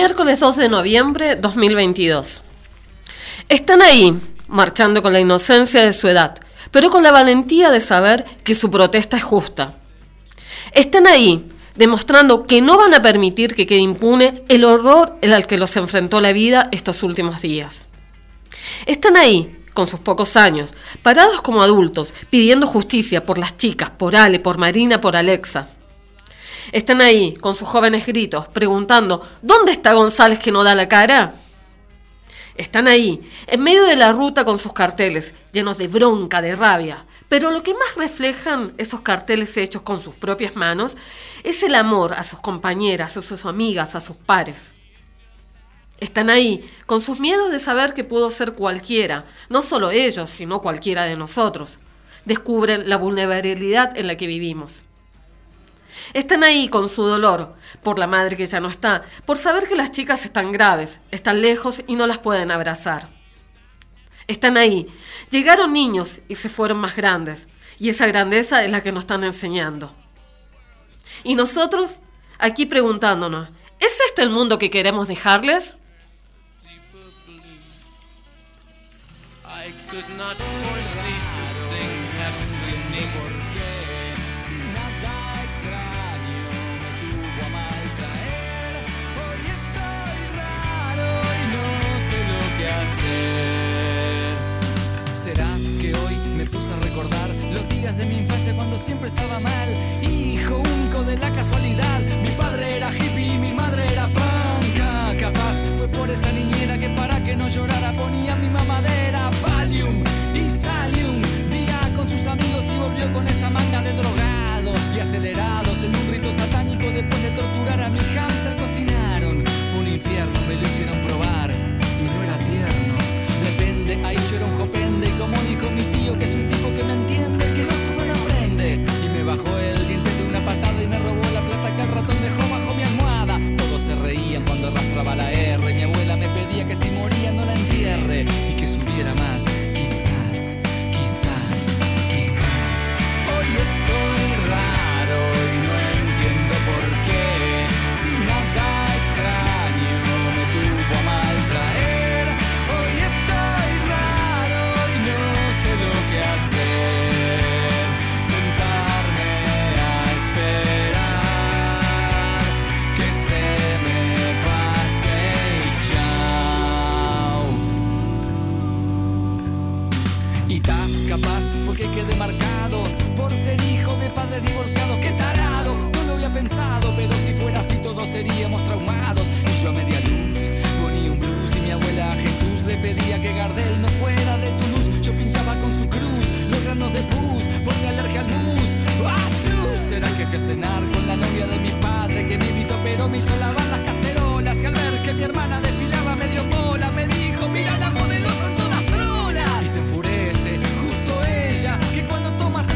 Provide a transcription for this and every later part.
Miércoles 2 de noviembre 2022. Están ahí, marchando con la inocencia de su edad, pero con la valentía de saber que su protesta es justa. Están ahí, demostrando que no van a permitir que quede impune el horror al que los enfrentó la vida estos últimos días. Están ahí, con sus pocos años, parados como adultos, pidiendo justicia por las chicas, por Ale, por Marina, por Alexa. Están ahí, con sus jóvenes gritos, preguntando, ¿dónde está González que no da la cara? Están ahí, en medio de la ruta con sus carteles, llenos de bronca, de rabia. Pero lo que más reflejan esos carteles hechos con sus propias manos es el amor a sus compañeras, a sus amigas, a sus pares. Están ahí, con sus miedos de saber que pudo ser cualquiera, no solo ellos, sino cualquiera de nosotros. Descubren la vulnerabilidad en la que vivimos. Están ahí con su dolor, por la madre que ya no está, por saber que las chicas están graves, están lejos y no las pueden abrazar. Están ahí. Llegaron niños y se fueron más grandes, y esa grandeza es la que nos están enseñando. Y nosotros, aquí preguntándonos, ¿es este el mundo que queremos dejarles? Siempre estaba mal? Hijo único de la casualidad, mi padre era hippie y mi madre era panca. Capaz fue por esa niñera que para que no llorara ponía mi mamadera y salió un día con sus amigos y volvió con esa manga de drogados y acelerados en un rito satánico después de torturar a mi hámster cocinaron. Fue un infierno, me lo hicieron probar y no era tierno. Depende, ahí yo era un jopende y como dijo mi tío que es un Y hizo lavar las cacerolas? Y al ver que mi hermana desfilaba medio bola, me dijo, mira la modelo son todas trolas. Y se enfurece, justo ella, que cuando toma se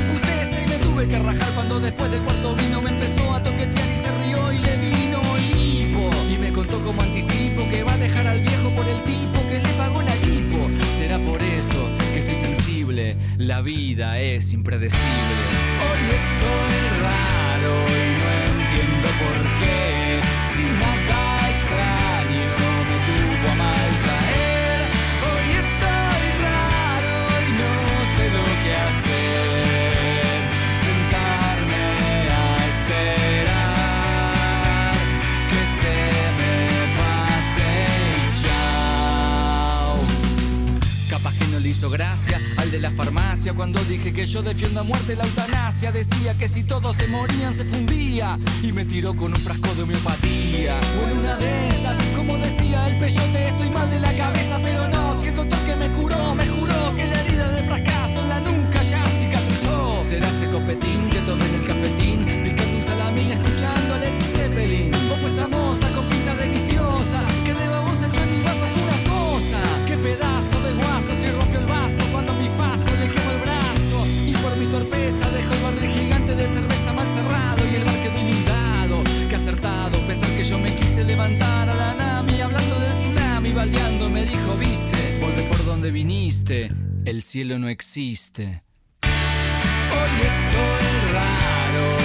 tuve que rajar cuando después del cuarto vino me empezó a toquetear y se rió y le vino hipo. Y me contó como anticipo que va a dejar al viejo por el tipo que le pagó la lipo. Será por eso que estoy sensible, la vida es impredecible. Hoy estoy raro y no entiendo por qué. Hizo gracia al de la farmacia cuando dije que yo defiendo a muerte la eutanasia. Decía que si todos se morían se fundía y me tiró con un frasco de homeopatía. O una de esas, como decía el peyote, estoy mal de la cabeza, pero no. Si el que me curó me juró que la herida de fracaso en la nuca ya cicatrizó. Será ese copetín donde viniste, el cielo no existe. Hoy estoy raro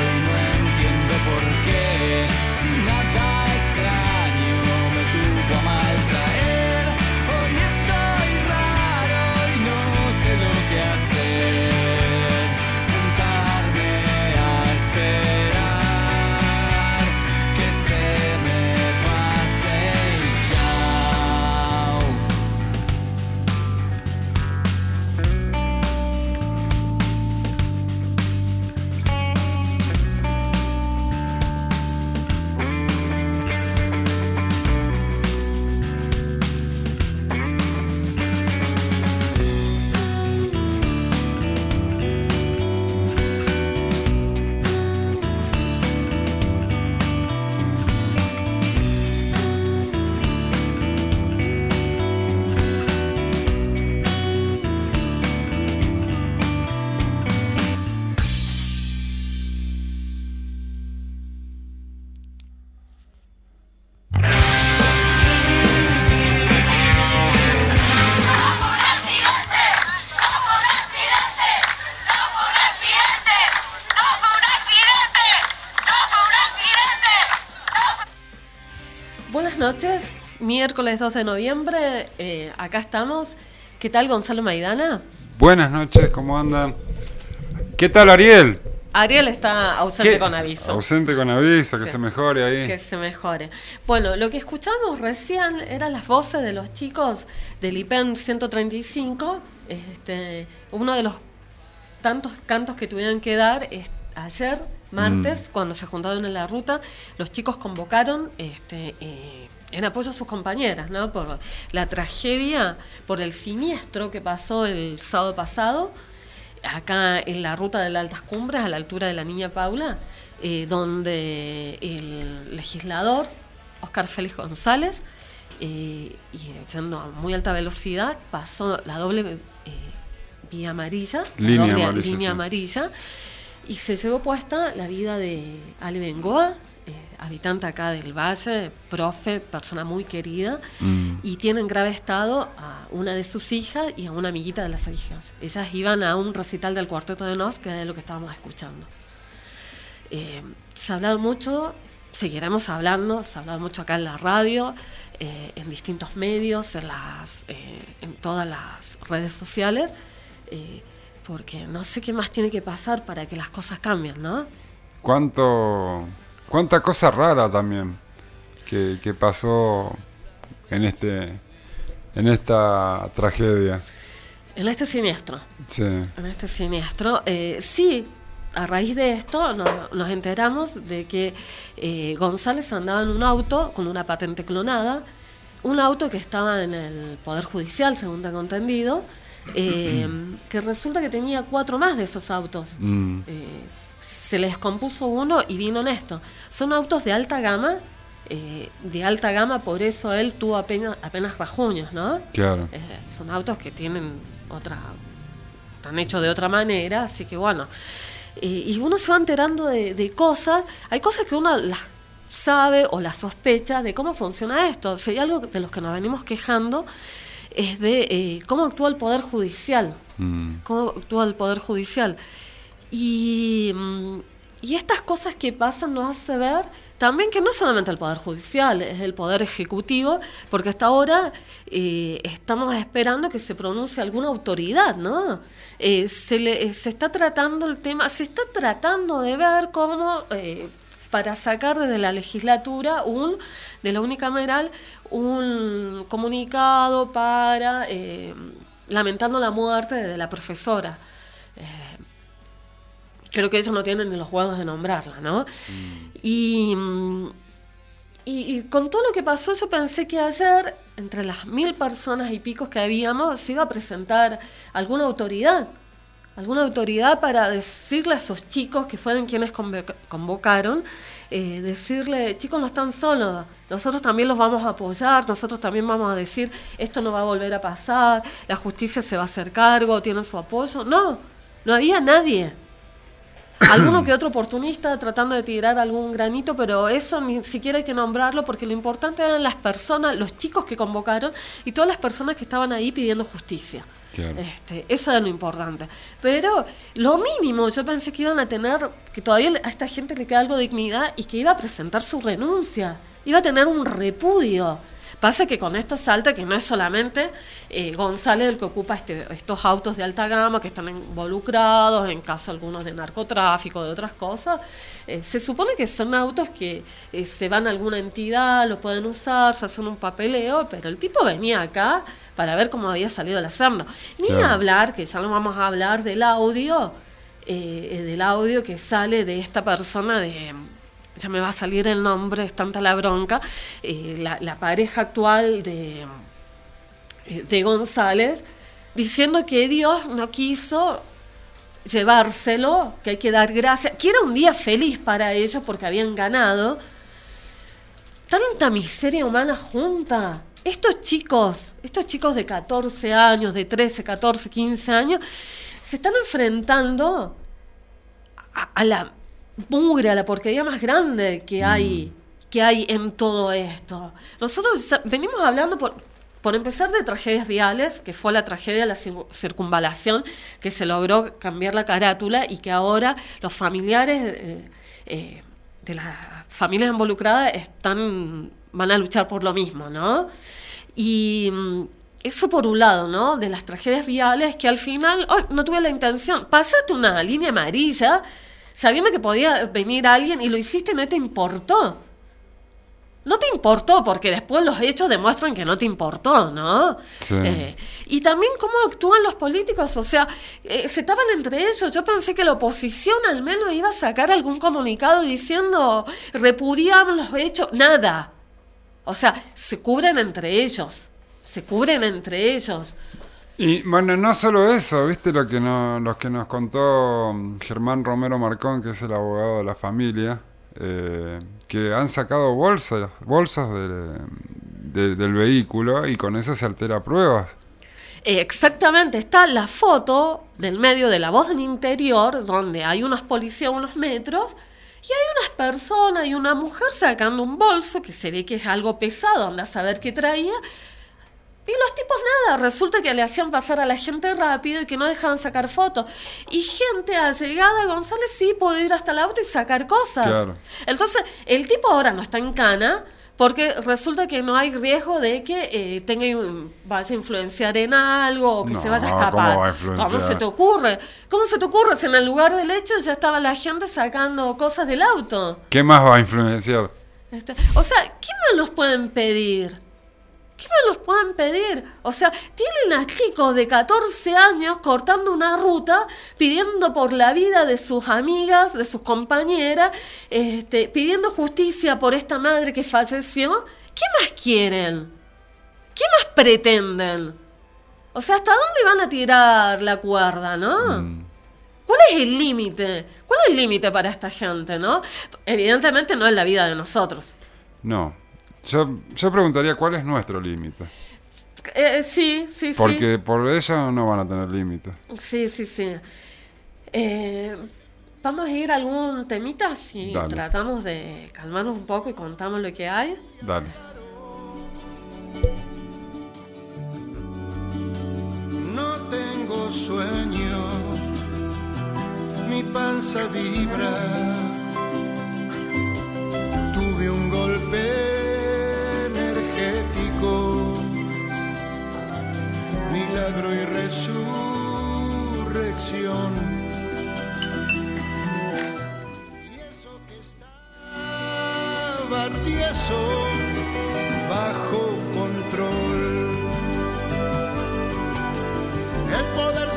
miércoles 12 de noviembre, eh, acá estamos. ¿Qué tal, Gonzalo Maidana? Buenas noches, ¿cómo andan? ¿Qué tal, Ariel? Ariel está ausente ¿Qué? con aviso. Ausente con aviso, que Sí. se mejore ahí. Que se mejore. Bueno, lo que escuchamos recién eran las voces de los chicos del IPEN 135. Este, uno de los tantos cantos que tuvieron que dar es- ayer, martes, cuando se juntaron en la ruta, los chicos convocaron este, eh, en apoyo a sus compañeras, ¿no? Por la tragedia, por el siniestro que pasó el sábado pasado, acá en la ruta de las altas cumbres, a la altura de la Niña Paula, eh, donde el legislador Oscar Félix González, eh, y yendo a muy alta velocidad, pasó la doble eh, vía amarilla, la Línea doble amarilla, línea sí. amarilla, y se llevó puesta la vida de Ale Bengoa, eh, habitante acá del Valle, profe, persona muy querida, Mm. y tiene en grave estado a una de sus hijas y a una amiguita de las hijas. Ellas iban a un recital del Cuarteto de Nos, que es lo que estábamos escuchando. Eh, se ha hablado mucho, seguiremos hablando, se ha hablado mucho acá en la radio, eh, en distintos medios, en, las, eh, en todas las redes sociales, porque no sé qué más tiene que pasar para que las cosas cambien, ¿no? ¿Cuánto, cuánta cosa rara también que, que pasó en este en esta tragedia. En este siniestro. Sí. en este siniestro. Eh, sí, a raíz de esto no- nos enteramos de que eh, González andaba en un auto con una patente clonada, un auto que estaba en el Poder Judicial, según tengo entendido, eh, que resulta que tenía cuatro más de esos autos. Mm. Se les compuso uno y vino en esto. Son autos de alta gama, eh, de alta gama, por eso él tuvo apenas, apenas rajuños, ¿no? Claro. Eh, son autos que tienen otra. están hechos de otra manera, así que bueno. Eh, y uno se va enterando de, de cosas. Hay cosas que uno las sabe o las sospecha de cómo funciona esto. Si hay algo de los que nos venimos quejando, es de cómo actúa el Poder Judicial. Mm. Cómo actúa el Poder Judicial. Y, mm, y estas cosas que pasan nos hace ver también que no solamente el Poder Judicial, es el Poder Ejecutivo, porque hasta ahora eh, estamos esperando que se pronuncie alguna autoridad, ¿no? Eh, se, le, eh, se está tratando el tema, se está tratando de ver cómo, para sacar desde la legislatura, un, de la unicameral, un comunicado para, lamentando la muerte de la profesora. Creo que ellos no tienen ni los huevos de nombrarla, ¿no? Y, mm, y, y con todo lo que pasó, yo pensé que ayer, entre las mil personas y picos que habíamos, se iba a presentar alguna autoridad. Alguna autoridad para decirle a esos chicos que fueron quienes convoca- convocaron, eh, decirle, chicos, no están solos, nosotros también los vamos a apoyar, nosotros también vamos a decir, esto no va a volver a pasar, la justicia se va a hacer cargo, tienen su apoyo. No, no había nadie alguno que otro oportunista tratando de tirar algún granito, pero eso ni siquiera hay que nombrarlo porque lo importante eran las personas, los chicos que convocaron y todas las personas que estaban ahí pidiendo justicia. Claro. Este, eso era lo importante. Pero lo mínimo, yo pensé que iban a tener, que todavía a esta gente le queda algo de dignidad y que iba a presentar su renuncia, iba a tener un repudio. Pasa que con esto salta que no es solamente eh, González el que ocupa este- estos autos de alta gama que están involucrados, en caso algunos de narcotráfico, de otras cosas. Eh, se supone que son autos que eh, se van a alguna entidad, lo pueden usar, se hacen un papeleo, pero el tipo venía acá para ver cómo había salido el hacerlo. Ni Claro. hablar, que ya no vamos a hablar del audio, del audio que sale de esta persona de ya me va a salir el nombre, es tanta la bronca, eh, la, la pareja actual de, eh, de González, diciendo que Dios no quiso llevárselo, que hay que dar gracias, que era un día feliz para ellos porque habían ganado. Tanta miseria humana junta. Estos chicos, estos chicos de 14 años, de 13, 14, 15 años, se están enfrentando a, a la mugre, a la porquería más grande que hay, que hay en todo esto. Nosotros venimos hablando por, por empezar de tragedias viales, que fue la tragedia de la cir- circunvalación, que se logró cambiar la carátula y que ahora los familiares eh, eh, de las familias involucradas están van a luchar por lo mismo, ¿no? Y mm, eso por un lado, ¿no? De las tragedias viales que al final, oh, no tuve la intención, pasaste una línea amarilla sabiendo que podía venir alguien y lo hiciste no te importó. No te importó, porque después los hechos demuestran que no te importó, ¿no? Sí. Eh, y también cómo actúan los políticos, o sea, eh, se tapan entre ellos. Yo pensé que la oposición al menos iba a sacar algún comunicado diciendo repudiamos los hechos. Nada. O sea, se cubren entre ellos. Se cubren entre ellos. Y bueno, no solo eso, viste lo que no, los que nos contó mm, Germán Romero Marcón, que es el abogado de la familia, eh, que han sacado bolsas, bolsas de- de- del vehículo y con eso se altera pruebas. Exactamente, está la foto del medio de la voz del interior, donde hay unos policías a unos metros, y hay unas personas y una mujer sacando un bolso que se ve que es algo pesado, anda a saber qué traía. Y los tipos nada, resulta que le hacían pasar a la gente rápido y que no dejaban sacar fotos. Y gente allegada a González sí puede ir hasta el auto y sacar cosas. Claro. Entonces, el tipo ahora no está en cana porque resulta que no hay riesgo de que eh, tenga vaya a influenciar en algo o que No, se vaya a ¿cómo escapar. va a influenciar? ¿Cómo se te ocurre? ¿Cómo se te ocurre si en el lugar del hecho ya estaba la gente sacando cosas del auto? ¿Qué más va a influenciar? Este, o sea, ¿qué más nos pueden pedir? ¿Qué más nos pueden pedir? O sea, tienen a chicos de 14 años cortando una ruta, pidiendo por la vida de sus amigas, de sus compañeras, este, pidiendo justicia por esta madre que falleció. ¿Qué más quieren? ¿Qué más pretenden? O sea, ¿hasta dónde van a tirar la cuerda, no? Mm. ¿Cuál es el límite? ¿Cuál es el límite para esta gente, no? Evidentemente no es la vida de nosotros. No. Yo, yo preguntaría cuál es nuestro límite. Eh, sí, sí, Porque por ello no van a tener límite. sí. Sí, sí, sí. Eh, Vamos a ir a algún temita si Dale. tratamos de calmarnos un poco y contamos lo que hay. Dale. No tengo sueño, mi panza vibra. Tuve un golpe milagro y resurrección. Y eso que estaba tieso, bajo control. El poder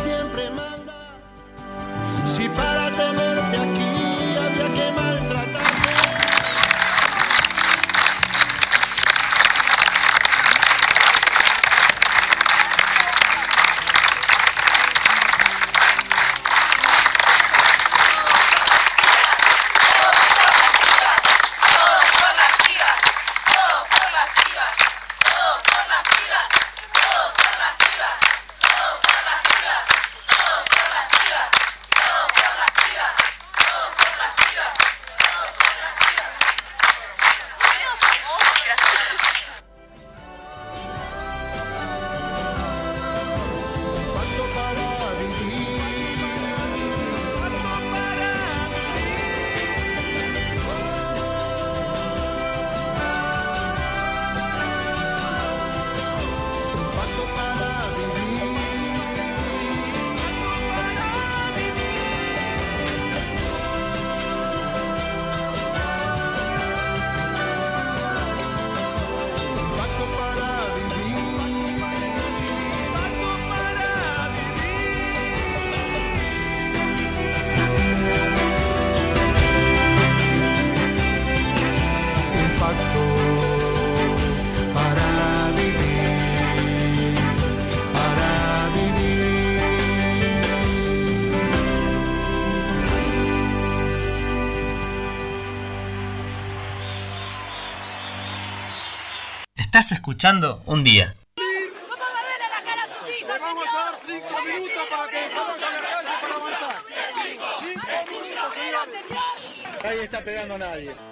Minutos, Pero, señor. Nadie está pegando a nadie.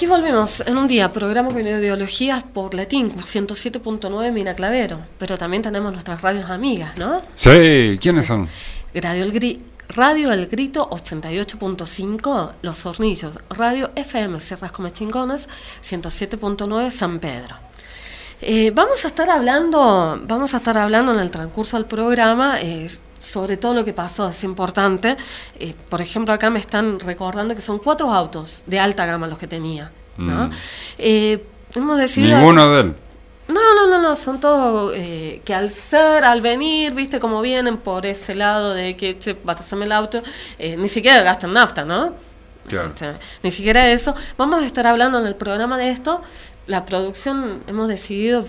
Aquí volvemos en un día, programa con ideologías por Latincu 107.9 Mina Clavero, pero también tenemos nuestras radios amigas, ¿no? Sí, ¿quiénes son? Radio El, Gri- Radio El Grito 88.5 Los Hornillos, Radio FM Sierras Come Chingonas 107.9 San Pedro. Eh, vamos a estar hablando, vamos a estar hablando en el transcurso del programa eh, sobre todo lo que pasó, es importante. Eh, por ejemplo, acá me están recordando que son cuatro autos de alta gama los que tenía. ¿no? Mm. Eh, hemos decidido Ninguno de él. no, no, no, no, son todos eh, que al ser, al venir, viste cómo vienen por ese lado de que che, batazame el auto, eh, ni siquiera gastan nafta, ¿no? Claro. Este, ni siquiera eso. Vamos a estar hablando en el programa de esto. La producción, hemos decidido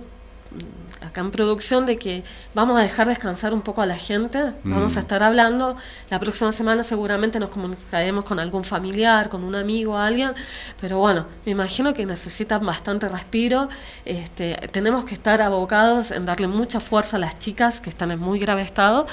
acá en producción de que vamos a dejar descansar un poco a la gente. Vamos a estar hablando. La próxima semana seguramente nos comunicaremos con algún familiar, con un amigo, alguien. Pero bueno, me imagino que necesitan bastante respiro. Este, tenemos que estar abocados en darle mucha fuerza a las chicas que están en muy grave estado.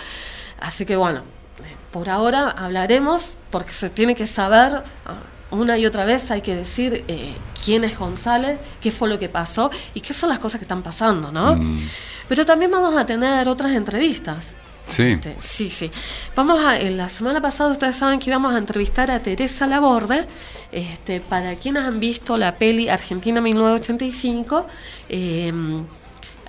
Así que bueno, eh, por ahora hablaremos porque se tiene que saber ah, una y otra vez, hay que decir eh, quién es González, qué fue lo que pasó y qué son las cosas que están pasando, ¿no? Mm. Pero también vamos a tener otras entrevistas. Sí. Este, sí, sí. Vamos a, en la semana pasada ustedes saben que íbamos a entrevistar a Teresa Laborde. Este, para quienes han visto la peli Argentina 1985, eh,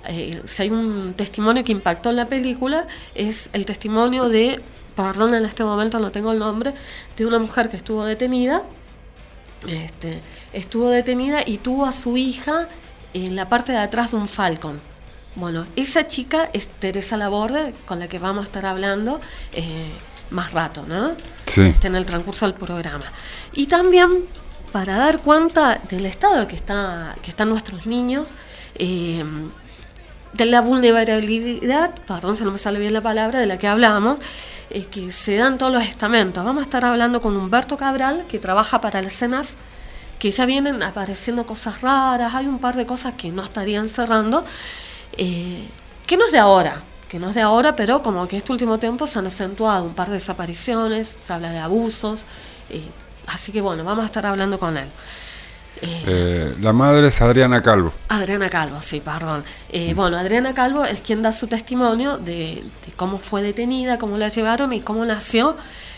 eh, si hay un testimonio que impactó en la película, es el testimonio de, perdón, en este momento no tengo el nombre, de una mujer que estuvo detenida. Este, estuvo detenida y tuvo a su hija en la parte de atrás de un Falcon. Bueno, esa chica es Teresa Laborde, con la que vamos a estar hablando eh, más rato, ¿no? Sí. Este, en el transcurso del programa. Y también para dar cuenta del estado que, está, que están nuestros niños, eh, de la vulnerabilidad, perdón si no me sale bien la palabra, de la que hablábamos, eh, que se dan todos los estamentos. Vamos a estar hablando con Humberto Cabral, que trabaja para el CENAF, que ya vienen apareciendo cosas raras, hay un par de cosas que no estarían cerrando. eh, que no es de ahora, que no es de ahora, pero como que este último tiempo se han acentuado un par de desapariciones, se habla de abusos, eh, así que bueno, vamos a estar hablando con él. Eh, Eh, la madre es Adriana Calvo. Adriana Calvo, sí, perdón. Eh, bueno, Adriana Calvo es quien da su testimonio de, de cómo fue detenida, cómo la llevaron y cómo nació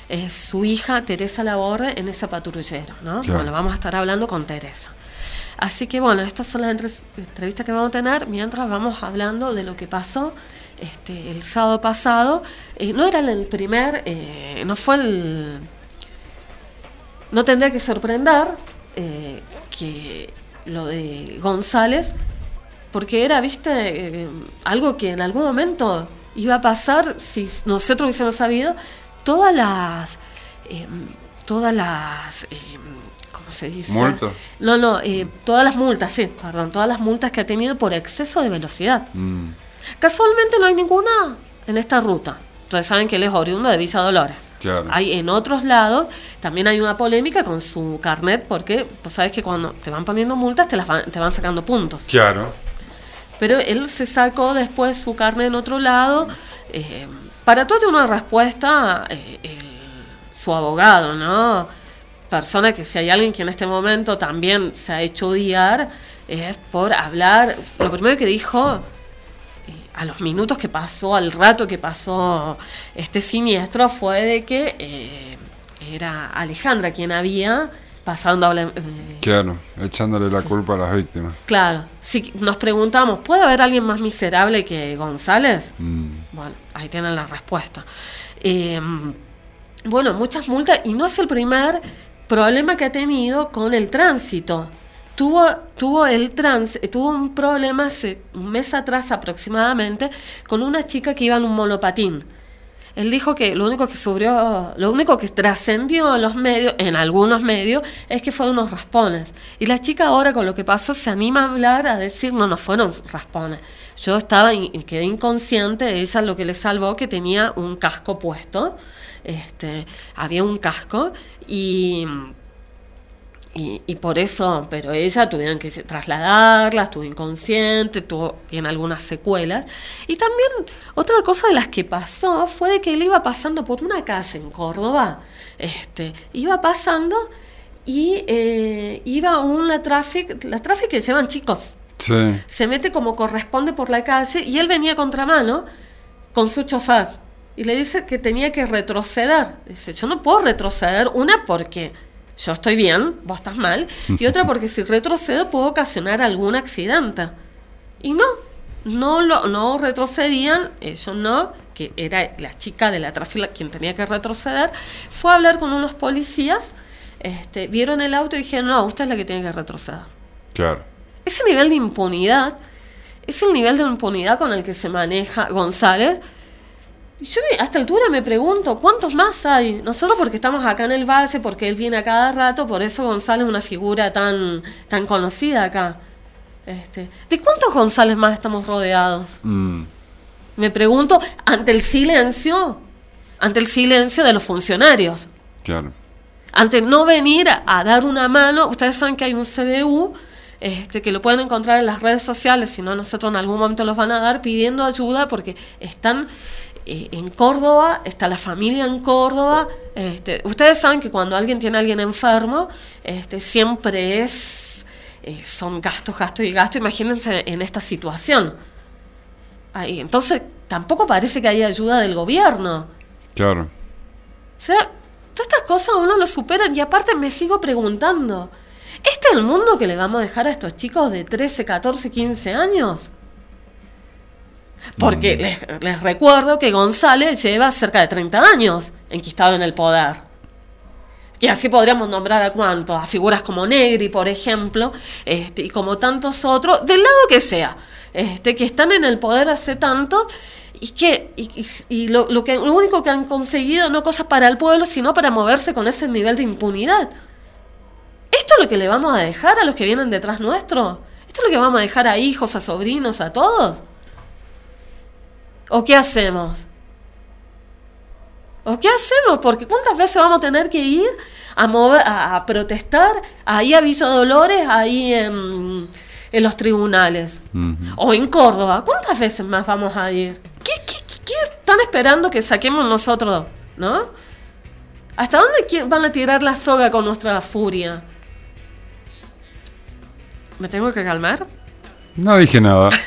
eh, su hija Teresa Laborde en ese patrullero, ¿no? Claro. Bueno, vamos a estar hablando con Teresa. Así que bueno, estas son las entre- entrevistas que vamos a tener mientras vamos hablando de lo que pasó este, el sábado pasado. No era el primer, no fue el... No tendría que sorprender eh, que lo de González, porque era, viste, eh, algo que en algún momento iba a pasar si nosotros hubiésemos sabido todas las... eh, todas las... eh, ¿Cómo se dice? Multas. No, no, eh, todas las multas, sí, perdón, todas las multas que ha tenido por exceso de velocidad. Mm, Casualmente no hay ninguna en esta ruta. Ustedes saben que él es oriundo de Villa Dolores. Claro. Hay en otros lados, también hay una polémica con su carnet, porque pues sabes que cuando te van poniendo multas te, las van, te van sacando puntos. Claro. Pero él se sacó después su carnet en otro lado. eh, para todo tiene una respuesta eh, el- su abogado, ¿no? Persona que si hay alguien que en este momento también se ha hecho odiar, es por hablar. Lo primero que dijo, a los minutos que pasó, al rato que pasó este siniestro, fue de que eh, era Alejandra quien había pasando a hablar, eh, Claro. Echándole la Sí. culpa a las víctimas. Claro, si nos preguntamos, ¿puede haber alguien más miserable que González? Mm, Bueno, ahí tienen la respuesta. Eh, bueno, muchas multas y no es el primer problema que ha tenido con el tránsito. Tuvo, tuvo el trans, eh, tuvo un problema hace un mes atrás aproximadamente con una chica que iba en un monopatín. Él dijo que lo único que subió, lo único que trascendió en los medios, en algunos medios, es que fueron unos raspones. Y la chica ahora con lo que pasó se anima a hablar, a decir, no, no fueron raspones. Yo estaba, in- quedé inconsciente, ella lo que le salvó que tenía un casco puesto, este, había un casco y y, y por eso, pero ella tuvieron que trasladarla, estuvo inconsciente, tuvo, tiene algunas secuelas. Y también otra cosa de las que pasó fue de que él iba pasando por una calle en Córdoba, este, iba pasando y eh, iba una tráfico, la tráfico que llevan chicos, sí. se mete como corresponde por la calle y él venía contramano con su chofer y le dice que tenía que retroceder. Dice, yo no puedo retroceder, una porque yo estoy bien, vos estás mal, y otra porque si retrocedo puedo ocasionar algún accidente. Y no, no, lo, no retrocedían, ellos no, que era la chica de la tráfico quien tenía que retroceder, fue a hablar con unos policías, este, vieron el auto y dijeron, no, usted es la que tiene que retroceder. Claro. Ese nivel de impunidad es el nivel de impunidad con el que se maneja González. Yo a esta altura me pregunto, ¿cuántos más hay? Nosotros porque estamos acá en el valle, porque él viene a cada rato, por eso González es una figura tan, tan conocida acá. Este, ¿De cuántos González más estamos rodeados? Mm, Me pregunto, ante el silencio, ante el silencio de los funcionarios claro. ante no venir a, a dar una mano, ustedes saben que hay un CBU este, que lo pueden encontrar en las redes sociales, si no nosotros en algún momento los van a dar pidiendo ayuda porque están eh, en Córdoba, está la familia en Córdoba. Este, ustedes saben que cuando alguien tiene a alguien enfermo, este, siempre es, eh, son gastos, gastos y gastos. Imagínense en esta situación. Ahí, entonces, tampoco parece que haya ayuda del gobierno. Claro. O sea, todas estas cosas uno lo superan y aparte me sigo preguntando, ¿este es el mundo que le vamos a dejar a estos chicos de 13, 14, 15 años? Porque les, les recuerdo que González lleva cerca de 30 años enquistado en el poder. Y así podríamos nombrar a cuántos, a figuras como Negri, por ejemplo, este, y como tantos otros, del lado que sea, este, que están en el poder hace tanto y que y, y- y lo, lo que lo único que han conseguido no cosas para el pueblo, sino para moverse con ese nivel de impunidad. ¿Esto es lo que le vamos a dejar a los que vienen detrás nuestro? ¿Esto es lo que vamos a dejar a hijos, a sobrinos, a todos? ¿O qué hacemos? ¿O qué hacemos? Porque ¿cuántas veces vamos a tener que ir a, mover, a, a protestar ahí a Villa Dolores, ahí en, en los tribunales. Ujú. O en Córdoba. ¿Cuántas veces más vamos a ir? ¿Qué, qué- qué- qué están esperando que saquemos nosotros? ¿No? ¿Hasta dónde van a tirar la soga con nuestra furia? ¿Me tengo que calmar? No dije nada.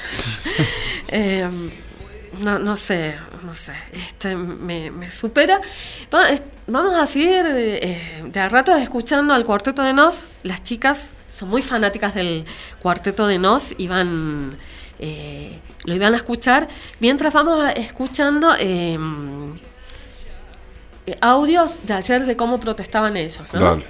Eh, no, no sé, no sé. Este me, me supera. Va- vamos a seguir eh, de a rato escuchando al Cuarteto de Nos. Las chicas son muy fanáticas del Cuarteto de Nos y van. eh, lo iban a escuchar mientras vamos escuchando eh, audios de ayer de cómo protestaban ellos. ¿no?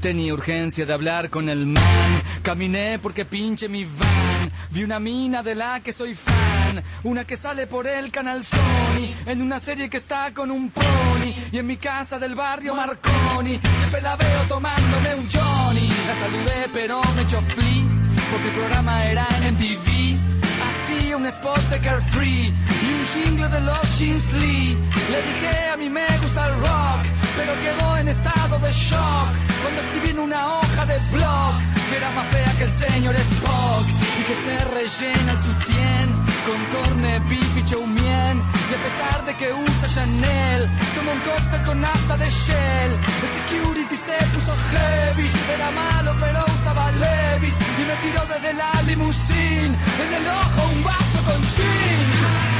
Tenía urgencia de hablar con el man. Caminé porque pinche mi van. Vi una mina de la que soy fan. Una que sale por el canal Sony. En una serie que está con un pony. Y en mi casa del barrio Marconi. Siempre la veo tomándome un Johnny. La saludé pero me echó flea. Porque el programa era en MTV Hacía un spot de Carefree. Y un jingle de los Jeans Lee. Le dije a mí me gusta el rock, pero quedó en estado de shock cuando escribí en una hoja de blog que era más fea que el señor Spock y que se rellena el sutién con corne beef y chow mein. Y a pesar de que usa Chanel, toma un cóctel con nafta de Shell. El security se puso heavy, era malo pero usaba Levis y me tiró desde la limusine en el ojo un vaso con gin.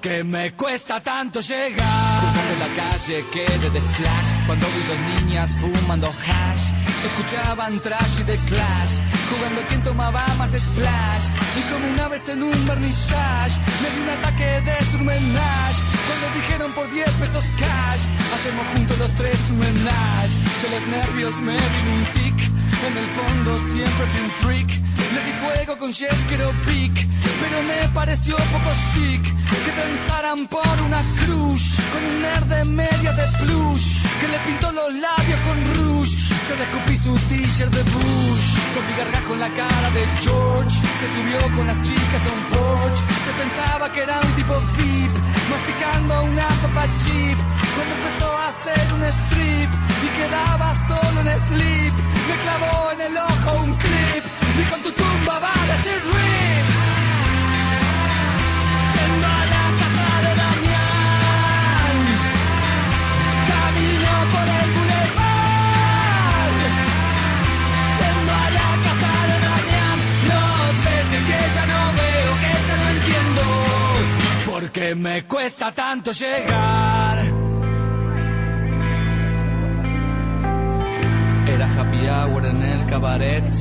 Porque me cuesta tanto llegar. Cruzando la calle quedé de flash. Cuando vi dos niñas fumando hash. Escuchaban trash y de clash. Jugando quien tomaba más splash. Y como una vez en un vernissage Me di un ataque de surmenage. Cuando dijeron por 10 pesos cash Hacemos juntos los tres un menage De los nervios me vino un tic. En el fondo siempre fui un freak Le di fuego con Jeskero Pic Pero me pareció poco chic Que pensaran por una cruz Con un nerd de media de plush Que le pintó los labios con rouge. Yo le escupí su t-shirt de Bush Con mi gargajo en la cara de George. Se subió con las chicas a un porch Se pensaba que era un tipo VIP Masticando una papa chip Cuando empezó a hacer un strip Y quedaba solo en sleep Me clavó en el ojo un clip Y con tu tumba va a decir RIP Yendo a la casa de Damián Camino por el boulevard. Yendo a la casa de Damián No sé si es que ya no veo, que ya no entiendo. Porque me cuesta tanto llegar. Era happy hour en el cabaret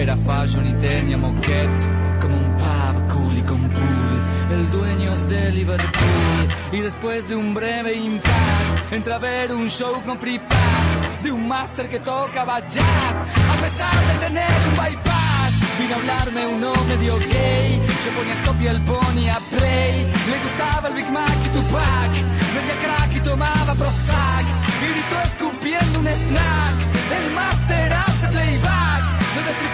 Era fashion y tenía moquette Como un pub cool y con pool. El dueño es de Liverpool Y después de un breve impasse Entra a ver un show con free pass De un máster que tocaba jazz. A pesar de tener un bypass Vino a hablarme uno medio gay. Yo ponía stop y él ponía play. Le gustaba el Big Mac y Tupac Vendía crack y tomaba Prozac. Y gritó escupiendo un snack El máster hace playback. Lo hacía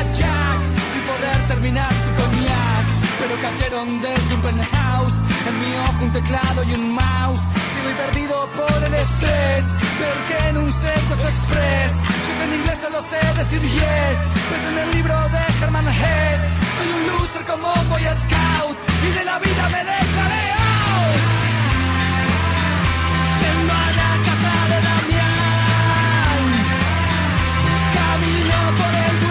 Sin poder terminar su cognac Pero cayeron desde un penthouse En mi ojo un teclado y un mouse. Sigo perdido por el estrés Peor que en un secuestro express. Yo en inglés solo sé decir yes Pues en el libro de Herman Hess Soy un loser como Boy Scout Y de la vida me dejaré out. Yendo a la casa de Damián Camino por el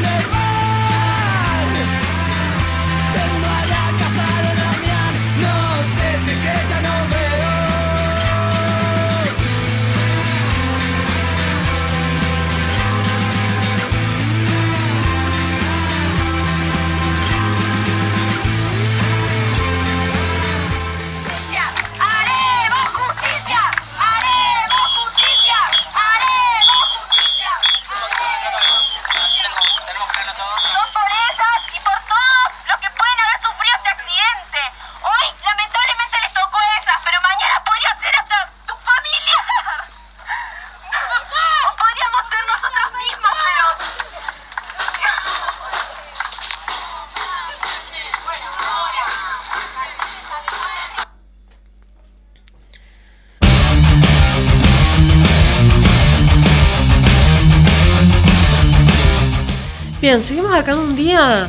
Bien, seguimos acá un día.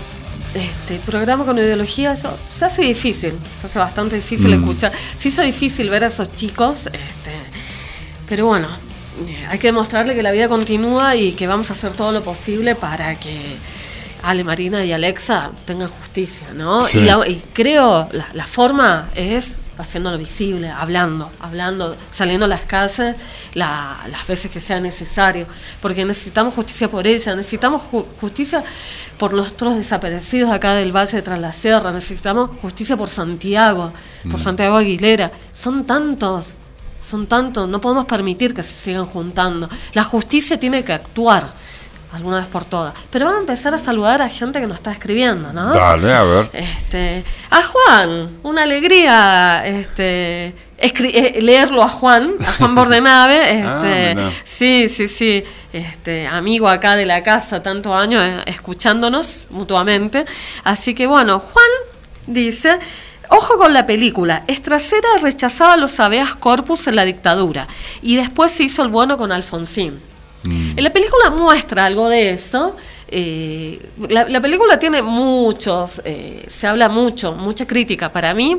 Este programa con ideología, eso se hace difícil, se hace bastante difícil Mm. escuchar. Se hizo difícil ver a esos chicos, este, pero bueno, eh, hay que demostrarle que la vida continúa y que vamos a hacer todo lo posible para que Ale, Marina y Alexa tengan justicia, ¿no? Sí. Y, la- y creo la, la forma es haciéndolo visible, hablando, hablando, saliendo a las calles la- las veces que sea necesario, porque necesitamos justicia por ella, necesitamos ju- justicia por nuestros desaparecidos acá del Valle de Tras la Sierra, necesitamos justicia por Santiago, por Santiago Aguilera, son tantos, son tantos, no podemos permitir que se sigan juntando. La justicia tiene que actuar alguna vez por todas. Pero vamos a empezar a saludar a gente que nos está escribiendo, ¿no? Dale, a ver. Este, a Juan, una alegría este, eh, leerlo a Juan, a Juan Bordenave. Ah, Este, sí, sí, sí. Este, amigo acá de la casa, tantos años eh, escuchándonos mutuamente. Así que bueno, Juan dice. Ojo con la película. Estracera rechazaba los habeas corpus en la dictadura y después se hizo el bueno con Alfonsín. En la película muestra algo de eso. eh, la, la película tiene muchos, eh, se habla mucho, mucha crítica. Para mí,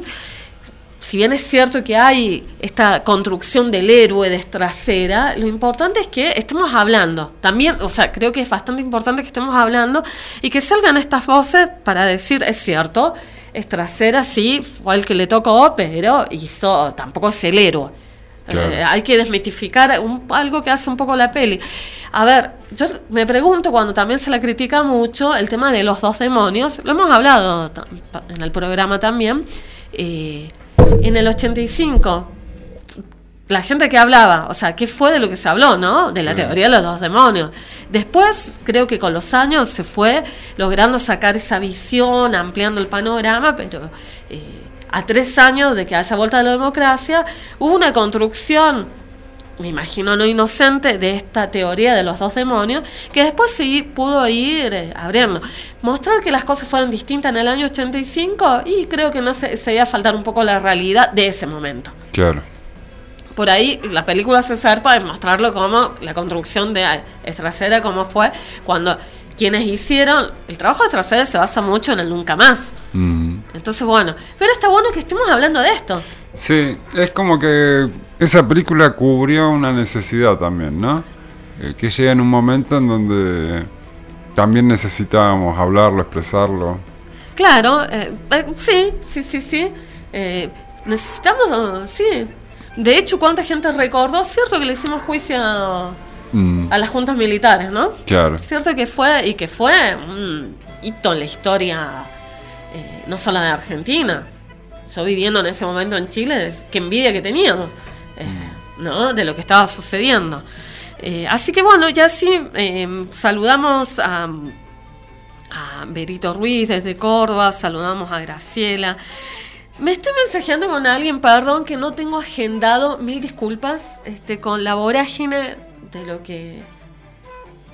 si bien es cierto que hay esta construcción del héroe de Estracera, lo importante es que estemos hablando. También, o sea, creo que es bastante importante que estemos hablando y que salgan estas voces para decir, es cierto, Estracera sí fue el que le tocó, pero hizo, tampoco es el héroe. Claro. Eh, hay que desmitificar un- algo que hace un poco la peli. A ver, yo me pregunto cuando también se la critica mucho el tema de los dos demonios, lo hemos hablado en el programa también, eh, en el 85, la gente que hablaba, o sea, ¿qué fue de lo que se habló, no? De la Sí. teoría de los dos demonios. Después, creo que con los años se fue logrando sacar esa visión, ampliando el panorama, pero eh, a tres años de que haya vuelta a la democracia, hubo una construcción, me imagino no inocente, de esta teoría de los dos demonios, que después sí pudo ir eh, abriendo. Mostrar que las cosas fueron distintas en el año 85 y creo que no se, se iba a faltar un poco la realidad de ese momento Claro. por ahí la película se zarpa de mostrarlo como la construcción de Estracera, cómo fue cuando quienes hicieron el trabajo de Estracera se basa mucho en el nunca más. Mm. Entonces, bueno, pero está bueno que estemos hablando de esto. Sí, es como que esa película cubrió una necesidad también, ¿no? Eh, que llega en un momento en donde también necesitábamos hablarlo, expresarlo. Claro, eh, eh, sí, sí, sí, sí. Necesitamos, sí. De hecho, ¿cuánta gente recordó? Cierto que le hicimos juicio a, Mm, a las juntas militares, ¿no? claro. Cierto que fue, y que fue un hito en la historia, eh, no solo de Argentina. Yo viviendo en ese momento en Chile, qué envidia que teníamos, eh, ¿no? De lo que estaba sucediendo. Eh, así que bueno, ya sí, saludamos a, a Berito Ruiz desde Córdoba, saludamos a Graciela. Me estoy mensajeando con alguien, perdón, que no tengo agendado, mil disculpas, este, con la vorágine de lo que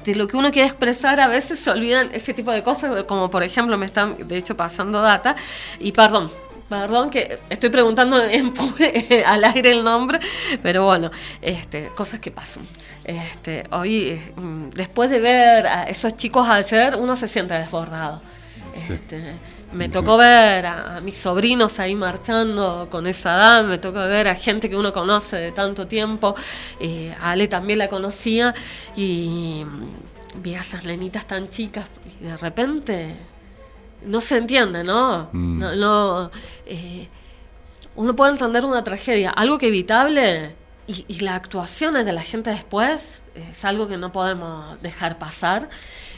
de lo que uno quiere expresar, a veces se olvidan ese tipo de cosas, como por ejemplo me están de hecho pasando data, y perdón, perdón que estoy preguntando en pu- al aire el nombre, pero bueno, este, cosas que pasan. Este, hoy, eh, mm, después de ver a esos chicos ayer, uno se siente desbordado. Sí. Este, me tocó ver a, a mis sobrinos ahí marchando con esa edad, me tocó ver a gente que uno conoce de tanto tiempo, eh, a Ale también la conocía y vi a esas nenitas tan chicas y de repente no se entiende, ¿no? Mm. No, no, eh, uno puede entender una tragedia, algo que evitable y, y las actuaciones de la gente después es algo que no podemos dejar pasar.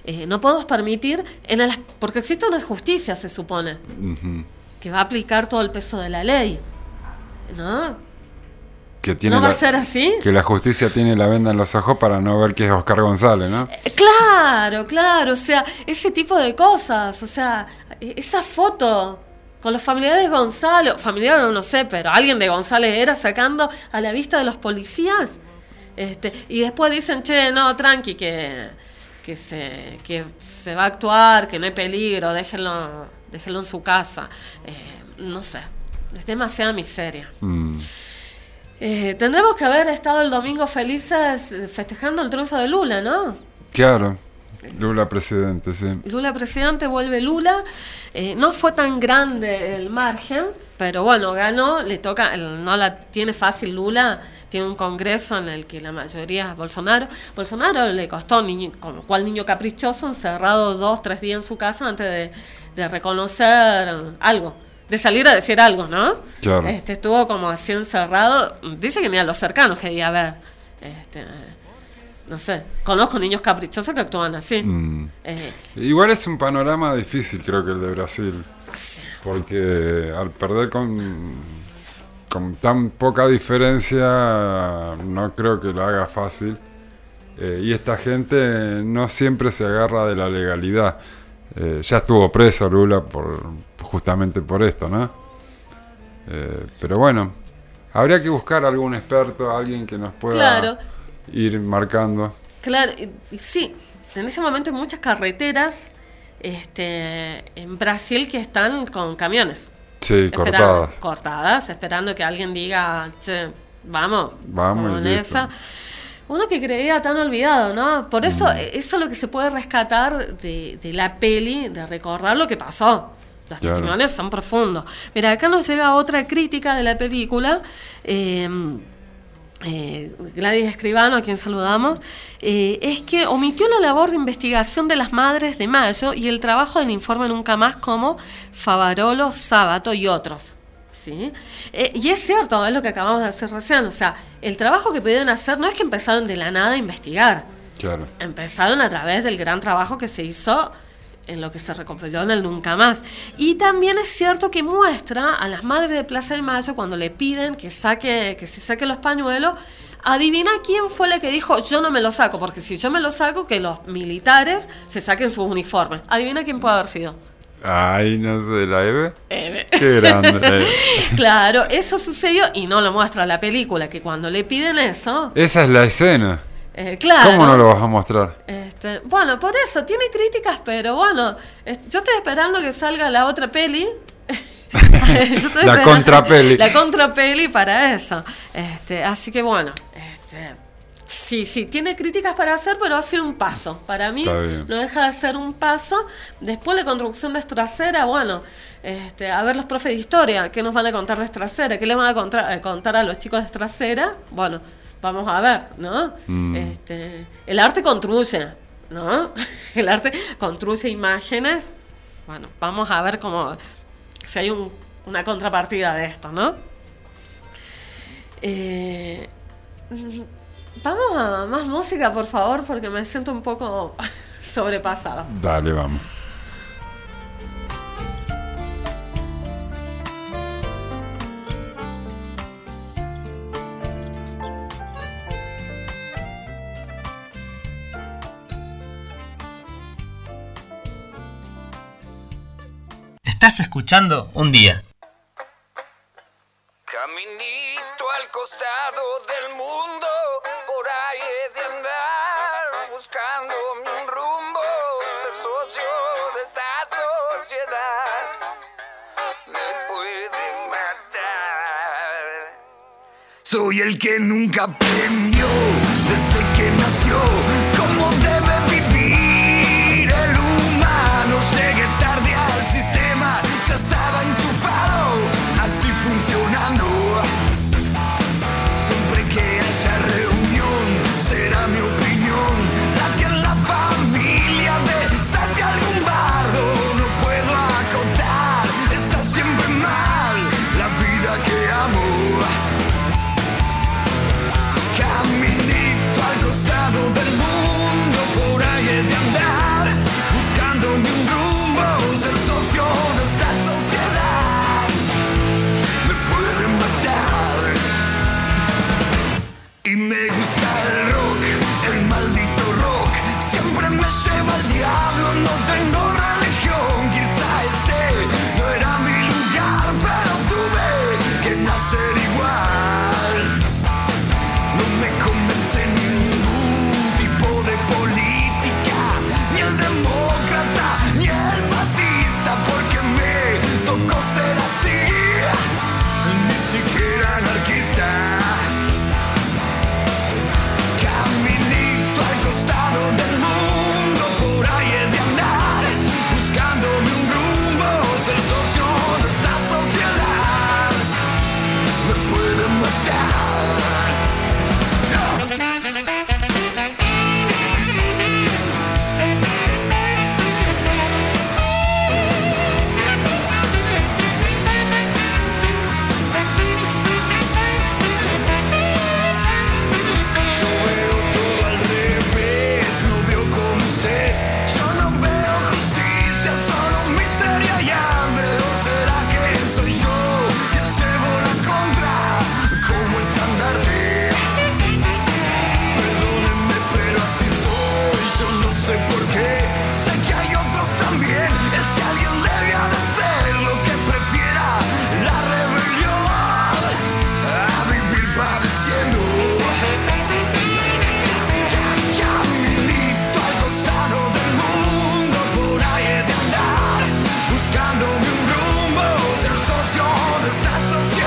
Eh, no podemos permitir, en el, porque existe una justicia, se supone, que va a aplicar todo el peso de la ley. ¿No? Que tiene ¿No va la- a ser así? Que la justicia tiene la venda en los ojos para no ver que es Oscar González, ¿no? Eh, Claro, claro, o sea, ese tipo de cosas, o sea, e- esa foto con los familiares de Gonzalo, familiar no sé, pero alguien de González era sacando a la vista de los policías, este, y después dicen, che, no, tranqui, que, que, se, que se va a actuar, que no hay peligro, déjenlo, déjenlo en su casa, Eh, no sé, es demasiada miseria. Mm, Eh, tendremos que haber estado el domingo felices eh, festejando el triunfo de Lula, ¿no? Claro. Lula presidente, sí. Lula presidente, vuelve Lula. Eh, no fue tan grande el margen, pero bueno, ganó, le toca, no la tiene fácil Lula, tiene un congreso en el que la mayoría es Bolsonaro. Bolsonaro le costó, niño, como cual niño caprichoso, encerrado dos, tres días en su casa antes de, de reconocer algo, de salir a decir algo, ¿no? Claro. Este, estuvo como así encerrado, dice que ni a los cercanos quería ver. Este, no sé, conozco niños caprichosos que actúan así. Mm. Eh, Igual es un panorama difícil, creo que el de Brasil. Porque al perder con, con tan poca diferencia, no creo que lo haga fácil. Eh, y esta gente no siempre se agarra de la legalidad. Eh, ya estuvo preso Lula por, justamente por esto, ¿no? Eh, pero bueno, habría que buscar algún experto, alguien que nos pueda Claro. ir marcando. Claro, sí, en ese momento hay muchas carreteras este, en Brasil que están con camiones. Sí, cortadas. cortadas, esperando que alguien diga, che, vamos, Vamos con esa. Uno que creía tan olvidado, ¿no? Por eso, Mm. eh, eso es lo que se puede rescatar de, de la peli, de recordar lo que pasó. Los Claro. testimonios son profundos. Mira, acá nos llega otra crítica de la película. eh, eh, Gladys Escribano, a quien saludamos, eh, es que omitió la labor de investigación de las madres de Mayo y el trabajo del informe Nunca Más como Favarolo, Sábato y otros. ¿sí? Eh, y es cierto, es lo que acabamos de hacer recién, o sea, el trabajo que pudieron hacer no es que empezaron de la nada a investigar, Claro. empezaron a través del gran trabajo que se hizo en lo que se reconstruyó en el Nunca Más. Y también es cierto que muestra a las madres de Plaza de Mayo cuando le piden que saque, que se saque los pañuelos. Adivina quién fue la que dijo yo no me lo saco, porque si yo me lo saco, que los militares se saquen sus uniformes. Adivina quién puede haber sido. Ay, no sé, la Eve. Eve. Qué grande. Eve. Claro, eso sucedió y no lo muestra la película, que cuando le piden eso, Esa es la escena. Eh, claro. ¿Cómo no lo vas a mostrar? Este, bueno, por eso, tiene críticas, pero bueno, est- yo estoy esperando que salga la otra peli. Yo La contrapeli. La contrapeli para eso. Este, así que bueno, este, sí, sí, tiene críticas para hacer, pero hace un paso. Para mí no deja de ser un paso. Después la construcción de Estracera, bueno, este, a ver los profes de historia, ¿qué nos van a contar de Estracera? ¿Qué le van a contar, eh, contar a los chicos de Estracera? Bueno, vamos a ver, ¿no? Mm. Este, el arte construye, ¿no? El arte construye imágenes. Bueno, vamos a ver cómo si hay un- una contrapartida de esto, ¿no? Eh, vamos a más música, por favor, porque me siento un poco sobrepasada. Dale, vamos. Estás escuchando un día. Caminito al costado del mundo, por ahí he de andar, buscando un rumbo, ser socio de esta sociedad. Me puede matar. Soy el que nunca aprendió the stars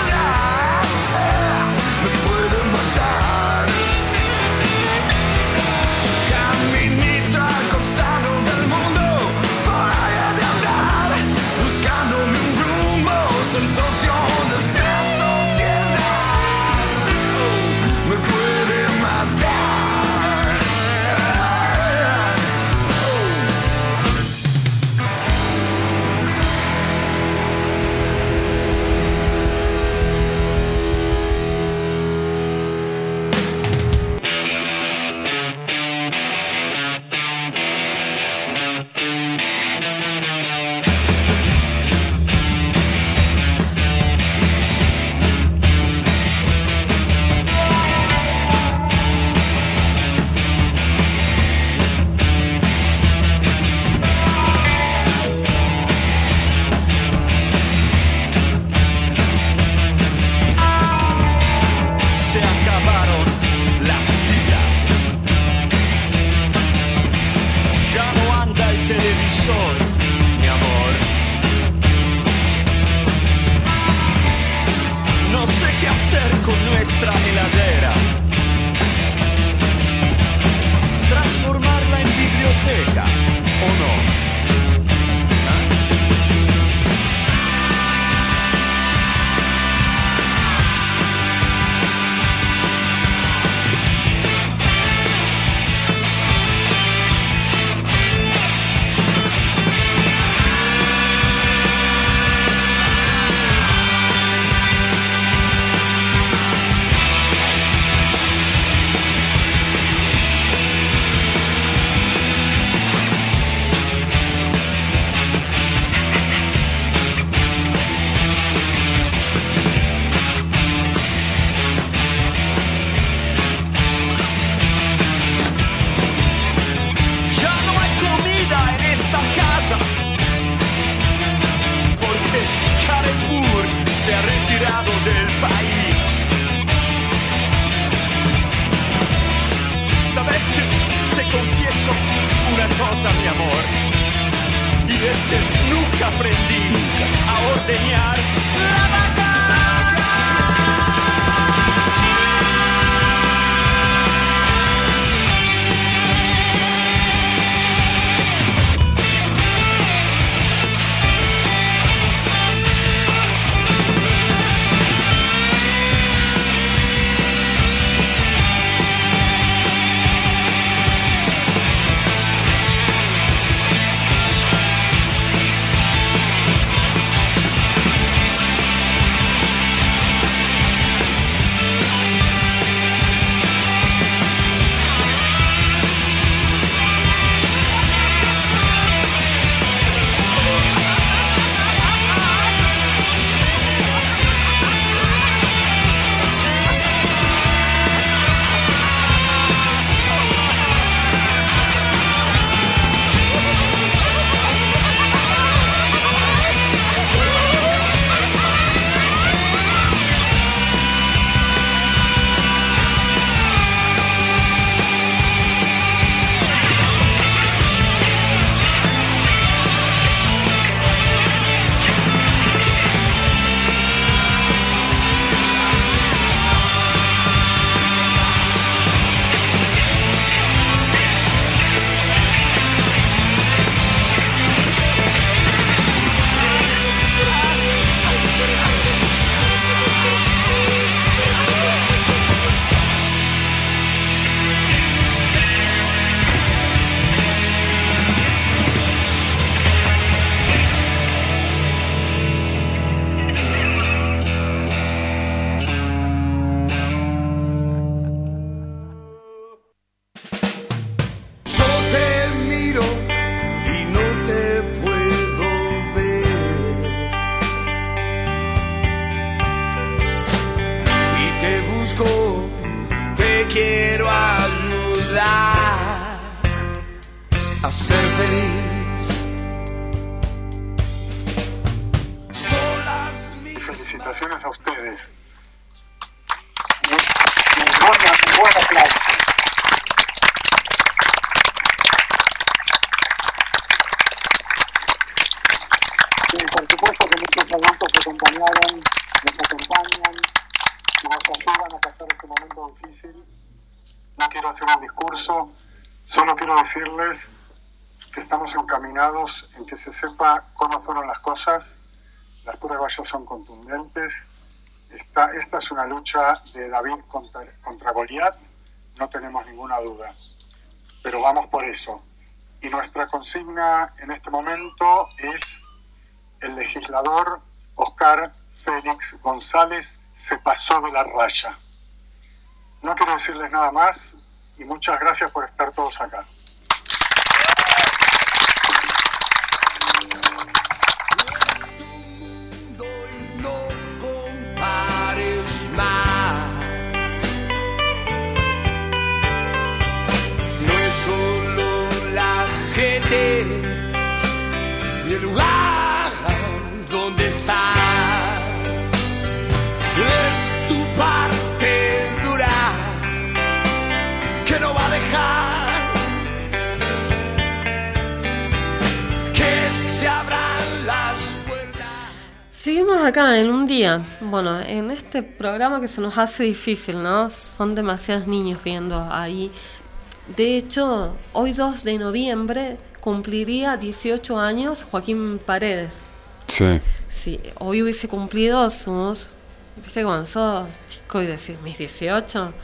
No quiero hacer un discurso, solo quiero decirles que estamos encaminados en que se sepa cómo fueron las cosas. Las pruebas ya son contundentes. Esta, es una lucha de David contra, contra Goliat, no tenemos ninguna duda. Pero vamos por eso. Y nuestra consigna en este momento es el legislador Oscar Félix González se pasó de la raya. No quiero decirles nada más y muchas gracias por estar todos acá. Estamos acá en un día. Bueno, en este programa que se nos hace difícil, ¿no? Son demasiados niños viendo ahí. De hecho, hoy 2 de noviembre cumpliría 18 años Joaquín Paredes. Sí. Si hoy hubiese cumplido sus. ¿Viste cuando sos chico y decís mis 18?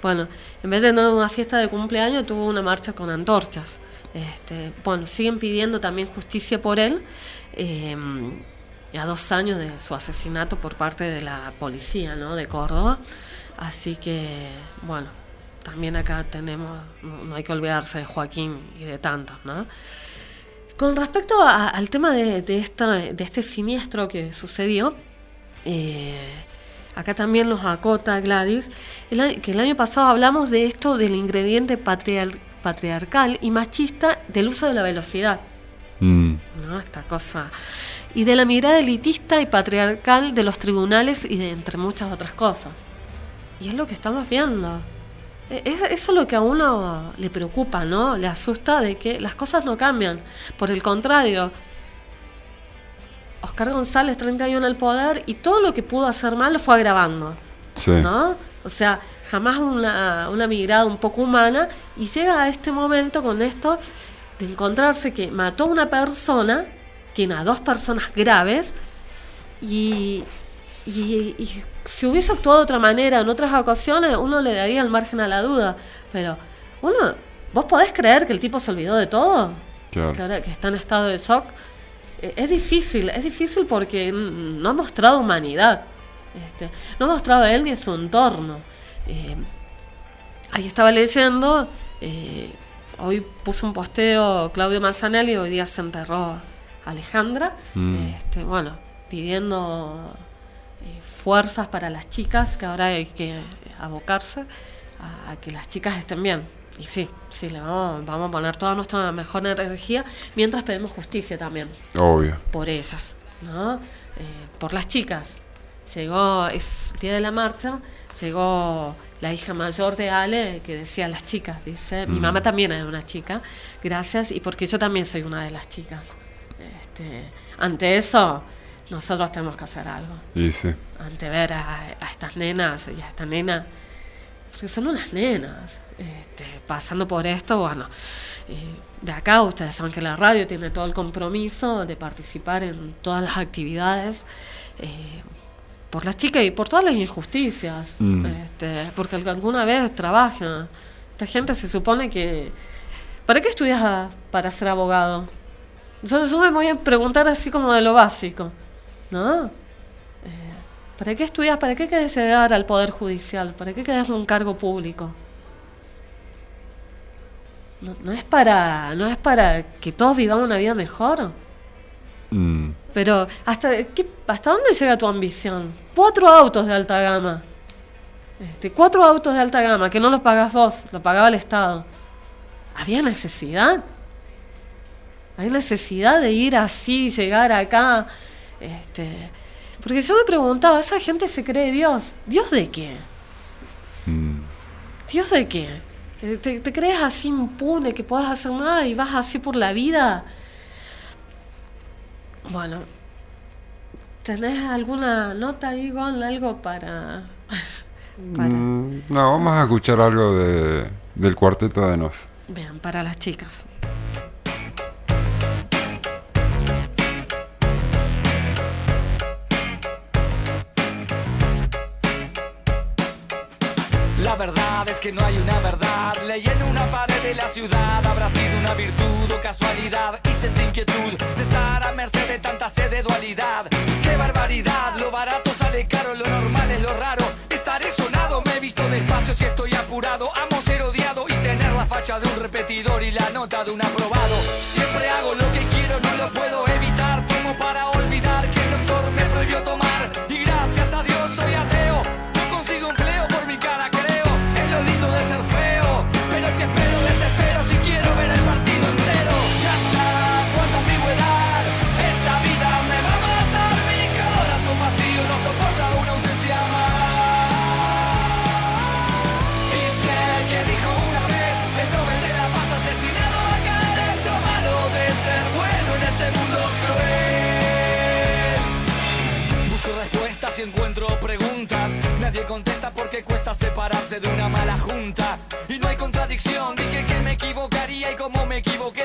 Bueno, en vez de tener una fiesta de cumpleaños, tuvo una marcha con antorchas. Este, bueno, siguen pidiendo también justicia por él. eh, a dos años de su asesinato por parte de la policía ¿no? de Córdoba. Así que, bueno, también acá tenemos, no no hay que olvidarse de Joaquín y de tantos, ¿no? Con respecto a- al tema de, de, esta, de este siniestro que sucedió, eh, acá también nos acota Gladys, el que el año pasado hablamos de esto del ingrediente patriar- patriarcal y machista del uso de la velocidad. Mm, ¿no? Esta cosa. Y de la mirada elitista y patriarcal de los tribunales y de entre muchas otras cosas. Y es lo que estamos viendo. E- es- eso es lo que a uno le preocupa, ¿no? Le asusta de que las cosas no cambian. Por el contrario, Oscar González, 30 años en el poder, y todo lo que pudo hacer mal lo fue agravando. sí. ¿no? O sea, jamás una, una mirada un poco humana y llega a este momento con esto de encontrarse que mató a una persona, tiene a dos personas graves y, y, y si hubiese actuado de otra manera en otras ocasiones uno le daría el margen a la duda, pero uno, ¿vos podés creer que el tipo se olvidó de todo? Claro. Que ahora que está en estado de shock. Eh, Es difícil, es difícil porque no ha mostrado humanidad. Este, no ha mostrado a él ni a su entorno. Eh, ahí estaba leyendo, eh, hoy puso un posteo Claudio Manzanelli, hoy día se enterró Alejandra, Mm. este, bueno, pidiendo eh, fuerzas para las chicas, que ahora hay que abocarse a, a que las chicas estén bien. Y sí, sí, le vamos, vamos a poner toda nuestra mejor energía mientras pedimos justicia también Obvio. por ellas, ¿no? Eh, por las chicas. Llegó, es día de la marcha, llegó la hija mayor de Ale que decía las chicas, dice, mi Mm. mamá también es una chica, gracias, y porque yo también soy una de las chicas. Este, ante eso, nosotros tenemos que hacer algo. Y sí. Ante ver a, a estas nenas y a esta nena, porque son unas nenas, este, pasando por esto, bueno, eh, de acá ustedes saben que la radio tiene todo el compromiso de participar en todas las actividades eh, por las chicas y por todas las injusticias, Mm. este, porque al- alguna vez trabaja. Esta gente se supone que... ¿Para qué estudias a- para ser abogado? Yo, yo me voy a preguntar así como de lo básico, ¿no? Eh, ¿Para qué estudias? ¿Para qué querés llegar al Poder Judicial? ¿Para qué querés un cargo público? No, no es para no es para que todos vivamos una vida mejor. Mm, Pero hasta qué, hasta dónde llega tu ambición? Cuatro autos de alta gama. Este, cuatro autos de alta gama que no los pagás vos, lo pagaba el Estado. ¿Había necesidad? ¿Hay necesidad de ir así, llegar acá? Este, porque yo me preguntaba, ¿esa gente se cree Dios? ¿Dios de qué? mm. ¿Dios de qué? Eh, ¿Te, te crees así impune que puedas hacer nada y vas así por la vida? Bueno, ¿tenés alguna nota ahí, Gon? Algo para... para... Mm, No, vamos a escuchar algo de, del cuarteto de Nos. Vean, para las chicas. La verdad es que no hay una verdad. Leí en una pared de la ciudad. Habrá sido una virtud o casualidad. Y sentí inquietud de estar a merced de tanta sed de dualidad. ¡Qué barbaridad! Lo barato sale caro, lo normal es lo raro. Estaré sonado, me he visto despacio si estoy apurado. Amo ser odiado y tener la facha de un repetidor y la nota de un aprobado. Siempre hago lo que quiero, no lo puedo evitar. Tomo para olvidar que el doctor me prohibió tomar. Y gracias a Dios soy ateo. Nadie contesta porque cuesta separarse de una mala junta. Y no hay contradicción, dije que me equivocaría y como me equivoqué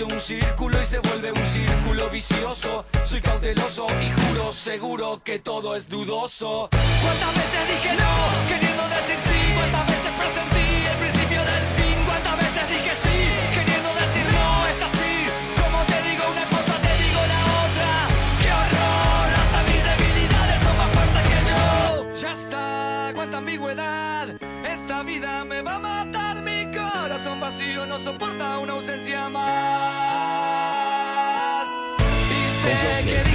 Un círculo y se vuelve un círculo vicioso. Soy cauteloso y juro seguro que todo es dudoso. ¿Cuántas veces dije no, queriendo decir sí? ¿Cuántas veces presentí vacío no soporta una ausencia más. Y sé que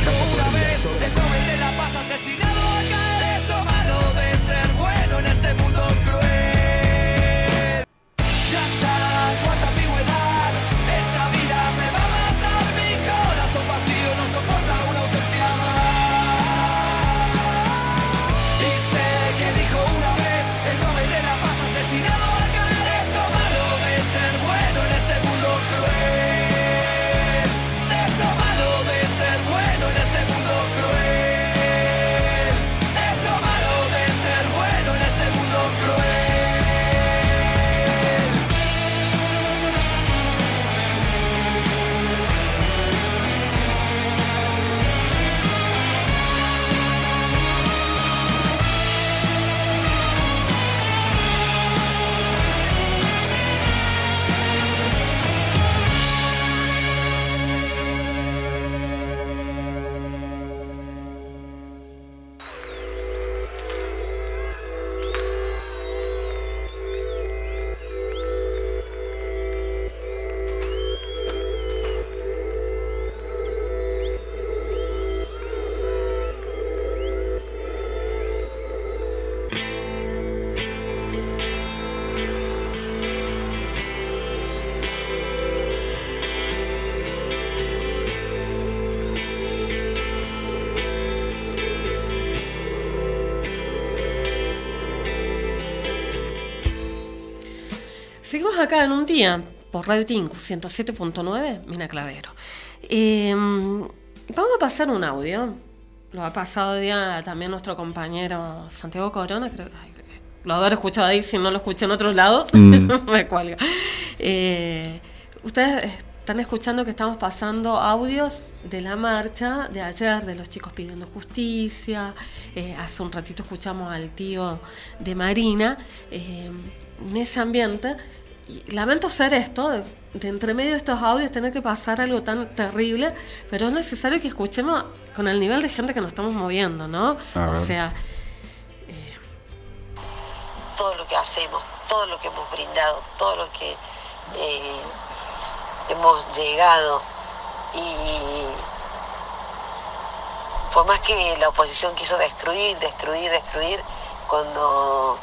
acá en un día por Radio Tinku 107.9, Mina Clavero. Eh, vamos a pasar un audio. Lo ha pasado ya también nuestro compañero Santiago Corona. Creo, ay, lo haber escuchado ahí, si no lo escuché en otro lado, me cuelga. Eh, ustedes están escuchando que estamos pasando audios de la marcha de ayer, de los chicos pidiendo justicia. Eh, hace un ratito escuchamos al tío de Marina. Eh, en ese ambiente. Y lamento hacer esto, de, de entre medio de estos audios tener que pasar algo tan terrible, pero es necesario que escuchemos con el nivel de gente que nos estamos moviendo, ¿no? O sea, todo lo que hacemos, todo lo que hemos brindado, todo lo que eh, hemos llegado y por más que la oposición quiso destruir, destruir, destruir, cuando,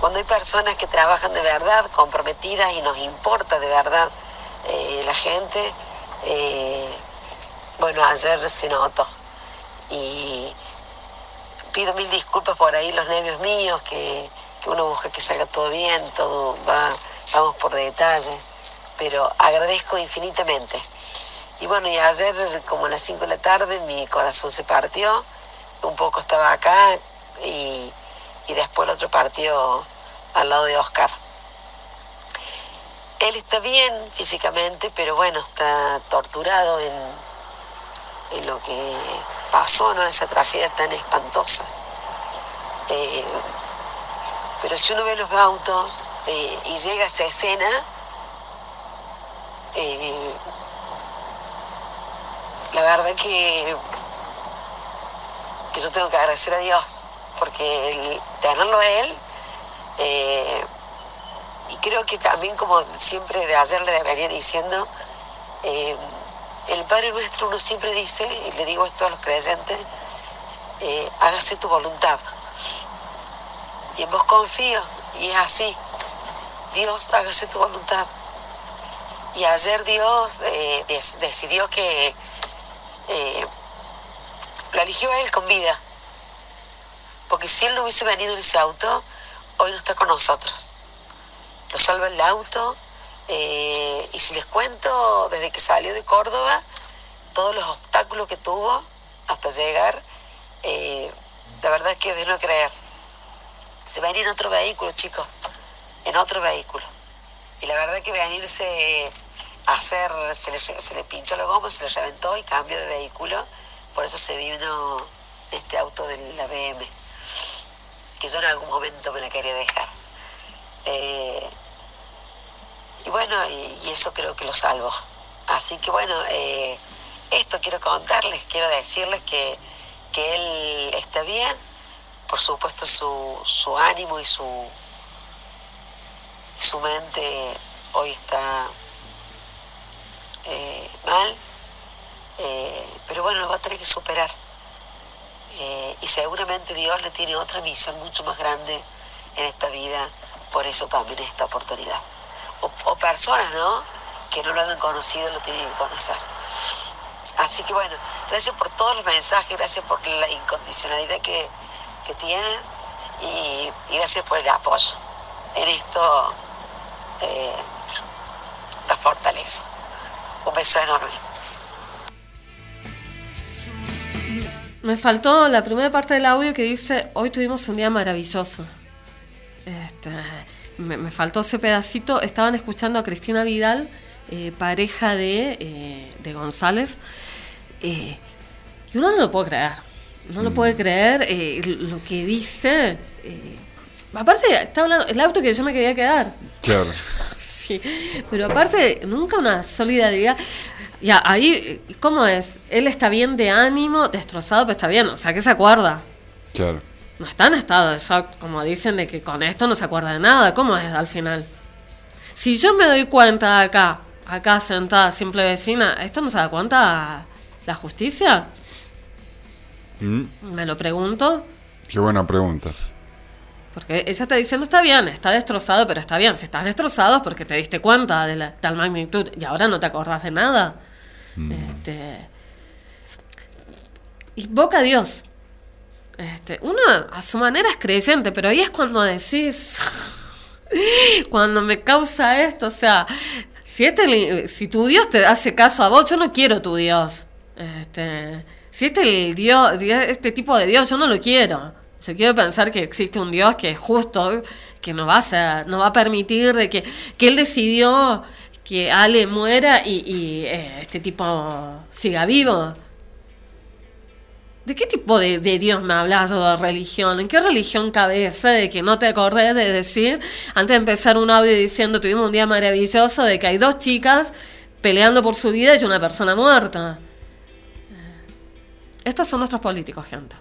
cuando hay personas que trabajan de verdad, comprometidas y nos importa de verdad eh, la gente, eh, bueno, ayer se notó. Y pido mil disculpas por ahí los nervios míos, que, uno busca que salga todo bien, todo va, vamos por detalle, pero agradezco infinitamente. Y bueno, y ayer como a las 5 de la tarde mi corazón se partió, un poco estaba acá y, y después el otro partió al lado de Oscar. Él está bien físicamente, pero bueno, está torturado en, en lo que pasó, ¿no? Esa tragedia tan espantosa. Eh, pero si uno ve los autos eh, y llega a esa escena, eh, la verdad que, que yo tengo que agradecer a Dios, porque el tenerlo a Él, eh, y creo que también como siempre de ayer le venía diciendo, eh, el Padre Nuestro uno siempre dice, y le digo esto a los creyentes, eh, hágase tu voluntad. Y en vos confío, y es así. Dios, hágase tu voluntad. Y ayer Dios decidió que eh, lo eligió a él con vida. Porque si él no hubiese venido en ese auto, hoy no está con nosotros. Lo salva el auto. eh, y si les cuento, desde que salió de Córdoba, todos los obstáculos que tuvo hasta llegar, eh, la verdad es que es de no creer. Se venía en otro vehículo, chicos, en otro vehículo. Y la verdad que venirse a hacer, se le, se le pinchó la goma, se le reventó y cambió de vehículo. Por eso se vino este auto de la BM, que yo en algún momento me la quería dejar. Eh, y bueno, y, eso creo que lo salvo. Así que bueno, eh, esto quiero contarles, quiero decirles que, que él está bien, por supuesto su, su ánimo y su, su mente hoy está eh, mal, pero bueno, lo va a tener que superar. Eh, y seguramente Dios le tiene otra misión mucho más grande en esta vida, por eso también esta oportunidad. O, personas, ¿no? Que no lo hayan conocido, lo tienen que conocer. Así que bueno, gracias por todos los mensajes, gracias por la incondicionalidad que, que tienen y, gracias por el apoyo. En esto eh, da fortaleza. Un beso enorme. Me faltó la primera parte del audio que dice, hoy tuvimos un día maravilloso. Este, me, me faltó ese pedacito. Estaban escuchando a Cristina Vidal, eh, pareja de, eh, de González. eh, y uno no lo puede creer. No lo puede creer lo que dice. aparte, está hablando, el auto que yo me quería quedar. Claro. Sí, pero aparte, nunca una solidaridad. Ya, ahí, ¿cómo es? Él está bien de ánimo, destrozado, pero está bien, o sea, que se acuerda. Claro. No está en estado de shock, como dicen, de que con esto no se acuerda de nada. ¿Cómo es al final? Si yo me doy cuenta acá, acá sentada, simple vecina, ¿esto no se da cuenta la justicia? Mm, Me lo pregunto. Qué buena pregunta. Porque ella está diciendo, está bien, está destrozado, pero está bien. Si estás destrozado es porque te diste cuenta de la tal magnitud y ahora no te acordás de nada. Este, y boca a Dios. Este, uno a su manera es creyente, pero ahí es cuando decís, cuando me causa esto, o sea, si, este, si tu Dios te hace caso a vos, yo no quiero tu Dios. Este, si este, el Dios, este tipo de Dios, yo no lo quiero. Yo quiero pensar que existe un Dios que es justo, que no va a hacer, no va a permitir de que, que Él decidió que Ale muera y, eh, este tipo siga vivo. ¿De qué tipo de, Dios me hablas o de religión? ¿En qué religión cabe esa de que no te acordés de decir, antes de empezar un audio diciendo tuvimos un día maravilloso, de que hay dos chicas peleando por su vida y una persona muerta? Estos son nuestros políticos, gente.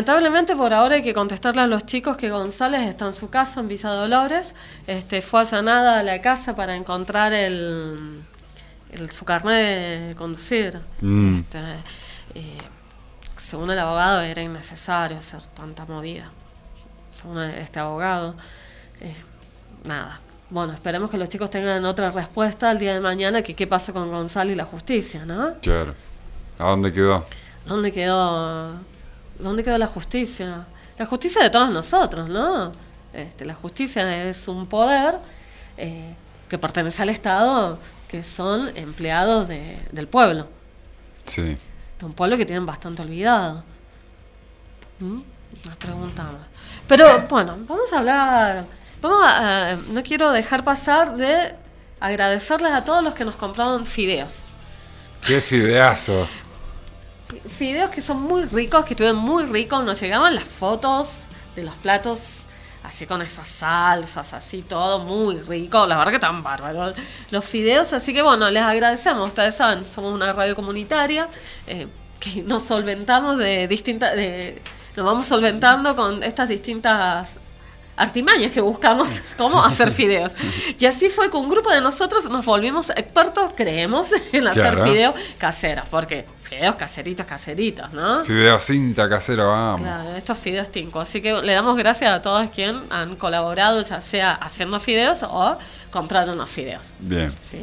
Lamentablemente por ahora hay que contestarle a los chicos que González está en su casa en Villa Dolores. Este, fue allanada a la casa para encontrar el, el- su carnet de conducir. Mm. Este, eh, según el abogado era innecesario hacer tanta movida. Según este abogado, eh, nada. Bueno, esperemos que los chicos tengan otra respuesta el día de mañana, que qué pasa con Gonzalo y la justicia, ¿no? Claro. ¿A dónde quedó? ¿Dónde quedó, ¿Dónde quedó la justicia? La justicia de todos nosotros, ¿no? Este, la justicia es un poder eh, que pertenece al Estado, que son empleados de- del pueblo, Sí. de un pueblo que tienen bastante olvidado. ¿Mm? Nos preguntamos. Pero bueno, vamos a hablar. Vamos a, eh, no quiero dejar pasar de agradecerles a todos los que nos compraron fideos. Qué fideazo. Fideos que son muy ricos, que estuvieron muy ricos. Nos llegaban las fotos de los platos así con esas salsas, así todo muy rico. La verdad que tan bárbaros los fideos. Así que bueno, les agradecemos. Ustedes saben, somos una radio comunitaria eh, que nos solventamos de distintas. Nos vamos solventando con estas distintas artimañas que buscamos cómo hacer fideos. Y así fue que un grupo de nosotros nos volvimos expertos, creemos, en hacer Claro. fideos caseros. Porque fideos caseritos, caseritos, ¿no? Fideo cinta casero, vamos. Claro, estos fideos tinco. Así que le damos gracias a todos quienes han colaborado, ya sea haciendo fideos o comprando unos fideos. Bien. ¿sí?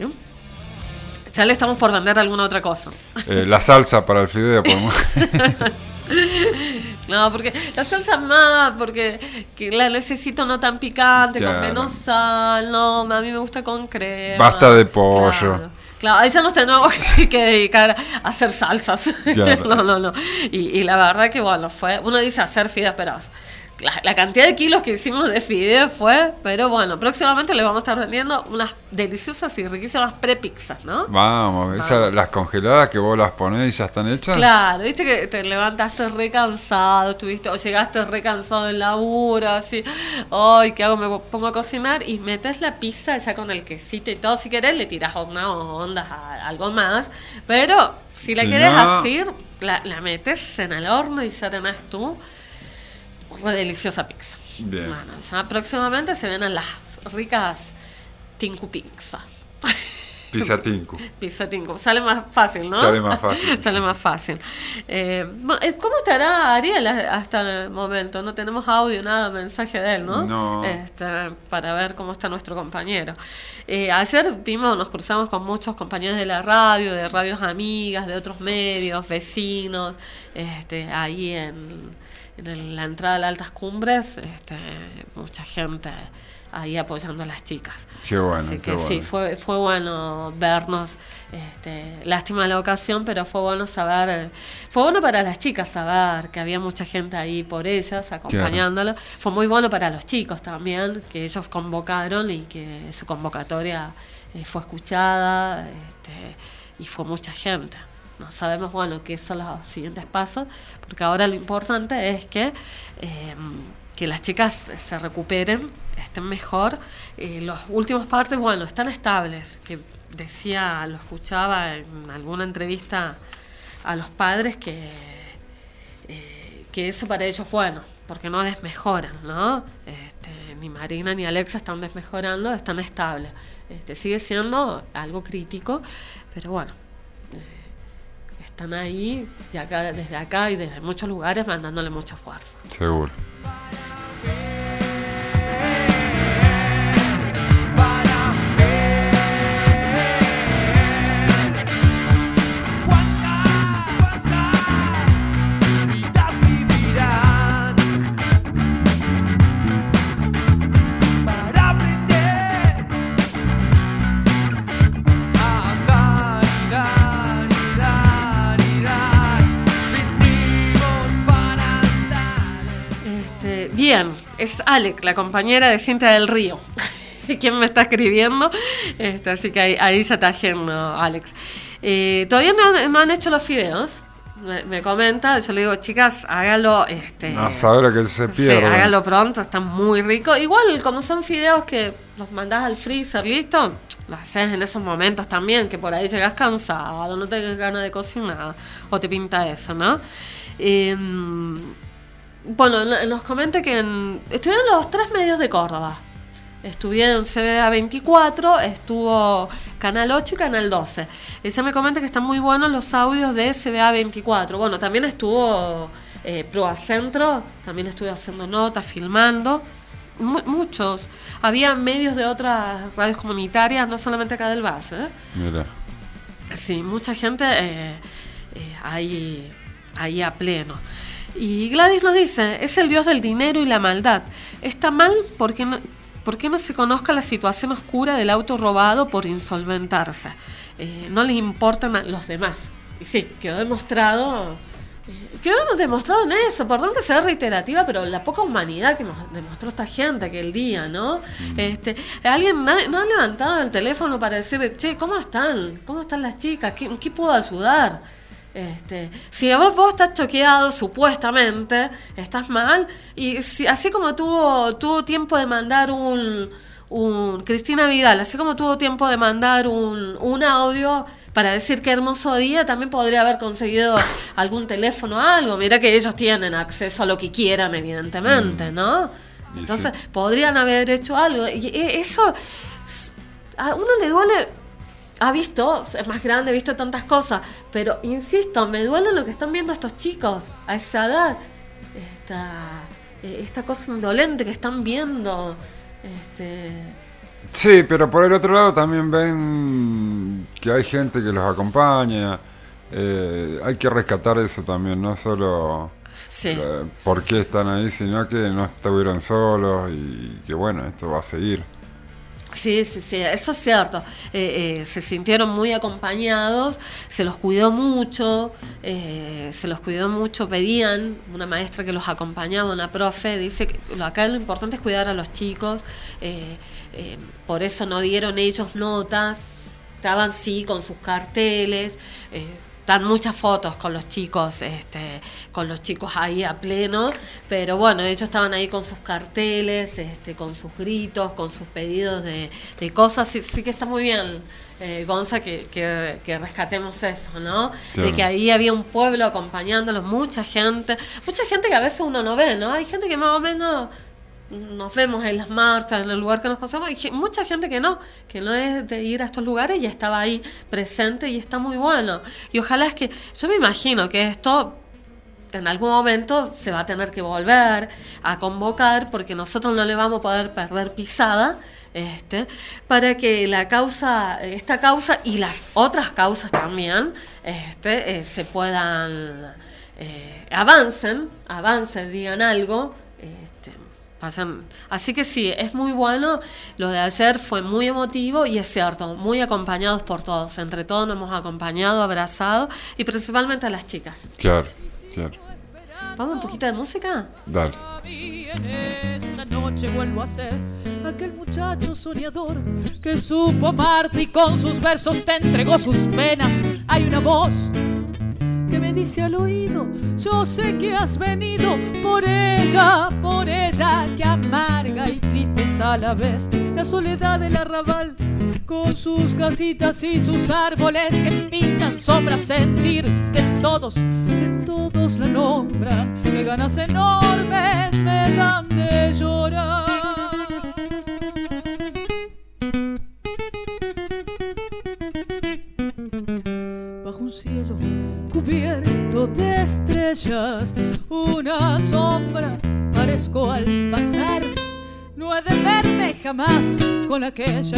Ya le estamos por vender alguna otra cosa. Eh, la salsa para el fideo. podemos- No, porque la salsa más, porque que la necesito no tan picante, con menos sal, no, a mí me gusta con crema. Basta de pollo. Claro, Claro, ahí ya nos tenemos que, que dedicar a hacer salsas. Claro. no, no, no. Y, y la verdad que, bueno, fue, uno dice hacer fideos, pero la, la cantidad de kilos que hicimos de fideos fue, pero bueno, próximamente le vamos a estar vendiendo unas deliciosas y riquísimas pre-pizzas, ¿no? Vamos, esas, las congeladas que vos las ponés y ya están hechas. Claro, viste que te levantaste re cansado, estuviste, o llegaste re cansado del laburo, así, ay, ¿qué hago? Me pongo a cocinar y metes la pizza ya con el quesito y todo, si querés le tiras una onda a algo más, pero si la Si querés no- así, la, la metes en el horno y ya tenés tú deliciosa pizza. Bien. Bueno, ya próximamente se vienen las ricas Tinku Pizza. Pizza tinku. Pizza Tinko. Sale más fácil, ¿no? Sale más fácil. Sale más fácil. Eh, eh, ¿Cómo estará Ariel hasta el momento? No tenemos audio, nada, mensaje de él, ¿no? No. Este, para ver cómo está nuestro compañero. Eh, ayer vimos, nos cruzamos con muchos compañeros de la radio, de radios amigas, de otros medios, vecinos, este, ahí en, en el- la entrada a las altas cumbres, este, mucha gente ahí apoyando a las chicas. Qué bueno, Así qué que sí, bueno. fue, fue bueno vernos. Este, lástima la ocasión, pero fue bueno saber, fue bueno para las chicas saber que había mucha gente ahí por ellas, acompañándolas. Fue muy bueno para los chicos también, que ellos convocaron y que su convocatoria eh, fue escuchada este, y fue mucha gente. No sabemos, bueno, qué son los siguientes pasos, porque ahora lo importante es que, eh, que las chicas se recuperen, estén mejor. Eh, los últimos partes, bueno, están estables, que decía, lo escuchaba en alguna entrevista a los padres que, eh, que eso para ellos bueno, porque no desmejoran, ¿no? Este, ni Marina ni Alexa están desmejorando, están estables. Este, sigue siendo algo crítico, pero bueno, están ahí y acá, desde acá y desde muchos lugares mandándole mucha fuerza. Seguro. Bien, es Alec, la compañera de Cinta del Río. quien me está escribiendo. Este, así que ahí, ahí ya está yendo Alex. Eh, Todavía no, no han hecho los fideos. me, me comenta, yo le digo, chicas, hágalo, este, No sabe que se sí, pierde. hágalo pronto, está muy rico. Igual, como son fideos que los mandás al freezer, listo, los haces en esos momentos también, que por ahí llegas cansado, no tengas ganas de cocinar, o te pinta eso, ¿no? Em, bueno, no- nos comenta que en, estuvieron los tres medios de Córdoba. Estuvieron CBA 24, estuvo Canal 8 y Canal 12. Ella me comenta que están muy buenos los audios de CBA 24. Bueno, también estuvo eh, Proa Centro, también estuve haciendo notas, filmando. Mu- muchos. Había medios de otras radios comunitarias, no solamente acá del Valle. ¿eh? Mira. Sí, mucha gente eh, eh, ahí, ahí a pleno. Y Gladys nos dice, es el dios del dinero y la maldad. Está mal porque no, porque no se conozca la situación oscura del auto robado por insolventarse. Eh, no les importan a los demás. Y sí, quedó demostrado... eh, Quedó demostrado en eso, perdón que sea reiterativa, pero la poca humanidad que nos demostró esta gente aquel día, ¿no? Este, alguien no ha levantado el teléfono para decir, che, ¿cómo están? ¿Cómo están las chicas? ¿Qué, qué puedo ayudar? Este, si vos, vos estás choqueado, supuestamente, estás mal, y si, así como tuvo, tuvo tiempo de mandar un, un Cristina Vidal, así como tuvo tiempo de mandar un, un audio para decir qué hermoso día, también podría haber conseguido algún teléfono o algo. Mira que ellos tienen acceso a lo que quieran, evidentemente, ¿no? Y Entonces, podrían haber hecho algo. Y eso, a uno le duele, ha visto, es más grande, ha visto tantas cosas, pero insisto, me duele lo que están viendo estos chicos a esa edad. Esta, eh, esta cosa indolente que están viendo. Este, Sí, pero por el otro lado también ven que hay gente que los acompaña. eh, hay que rescatar eso también, no solo sí. eh, por qué están ahí, sino que no estuvieron solos y que bueno, esto va a seguir. Sí, sí, sí, eso es cierto. Eh, eh, se sintieron muy acompañados, se los cuidó mucho, eh, se los cuidó mucho, pedían, una maestra que los acompañaba, una profe, dice que acá lo importante es cuidar a los chicos, por eso no dieron ellos notas, estaban sí con sus carteles. Están muchas fotos con los chicos, este, con los chicos ahí a pleno, pero bueno, ellos estaban ahí con sus carteles, este, con sus gritos, con sus pedidos de, de cosas, sí, sí que está muy bien, eh, Gonza, que, que- que rescatemos eso, ¿no? Claro. De que ahí había un pueblo acompañándolos, mucha gente, mucha gente que a veces uno no ve, ¿no? Hay gente que más o menos nos vemos en las marchas, en el lugar que nos conocemos, y mucha gente que no, que no es de ir a estos lugares y estaba ahí presente y está muy bueno. Y ojalá es que, yo me imagino que esto en algún momento se va a tener que volver a convocar porque nosotros no le vamos a poder perder pisada. Este, para que la causa, esta causa y las otras causas también, este, eh, se puedan eh, avancen, avancen, digan algo, este, pasan. Así que sí, es muy bueno. Lo de ayer fue muy emotivo y es cierto, muy acompañados por todos. Entre todos nos hemos acompañado, abrazado y principalmente a las chicas. Claro, claro. ¿Vamos un poquito de música? Dale. En esta noche vuelvo a ser aquel muchacho soñador que supo amarte y con sus versos te entregó sus penas. Hay una voz que me dice al oído, yo sé que has venido por ella, por ella que amarga y triste es a la vez la soledad del arrabal con sus casitas y sus árboles que pintan sombras sentir que todos, que todos la nombran, que ganas enormes me dan de llorar. De estrellas, una sombra parezco al pasar. No he de verme jamás con aquella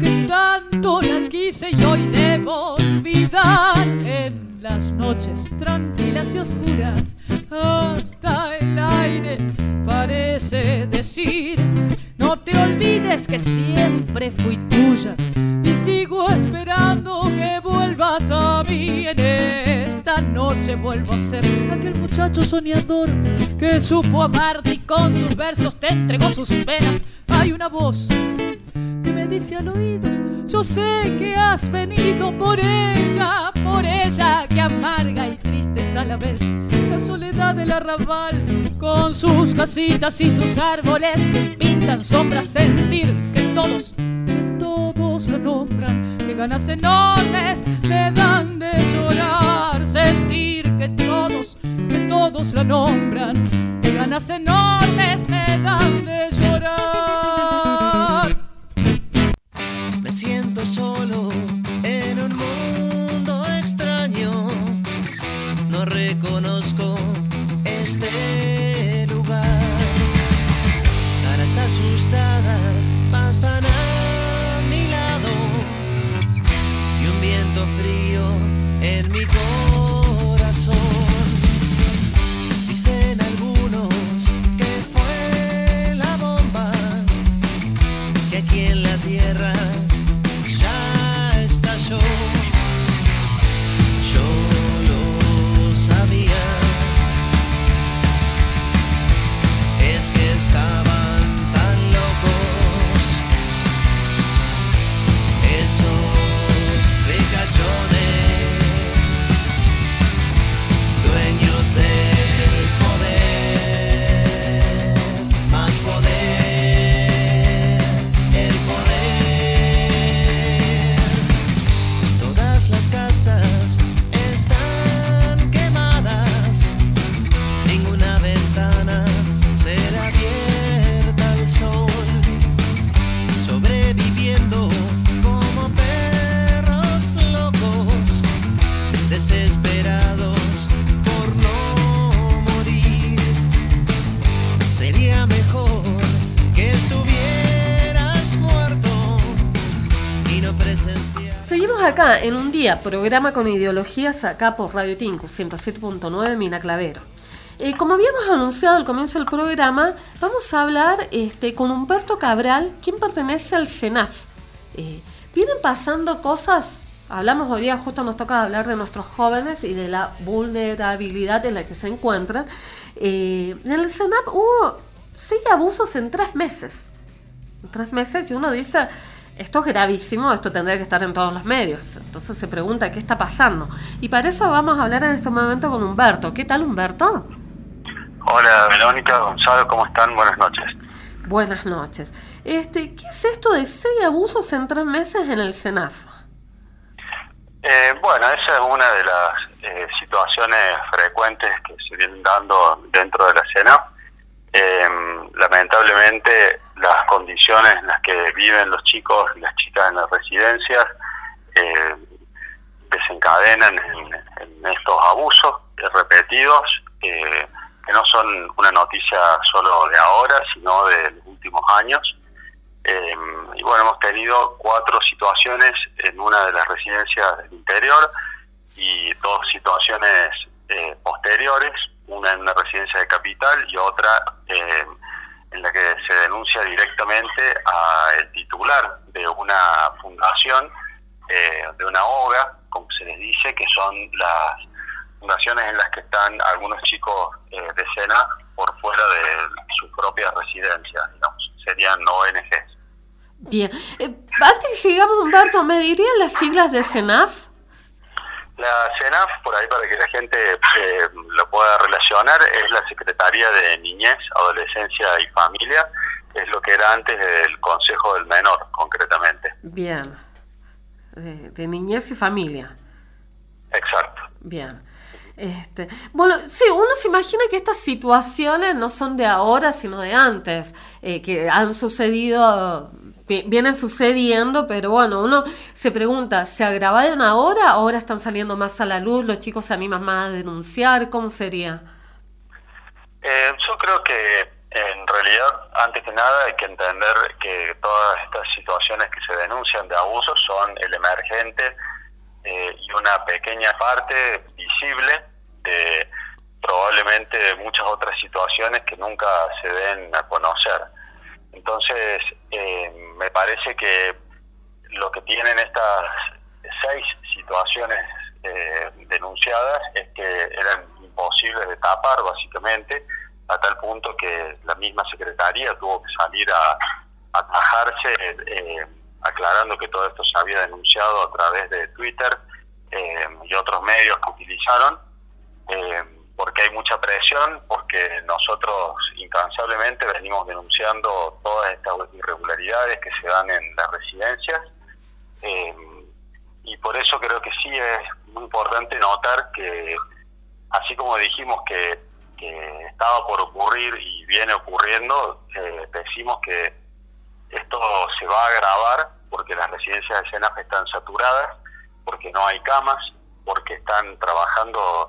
que tanto la quise y hoy debo olvidar en las noches tranquilas y oscuras. Hasta el aire parece decir: No te olvides que siempre fui tuya esperando que vuelvas a mí. En esta noche vuelvo a ser aquel muchacho soñador que supo amarte y con sus versos te entregó sus penas. Hay una voz que me dice al oído, yo sé que has venido por ella, por ella que amarga y triste a la vez. La soledad del arrabal, con sus casitas y sus árboles, pintan sombras, sentir que todos lo nombran, que ganas enormes me dan de llorar, sentir que todos, que todos lo nombran, que ganas enormes me dan de llorar. Me siento solo en un mundo extraño. No reconozco este lugar. Caras asustadas pasan a frío en mi corazón. Acá en un día, programa con ideologías acá por Radio Tinku 107.9 Mina Clavero. Eh, como habíamos anunciado al comienzo del programa, vamos a hablar este, con Humberto Cabral, quien pertenece al CENAF. Eh, vienen pasando cosas, hablamos hoy día, justo nos toca hablar de nuestros jóvenes y de la vulnerabilidad en la que se encuentran. Eh, en el CENAF hubo seis abusos en tres meses. En tres meses y uno dice, esto es gravísimo, esto tendría que estar en todos los medios. Entonces se pregunta qué está pasando. Y para eso vamos a hablar en este momento con Humberto. ¿Qué tal Humberto? Hola Verónica, Gonzalo, ¿cómo están? Buenas noches. Buenas noches. Este, ¿Qué es esto de seis abusos en tres meses en el CENAF? Eh, bueno, esa es una de las eh, situaciones frecuentes que se vienen dando dentro de la escena. Eh, lamentablemente, las condiciones en las que viven los chicos y las chicas en las residencias eh, desencadenan en, estos abusos repetidos, eh, que no son una noticia solo de ahora, sino de los últimos años. Eh, y bueno, hemos tenido cuatro situaciones en una de las residencias del interior y dos situaciones eh, posteriores, una en una residencia de capital y otra en la que se denuncia directamente al titular de una fundación, eh, de una OGA, como se les dice, que son las fundaciones en las que están algunos chicos eh, de SENA por fuera de sus propias residencias, digamos, serían ONGs. Bien. Eh, antes sigamos, Humberto, ¿me dirían las siglas de CENAF? La CENAF, por ahí para que la gente eh, lo pueda relacionar, es la Secretaría de Niñez, Adolescencia y Familia, es lo que era antes del Consejo del Menor, concretamente. Bien. De, de niñez y familia. Exacto. Bien. Este, bueno, sí, uno se imagina que estas situaciones no son de ahora, sino de antes, eh, que han sucedido, vienen sucediendo, pero bueno, uno se pregunta, ¿se agravaron ahora? ¿Ahora están saliendo más a la luz? ¿Los chicos se animan más a denunciar? ¿Cómo sería? Eh, yo creo que en realidad, antes que nada, hay que entender que todas estas situaciones que se denuncian de abuso son el emergente eh, y una pequeña parte visible de probablemente muchas otras situaciones que nunca se den a conocer. Entonces, eh, me parece que lo que tienen estas seis situaciones eh, denunciadas es que eran imposibles de tapar, básicamente, a tal punto que la misma Secretaría tuvo que salir a, atajarse, eh, aclarando que todo esto se había denunciado a través de Twitter eh, y otros medios que utilizaron, eh, mucha presión porque nosotros incansablemente venimos denunciando todas estas irregularidades que se dan en las residencias. Eh, y por eso creo que sí es muy importante notar que así como dijimos que, estaba por ocurrir y viene ocurriendo, eh, decimos que esto se va a agravar porque las residencias de SENAF están saturadas, porque no hay camas, porque están trabajando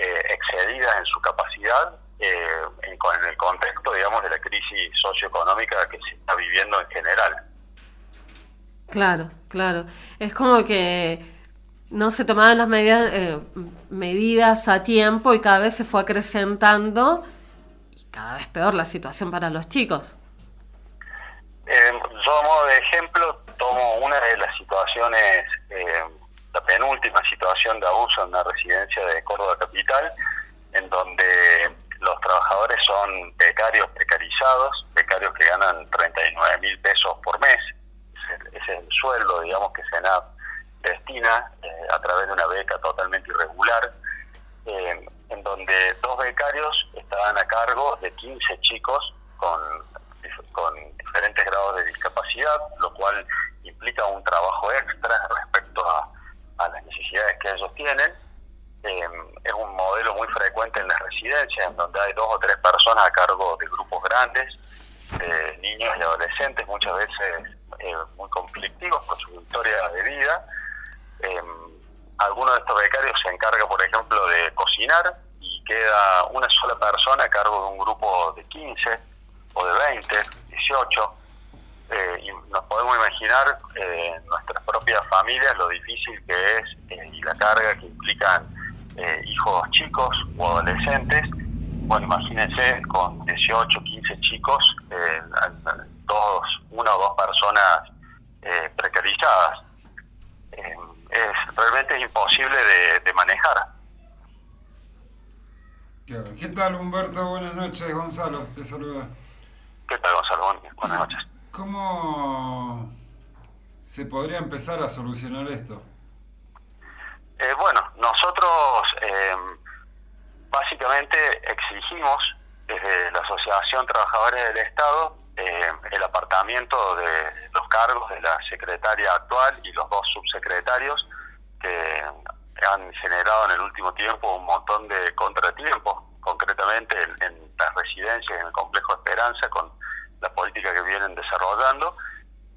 eh, excedidas en su capacidad eh, en, en el contexto, digamos, de la crisis socioeconómica que se está viviendo en general. Claro, claro. Es como que no se tomaban las medidas, eh, medidas a tiempo y cada vez se fue acrecentando y cada vez peor la situación para los chicos. Eh, yo a modo de ejemplo tomo una de las situaciones, eh, la penúltima situación de abuso en una residencia de Córdoba Capital, en donde los trabajadores son becarios precarizados, becarios que ganan 39 mil pesos por mes, es el- es el sueldo, digamos, que SENAP destina eh, a través de una beca totalmente irregular, eh, en donde dos becarios estaban a cargo de 15 chicos con, con diferentes grados de discapacidad, lo cual implica un trabajo extra respecto a, a las necesidades que ellos tienen. Eh, es un modelo muy frecuente en las residencias, en donde hay dos o tres personas a cargo de grupos grandes, de niños y adolescentes, muchas veces eh, muy conflictivos por su historia de vida. Eh, alguno de estos becarios se encarga, por ejemplo, de cocinar y queda una sola persona a cargo de un grupo de 15 o de 20, 18. Eh, nos podemos imaginar eh, en nuestras propias familias lo difícil que es eh, y la carga que implican eh, hijos chicos o adolescentes. Bueno, imagínense con 18, 15 chicos, eh, dos, una o dos personas precarizadas. Es realmente es imposible de, de manejar. Claro. ¿Qué tal, Humberto? Buenas noches. Gonzalo te saluda. ¿Qué tal, Gonzalo? Buenas noches. ¿Cómo se podría empezar a solucionar esto? Eh, bueno, nosotros eh, básicamente exigimos desde la Asociación Trabajadores del Estado eh, el apartamiento de los cargos de la secretaria actual y los dos subsecretarios que han generado en el último tiempo un montón de contratiempos, concretamente en, en las residencias en el complejo Esperanza con la política que vienen desarrollando.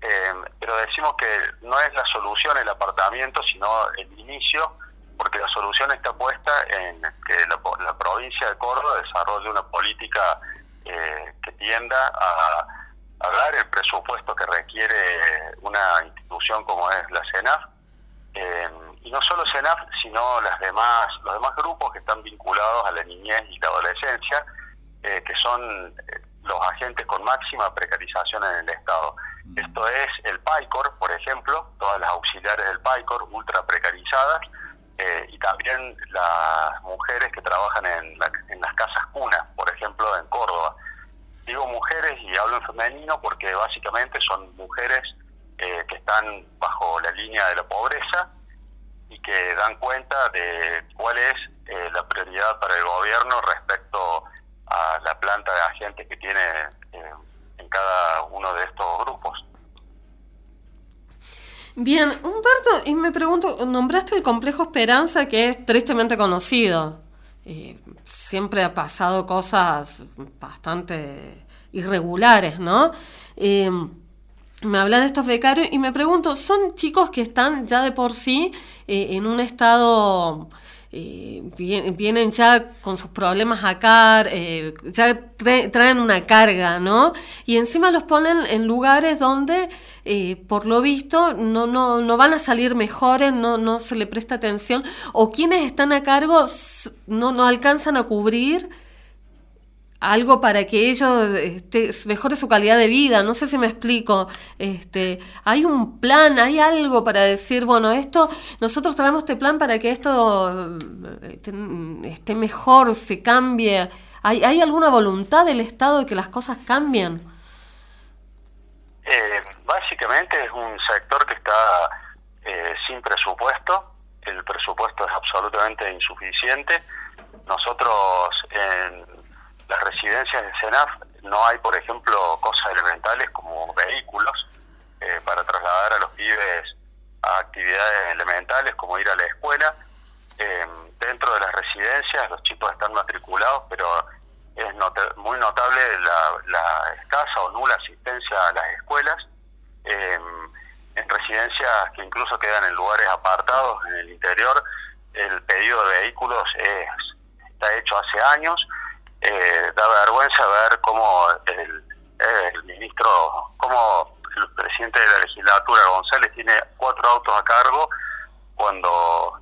Eh, pero decimos que no es la solución el apartamiento, sino el inicio, porque la solución está puesta en que la, la provincia de Córdoba desarrolle una política eh, que tienda a, a, dar el presupuesto que requiere una institución como es la CENAF. Eh, y no solo CENAF, sino las demás, los demás grupos que están vinculados a la niñez y la adolescencia, eh, que son los agentes con máxima precarización en el Estado. Esto es el PAICOR, por ejemplo, todas las auxiliares del PAICOR ultra precarizadas, eh, y también las mujeres que trabajan en, la, en, las casas cunas, por ejemplo, en Córdoba. Digo mujeres y hablo en femenino porque básicamente son mujeres eh, que están bajo la línea de la pobreza y que dan cuenta de cuál es eh, la prioridad para el gobierno respecto a la planta de agentes que tiene eh, en cada uno de estos grupos. Bien, Humberto, y me pregunto, nombraste el complejo Esperanza que es tristemente conocido. Eh, siempre ha pasado cosas bastante irregulares, ¿no? Eh, me habla de estos becarios y me pregunto, ¿son chicos que están ya de por sí eh, en un estado eh, vienen ya con sus problemas acá, eh, ya tra traen una carga, ¿no? Y encima los ponen en lugares donde, eh, por lo visto, no, no, no van a salir mejores, no, no se le presta atención, o quienes están a cargo no, no alcanzan a cubrir algo para que ellos este, mejore su calidad de vida, no sé si me explico, este, hay un plan, hay algo para decir, bueno, esto, nosotros traemos este plan para que esto este, esté mejor, se cambie, ¿Hay, ¿hay alguna voluntad del Estado de que las cosas cambien? Eh, básicamente es un sector que está eh, sin presupuesto, el presupuesto es absolutamente insuficiente, nosotros en las residencias de CENAF no hay, por ejemplo, cosas elementales como vehículos eh, para trasladar a los pibes a actividades elementales como ir a la escuela. Eh, dentro de las residencias los chicos están matriculados, pero es nota- muy notable la, la escasa o nula asistencia a las escuelas. Eh, en residencias que incluso quedan en lugares apartados en el interior, el pedido de vehículos es, está hecho hace años. Eh, da vergüenza ver cómo el, ministro, cómo el presidente de la legislatura, González, tiene cuatro autos a cargo cuando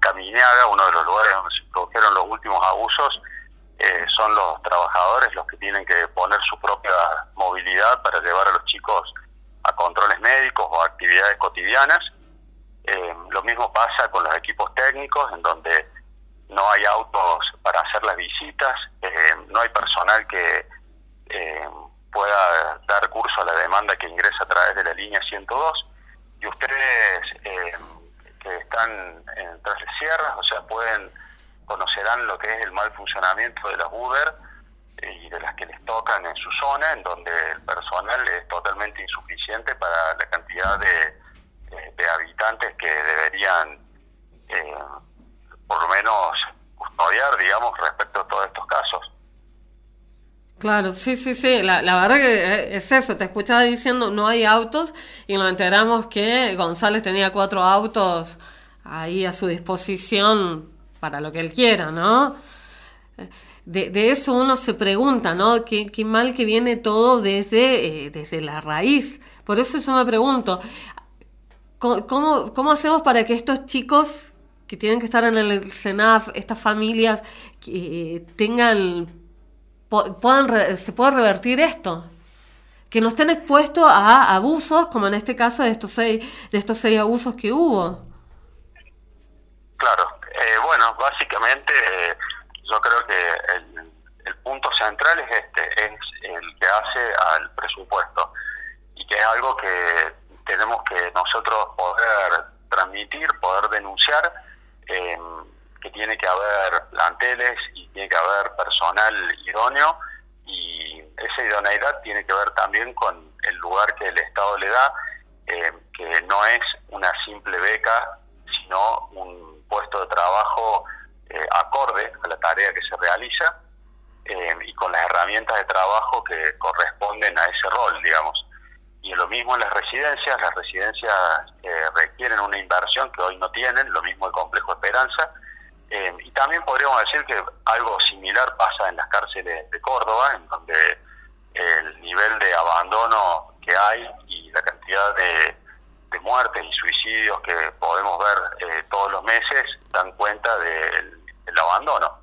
Caminaga, uno de los lugares donde se produjeron los últimos abusos, eh, son los trabajadores los que tienen que poner su propia movilidad para llevar a los chicos a controles médicos o a actividades cotidianas. Eh, lo mismo pasa con los equipos técnicos, en donde no hay autos para hacer las visitas, eh, no hay personal que eh, pueda dar curso a la demanda que ingresa a través de la línea 102. Y ustedes eh, que están en tras las sierras, o sea, pueden conocerán lo que es el mal funcionamiento de las Uber y de las que les tocan en su zona, en donde el personal es totalmente insuficiente para la cantidad de, de habitantes que deberían por lo menos custodiar, digamos, respecto a todos estos casos. Claro, sí, sí, sí, la, la verdad que eh, es eso, te escuchaba diciendo no hay autos y nos enteramos que González tenía cuatro autos ahí a su disposición para lo que él quiera, ¿no? De, eso uno se pregunta, ¿no? Qué, qué mal que viene todo desde, eh, desde la raíz. Por eso yo me pregunto, ¿cómo, cómo, cómo hacemos para que estos chicos que tienen que estar en el SENAF, estas familias, que eh, tengan puedan se pueda revertir esto. Que no estén expuestos a abusos, como en este caso de estos seis, de estos seis abusos que hubo. Claro, eh, bueno, básicamente yo creo que el, el punto central es este, es el que hace al presupuesto y que es algo que tenemos que nosotros poder transmitir, poder denunciar, eh, que tiene que haber planteles y tiene que haber personal idóneo y esa idoneidad tiene que ver también con el lugar que el Estado le da, eh, que no es una simple beca, sino un puesto de trabajo eh, acorde a la tarea que se realiza eh, y con las herramientas de trabajo que corresponden a ese rol, digamos. Y lo mismo en las residencias, las residencias eh, requieren una inversión que hoy no tienen, lo mismo el complejo Esperanza, eh, y también podríamos decir que algo similar pasa en las cárceles de Córdoba, en donde el nivel de abandono que hay y la cantidad de, muertes y suicidios que podemos ver eh, todos los meses dan cuenta del, del abandono.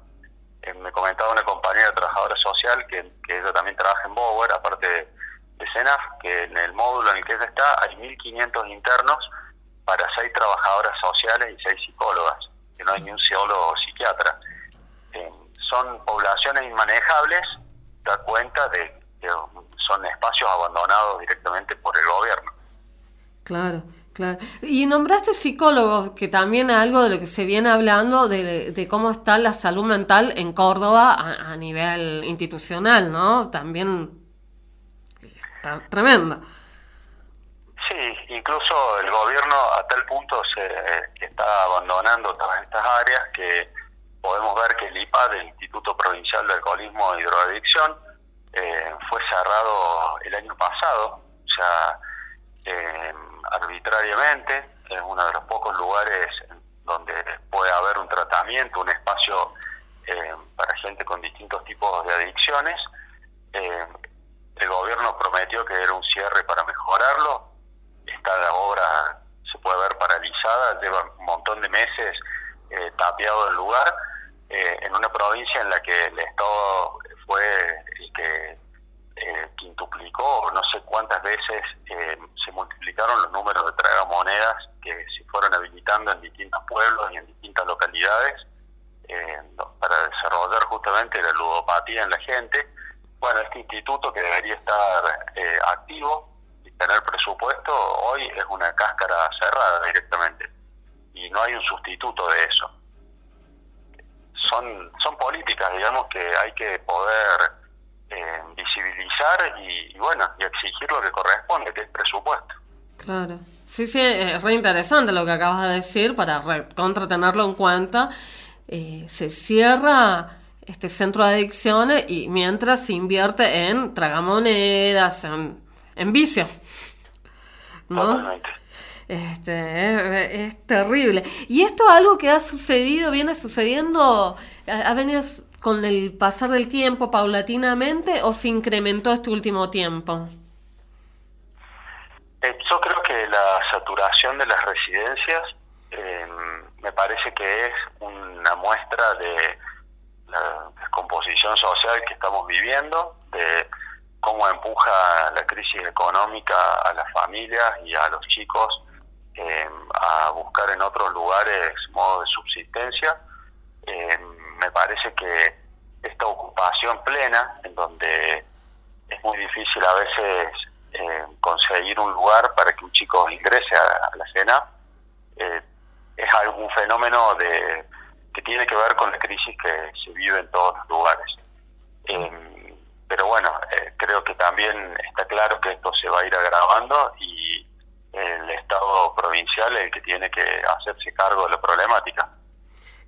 Eh, me comentaba una compañera trabajadora social que, que ella también trabaja en Bower, aparte de, de CENAF, que en el módulo en el que ella está hay 1.500 internos para seis trabajadoras sociales y seis psicólogas, que no hay ni un psicólogo o psiquiatra. Eh, son poblaciones inmanejables, da cuenta de que son espacios abandonados directamente por el gobierno. Claro, claro. Y nombraste psicólogos, que también algo de lo que se viene hablando de, cómo está la salud mental en Córdoba a, nivel institucional, ¿no? También tremenda. Sí, incluso el gobierno a tal punto se está abandonando todas estas áreas que podemos ver que el IPA, del Instituto Provincial de Alcoholismo e Hidroadicción, eh, fue cerrado el año pasado, o sea, eh, arbitrariamente, es uno de los pocos lugares donde puede haber un tratamiento, un espacio eh, para gente con distintos tipos de adicciones. El gobierno prometió que era un cierre para mejorarlo, esta obra se puede ver paralizada, lleva un montón de meses eh, tapiado el lugar, eh, en una provincia en la que el Estado fue el que eh, quintuplicó, no sé cuántas veces eh, se multiplicaron los números de tragamonedas que se fueron habilitando en distintos pueblos y en distintas localidades para desarrollar justamente la ludopatía en la gente. Bueno, este instituto que debería estar eh, activo y tener presupuesto, hoy es una cáscara cerrada directamente y no hay un sustituto de eso. son, son políticas, digamos, que hay que poder eh, visibilizar y, bueno, y exigir lo que corresponde, que es presupuesto. Claro. Sí, sí, es re interesante lo que acabas de decir para re- contra tenerlo en cuenta. Eh, se cierra este centro de adicciones y mientras se invierte en tragamonedas, en, en vicio. ¿No? Este, es, es terrible. ¿Y esto es algo que ha sucedido, viene sucediendo, ha, ha venido con el pasar del tiempo paulatinamente o se incrementó este último tiempo? Eh, yo creo que la saturación de las residencias eh, me parece que es una muestra de la descomposición social que estamos viviendo, de cómo empuja la crisis económica a las familias y a los chicos eh, a buscar en otros lugares modos de subsistencia. Eh, me parece que esta ocupación plena, en donde es muy difícil a veces eh, conseguir un lugar para que un chico ingrese a, a la cena, eh, es algún fenómeno de que tiene que ver con la crisis que se vive en todos los lugares. Eh, pero bueno, eh, creo que también está claro que esto se va a ir agravando y el Estado provincial es el que tiene que hacerse cargo de la problemática.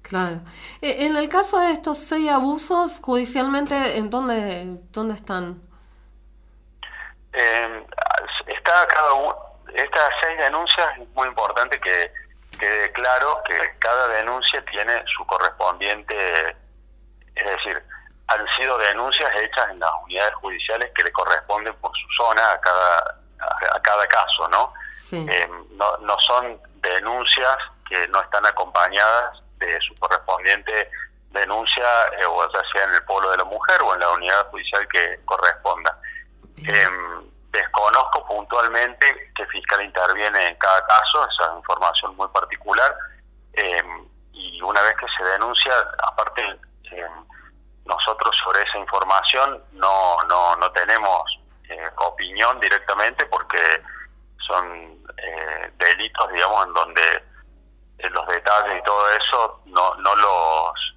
Claro. Eh, En el caso de estos seis abusos, judicialmente, ¿en dónde, dónde están? Eh, está cada u- estas seis denuncias es muy importante que quede claro que cada denuncia tiene su correspondiente, es decir, han sido denuncias hechas en las unidades judiciales que le corresponden por su zona a cada a, a cada caso, ¿no? Sí. Eh, no, no son denuncias que no están acompañadas de su correspondiente denuncia, eh, o ya sea en el polo de la mujer o en la unidad judicial que corresponda. Eh, desconozco puntualmente qué fiscal interviene en cada caso, esa es información muy particular, eh, y una vez que se denuncia, aparte, eh, nosotros sobre esa información no, no, no tenemos eh, opinión directamente porque son eh, delitos, digamos, en donde eh, los detalles y todo eso no, no los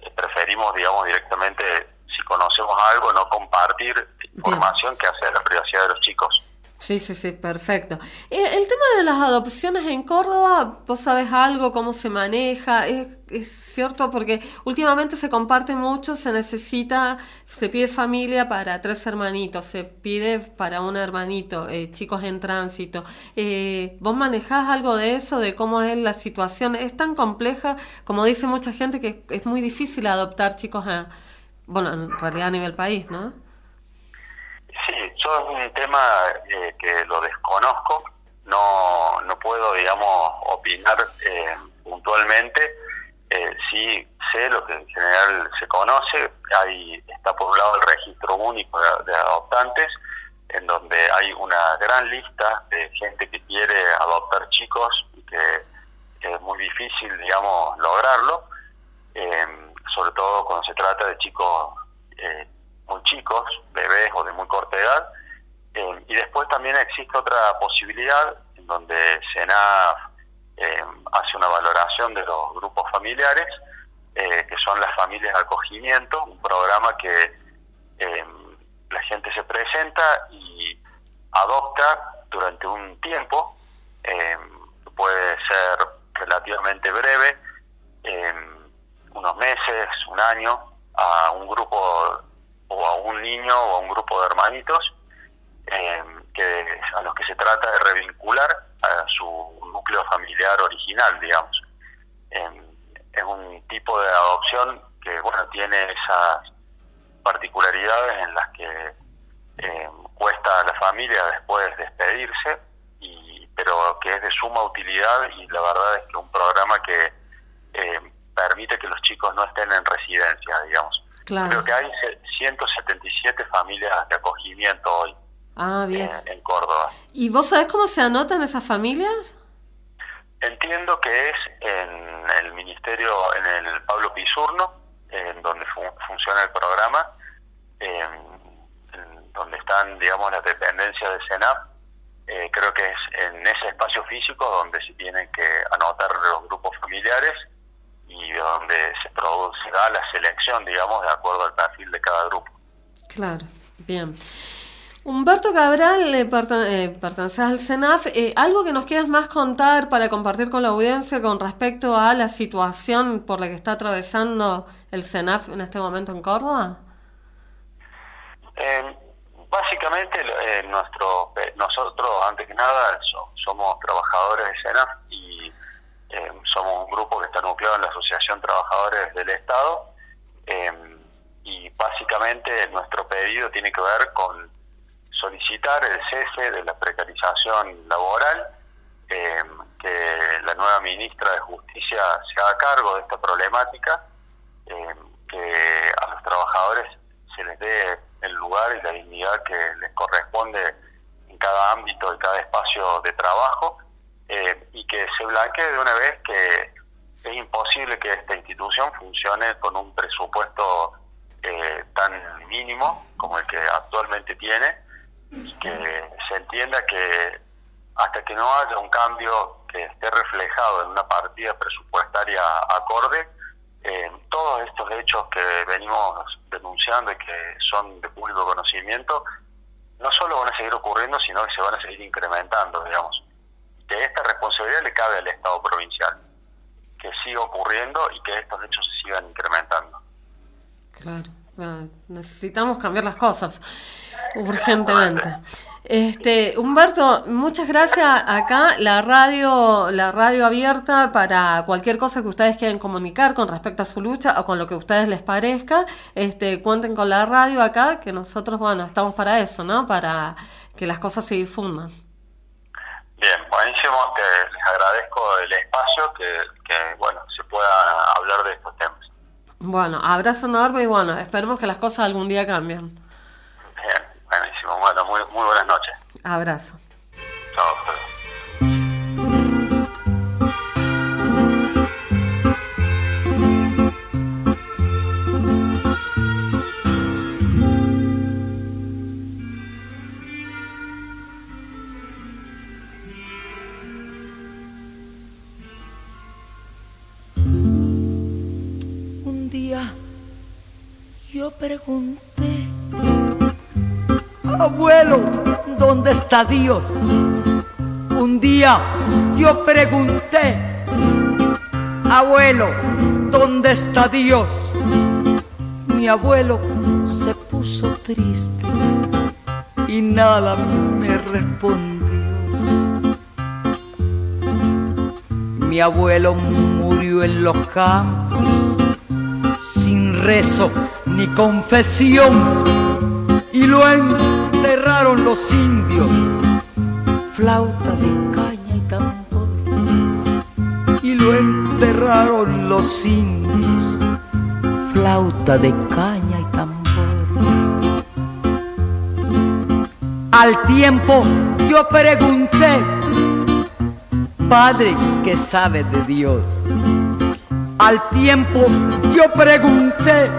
eh, preferimos, digamos, directamente, si conocemos algo, no compartir información que hace a la privacidad de los chicos. Sí, sí, sí, perfecto. Eh, el tema de las adopciones en Córdoba, ¿vos sabés algo? ¿Cómo se maneja? ¿Es, es cierto? Porque últimamente se comparte mucho, se necesita, se pide familia para tres hermanitos, se pide para un hermanito, eh, chicos en tránsito. Eh, ¿Vos manejás algo de eso, de cómo es la situación? Es tan compleja, como dice mucha gente, que es muy difícil adoptar chicos a, bueno, en realidad a nivel país, ¿no? Sí, yo es un tema eh, que lo desconozco, no, no puedo, digamos, opinar eh, puntualmente. Eh, sí sé lo que en general se conoce, hay está por un lado el registro único de, adoptantes, en donde hay una gran lista de gente que quiere adoptar chicos y que, que es muy difícil, digamos, lograrlo, eh, sobre todo cuando se trata de chicos eh, muy chicos, bebés o de muy corta edad. Eh, y después también existe otra posibilidad en donde SENAF eh, hace una valoración de los grupos familiares, eh, que son las familias de acogimiento, un programa que eh, la gente se presenta y adopta durante un tiempo, eh, puede ser relativamente breve, unos meses, un año, a un grupo o a un niño o a un grupo de hermanitos eh, que a los que se trata de revincular a su núcleo familiar original, digamos. Eh, es un tipo de adopción que, bueno, tiene esas particularidades en las que eh, cuesta a la familia después despedirse, y, pero que es de suma utilidad y la verdad es que un programa que permite que los chicos no estén en residencia, digamos. Claro. Creo que hay ce- 177 familias de acogimiento hoy Ah, bien. en Córdoba. ¿Y vos sabés cómo se anotan esas familias? Entiendo que es en el ministerio, en el Pablo Pisurno, en donde fu- funciona el programa, en- en donde están, digamos, las dependencias de SENAP. Eh, creo que es en ese espacio físico donde se tienen que anotar los grupos familiares y donde se da la selección, digamos, de acuerdo al perfil de cada grupo. Claro, bien. Humberto Cabral, eh, eh, perteneces al CENAF. Eh, ¿Algo que nos quieras más contar para compartir con la audiencia con respecto a la situación por la que está atravesando el CENAF en este momento en Córdoba? Eh, básicamente, nuestro, nosotros, antes que nada, so- somos trabajadores de SENAF y eh, somos un grupo que está nucleado en la Asociación Trabajadores del Estado. eh, y básicamente nuestro pedido tiene que ver con solicitar el cese de la precarización laboral, eh, que la nueva ministra de Justicia se haga cargo de esta problemática, que a los trabajadores se les dé el lugar y la dignidad que les corresponde en cada ámbito y cada espacio de trabajo, eh, y que se blanquee de una vez que es imposible que esta institución funcione con un presupuesto eh, tan mínimo como el que actualmente tiene y que se entienda que hasta que no haya un cambio que esté reflejado en una partida presupuestaria acorde, todos estos hechos que venimos denunciando y que son de público conocimiento, no solo van a seguir ocurriendo, sino que se van a seguir incrementando, digamos. Que esta responsabilidad le cabe al Estado provincial, que siga ocurriendo y que estos hechos se sigan incrementando. Claro, ah, necesitamos cambiar las cosas urgentemente. Este, Humberto, muchas gracias. Acá la radio, la radio abierta para cualquier cosa que ustedes quieran comunicar con respecto a su lucha o con lo que a ustedes les parezca. Este, cuenten con la radio acá, que nosotros, bueno, estamos para eso, ¿no? Para que las cosas se difundan. Bien, buenísimo, que les agradezco el espacio, que, que bueno, se pueda hablar de estos temas. Bueno, abrazo enorme y bueno, esperemos que las cosas algún día cambien. Bien, buenísimo, bueno, muy, muy buenas noches. Abrazo. Chao. Yo pregunté, abuelo, ¿dónde está Dios? Un día yo pregunté, abuelo, ¿dónde está Dios? Mi abuelo se puso triste y nada me respondió. Mi abuelo murió en los campos sin rezo ni confesión y lo enterraron los indios, flauta de caña y tambor y lo enterraron los indios, flauta de caña y tambor. Al tiempo yo pregunté, Padre que sabe de Dios. Al tiempo yo pregunté,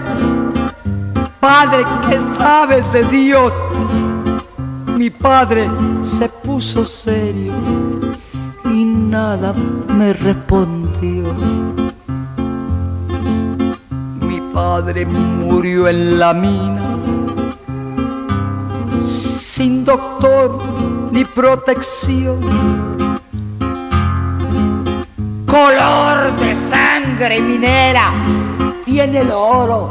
Padre que sabe de Dios. Mi padre se puso serio y nada me respondió. Mi padre murió en la mina sin doctor ni protección color de sangre minera tiene el oro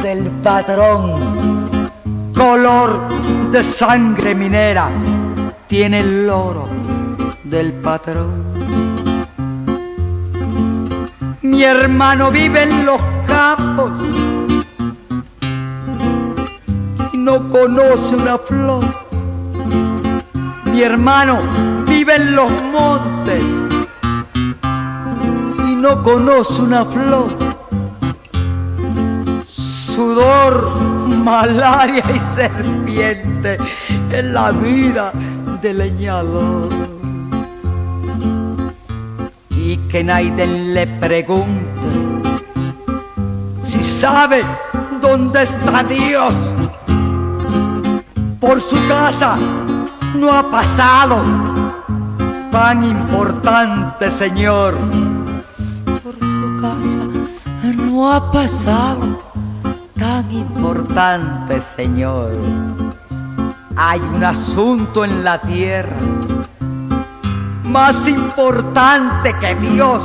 del patrón. Color de sangre minera tiene el oro del patrón. Mi hermano vive en los campos y no conoce una flor. Mi hermano vive en los montes no conoce una flor. Sudor, malaria y serpiente en la vida del leñador. Y que nadie le pregunte si sabe dónde está Dios. Por su casa no ha pasado tan importante, Señor. No ha pasado tan importante, Señor. Hay un asunto en la tierra más importante que Dios.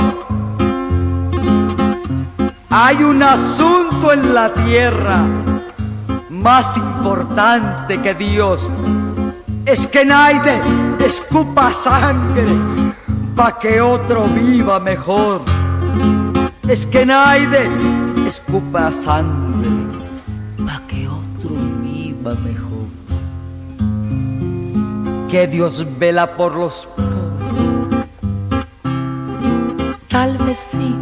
Hay un asunto en la tierra más importante que Dios. Es que nadie escupa sangre pa' que otro viva mejor. Es que nadie escupa sangre pa' que otro viva mejor. Que Dios vela por los pobres. Tal vez sí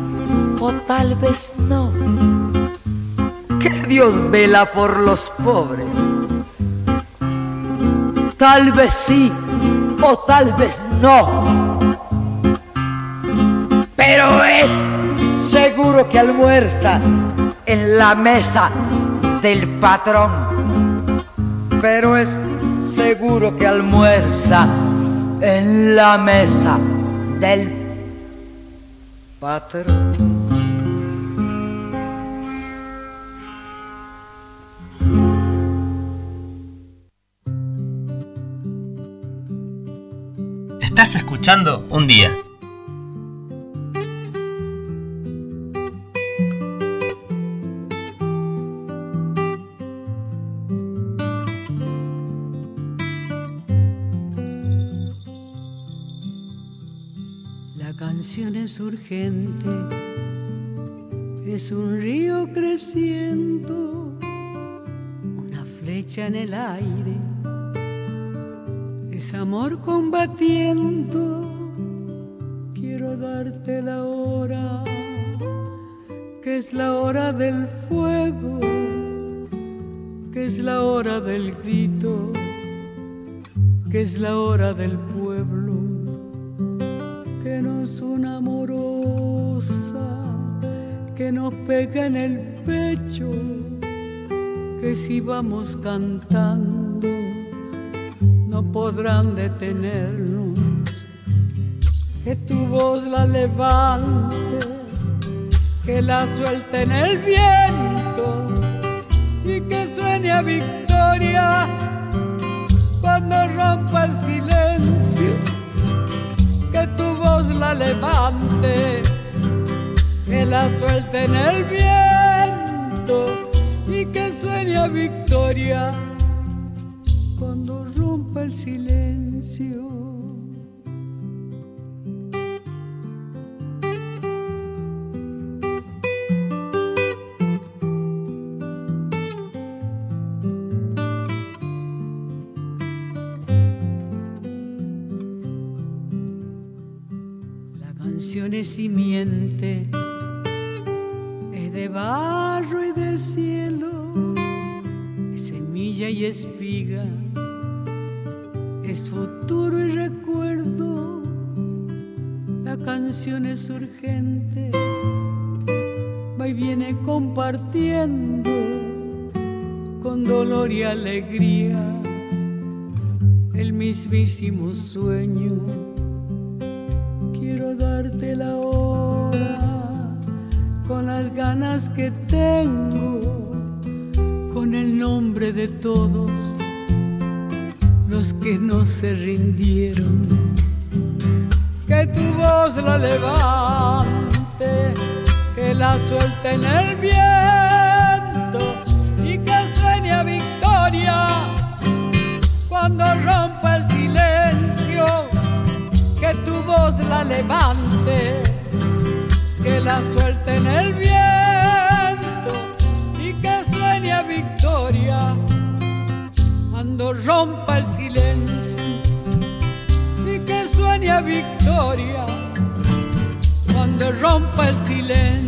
o tal vez no. Que Dios vela por los pobres. Tal vez sí o tal vez no. Pero es seguro que almuerza en la mesa del patrón. Pero es seguro que almuerza en la mesa del patrón. Estás escuchando un día. Es urgente, es un río creciendo, una flecha en el aire, es amor combatiendo. Quiero darte la hora, que es la hora del fuego, que es la hora del grito, que es la hora del pueblo una amorosa que nos pega en el pecho, que si vamos cantando no podrán detenernos, que tu voz la levante, que la suelte en el viento y que suene victoria cuando rompa el silencio. Que tu la levante, que la suelte en el viento y que sueñe a victoria cuando rompa el silencio. Es simiente, es de barro y de cielo, es semilla y espiga, es futuro y recuerdo. La canción es urgente, va y viene compartiendo con dolor y alegría el mismísimo sueño que tengo, con el nombre de todos los que no se rindieron. Que tu voz la levante, que la suelte en el viento y que sueñe a victoria cuando rompa el silencio que tu voz la levante, que la suelte en el viento rompa el silencio y que suene a victoria cuando rompa el silencio.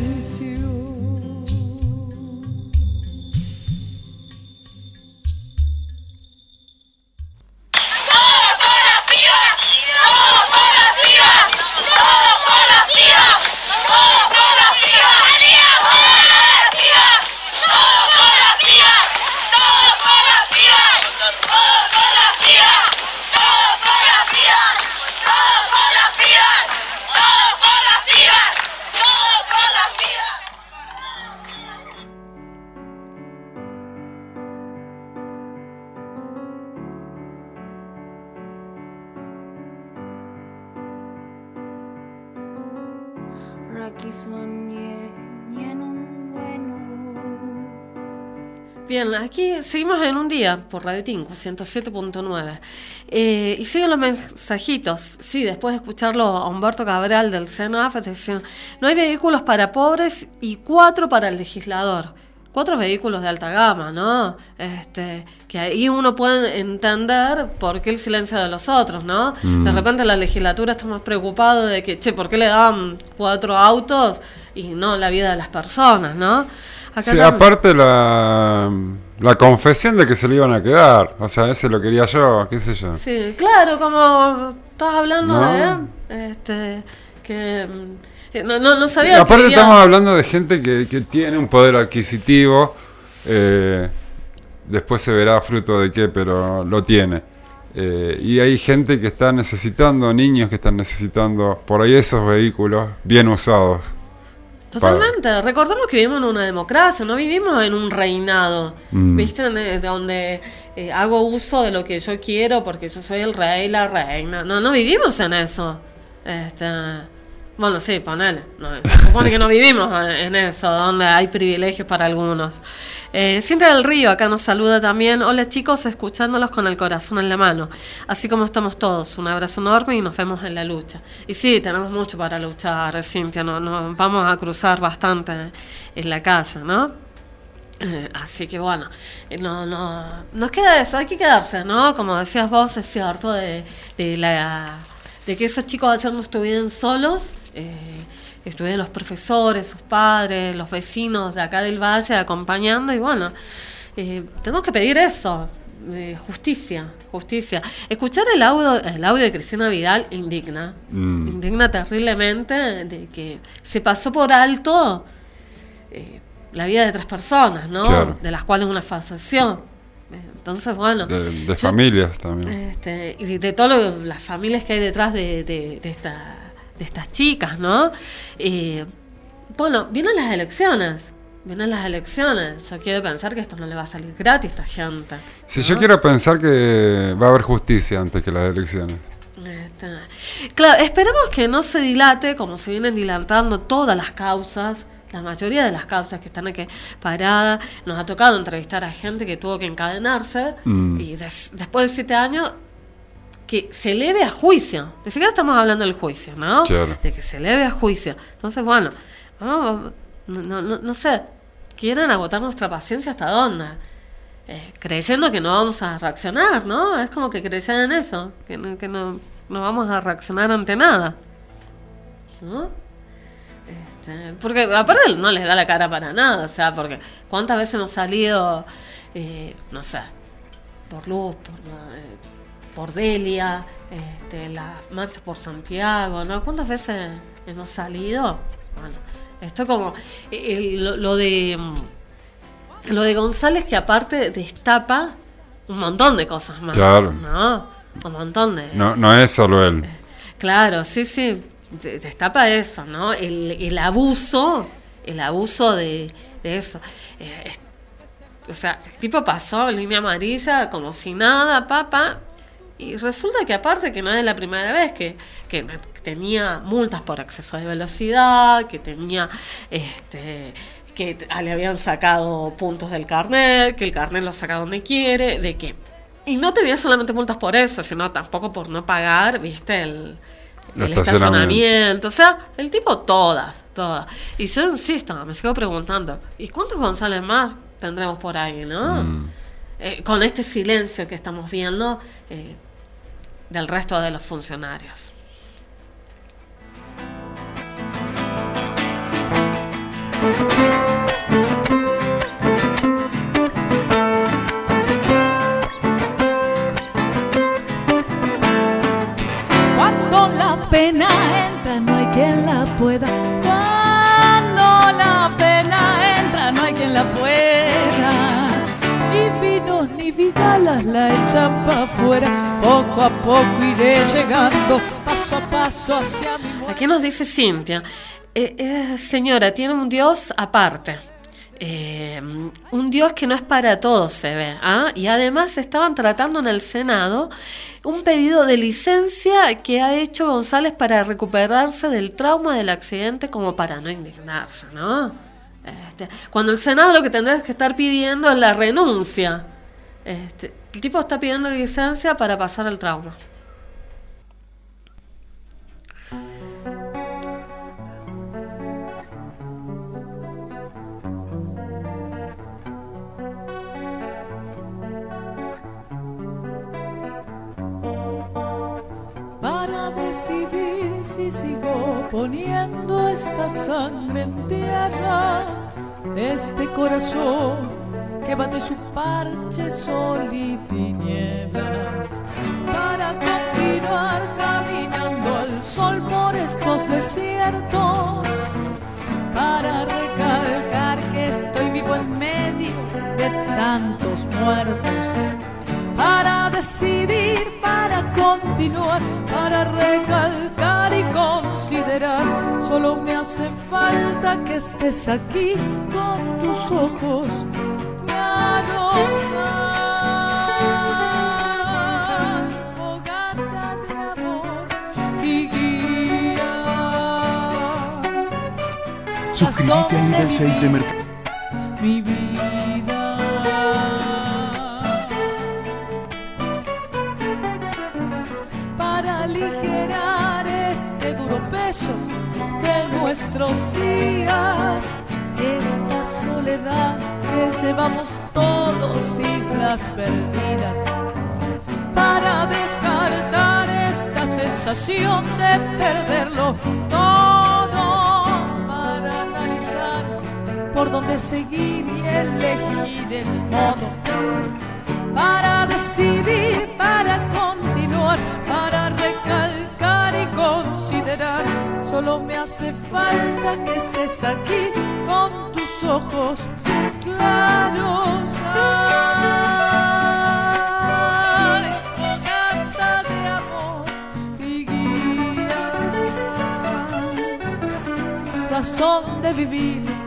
Seguimos en un día por Radio Tinku 107.9. Eh, y siguen los mensajitos. Sí, después de escucharlo a Humberto Cabral del CENAF, decían, no hay vehículos para pobres y cuatro para el legislador. Cuatro vehículos de alta gama, ¿no? Este, que ahí uno puede entender por qué el silencio de los otros, ¿no? Mm. De repente la legislatura está más preocupado de que, che, ¿por qué le dan cuatro autos y no la vida de las personas, ¿no? Acá Sí, aparte la, la confesión de que se le iban a quedar. O sea, ese lo quería yo, qué sé yo. Sí, claro, como estás hablando No. de este que eh, no, no, no sabía que aparte estamos hablando de gente que, que tiene un poder adquisitivo. eh, después se verá fruto de qué, pero lo tiene. Eh, y hay gente que está necesitando, niños que están necesitando por ahí esos vehículos bien usados. Totalmente. Recordemos que vivimos en una democracia, no vivimos en un reinado. Mm. ¿Viste? Donde eh, hago uso de lo que yo quiero porque yo soy el rey, la reina. No, no vivimos en eso. Este, bueno, sí, ponele. No, se supone que no vivimos en eso, donde hay privilegios para algunos. Eh, Cintia del Río acá nos saluda también. Hola chicos, escuchándolos con el corazón en la mano. Así como estamos todos. Un abrazo enorme y nos vemos en la lucha. Y sí, tenemos mucho para luchar, Cintia. No, nos vamos a cruzar bastante en la calle, ¿no? Eh, así que bueno, eh, no, no, nos queda eso, hay que quedarse, ¿no? Como decías vos, es cierto, de, de la, de que esos chicos ayer no solos, eh, estuvieran los profesores, sus padres, los vecinos de acá del valle acompañando y bueno, eh, tenemos que pedir eso, eh, justicia, justicia. Escuchar el audio, el audio de Cristina Vidal indigna, Mm. indigna terriblemente de que se pasó por alto eh, la vida de tres personas, ¿no? Claro. De las cuales una falleció. Eh, Entonces, bueno. De, de yo- familias también. este, y de todas las familias que hay detrás de, de, de esta- de estas chicas, ¿no? Eh, bueno, vienen las elecciones. Vienen las elecciones. Yo quiero pensar que esto no le va a salir gratis a esta gente. Si yo quiero pensar que va a haber justicia antes que las elecciones. Claro, esperemos que no se dilate como se vienen dilatando todas las causas, la mayoría de las causas que están aquí paradas. Nos ha tocado entrevistar a gente que tuvo que encadenarse Mm. y des- después de siete años que se eleve a juicio. Ni siquiera estamos hablando del juicio, ¿no? Claro. De que se eleve a juicio. Entonces, bueno, no, no, no, no sé, quieren agotar nuestra paciencia hasta dónde. Eh, creyendo que no vamos a reaccionar, ¿no? Es como que creían en eso, que no, que no, no vamos a reaccionar ante nada. ¿No? Este, porque aparte no les da la cara para nada, o sea, porque cuántas veces hemos salido, eh, no sé, por Luz, por, eh, por Delia, este, las marchas por Santiago, ¿no? ¿Cuántas veces hemos salido? Bueno, esto como eh, lo, lo de mm, lo de González que aparte destapa un montón de cosas más, Claro. ¿no? Un montón de No, no es solo él. Claro, sí, sí, de- destapa eso, ¿no? El, el abuso, el abuso de, de eso. Eh, es- o sea, el tipo pasó línea amarilla como si nada, papá, y resulta que aparte que no es la primera vez que, que tenía multas por exceso de velocidad, que tenía este que le habían sacado puntos del carnet, que el carnet lo saca donde quiere, de que y no tenía solamente multas por eso, sino tampoco por no pagar, viste, el, estacionamiento. O sea, el tipo todas, todas. Y yo insisto, me sigo preguntando, ¿y cuántos González más tendremos por ahí, no? Mm. Eh, con este silencio que estamos viendo eh, del resto de los funcionarios. Cuando la pena entra, no hay quien la pueda. La echan para afuera. Poco a poco iré llegando, paso a paso hacia mi muerte. Aquí nos dice Cintia, eh, eh, señora, tiene un Dios aparte. eh, un Dios que no es para todos, se ve. ¿ah? Y además estaban tratando en el Senado un pedido de licencia que ha hecho González para recuperarse del trauma del accidente como para no indignarse, ¿no? Este, cuando el Senado lo que tendrá que estar pidiendo es la renuncia. Este, el tipo está pidiendo licencia para pasar el trauma. para decidir si sigo poniendo esta sangre en tierra, este corazón que su parche sol y tinieblas, para continuar caminando al sol por estos desiertos, para recalcar que estoy vivo en medio de tantos muertos para decidir, para continuar, para recalcar y considerar. Solo me hace falta que estés aquí con tus ojos Suscríbete al nivel 6 de mercado. Mi vida. Para aligerar este duro peso de nuestros días, esta soledad llevamos todos, islas perdidas, para descartar esta sensación de perderlo todo, para analizar por dónde seguir y elegir el modo para decidir, para continuar, para recalcar y considerar. Solo me hace falta que estés aquí con tus ojos claros. Ay, de amor y guía, razón de vivir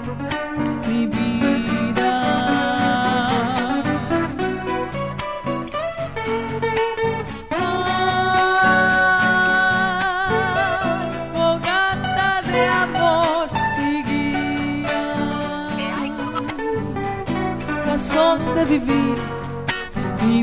de vivir mi.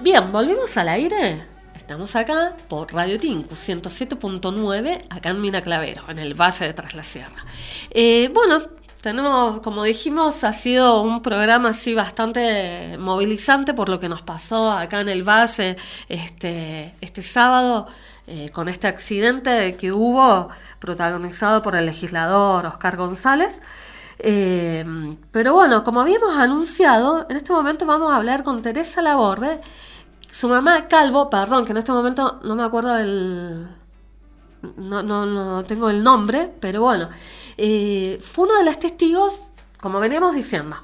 Bien, volvimos al aire. Estamos acá por Radio Tinku 107.9, acá en Mina Clavero, en el Valle de Tras la Sierra. Eh, bueno, tenemos, como dijimos, ha sido un programa así bastante movilizante por lo que nos pasó acá en el Valle este, este sábado eh, con este accidente que hubo protagonizado por el legislador Oscar González. Eh, pero bueno, como habíamos anunciado, en este momento vamos a hablar con Teresa Laborde, su mamá Calvo, perdón, que en este momento no me acuerdo el... No, no, no tengo el nombre, pero bueno, eh, fue uno de los testigos, como veníamos diciendo,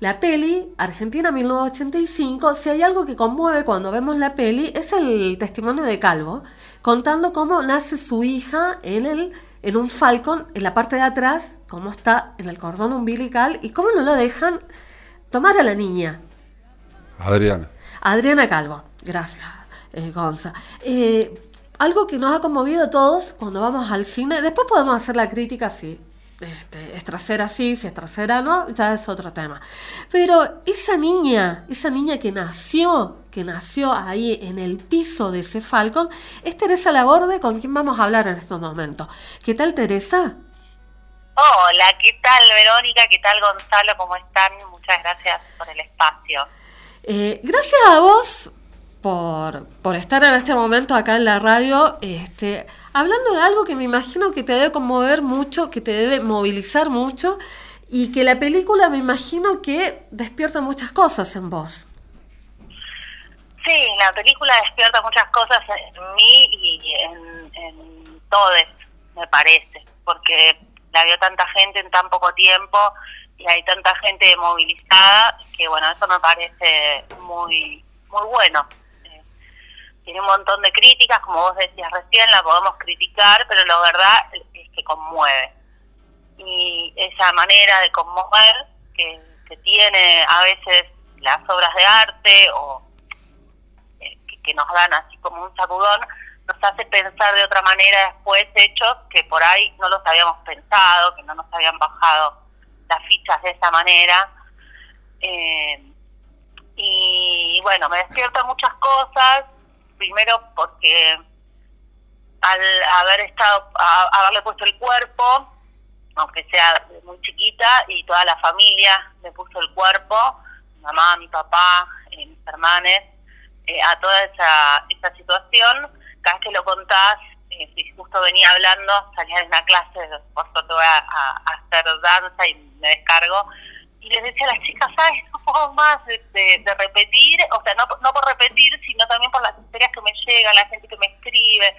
la peli Argentina 1985, si hay algo que conmueve cuando vemos la peli, es el testimonio de Calvo, contando cómo nace su hija en el en un Falcon, en la parte de atrás, cómo está en el cordón umbilical y cómo no la dejan tomar a la niña. Adriana. Adriana Calvo, gracias, eh, Gonza. Eh, algo que nos ha conmovido a todos cuando vamos al cine, después podemos hacer la crítica si este, es trasera sí, si es trasera no, ya es otro tema. Pero esa niña, esa niña que nació, que nació ahí en el piso de ese Falcon, es Teresa Laborde, con quien vamos a hablar en estos momentos. ¿Qué tal, Teresa? Hola, ¿qué tal Verónica? ¿Qué tal Gonzalo? ¿Cómo están? Muchas gracias por el espacio. Eh, gracias a vos por, por estar en este momento acá en la radio, este, hablando de algo que me imagino que te debe conmover mucho, que te debe movilizar mucho, y que la película me imagino que despierta muchas cosas en vos. Sí, la película despierta muchas cosas en mí y en, en todos, me parece, porque la vio tanta gente en tan poco tiempo y hay tanta gente movilizada que bueno, eso me parece muy muy bueno. Eh, tiene un montón de críticas, como vos decías recién, la podemos criticar, pero la verdad es que conmueve. Y esa manera de conmover que, tiene a veces las obras de arte o que, nos dan así como un sacudón, nos hace pensar de otra manera después hechos que por ahí no los habíamos pensado, que no nos habían bajado las fichas de esa manera. Eh, y bueno, me despierta muchas cosas, primero porque al haber estado, a- haberle puesto el cuerpo, aunque sea muy chiquita, y toda la familia le puso el cuerpo, mi mamá, mi papá, eh, mis hermanos, eh, a toda esa, esa situación, cada vez que lo contás, eh, si justo venía hablando, salía de una clase, por suerte voy a, hacer danza y me descargo, y les decía a las chicas, ¿sabes? No puedo más de, de- repetir, o sea, no, no por repetir, sino también por las historias que me llegan, la gente que me escribe,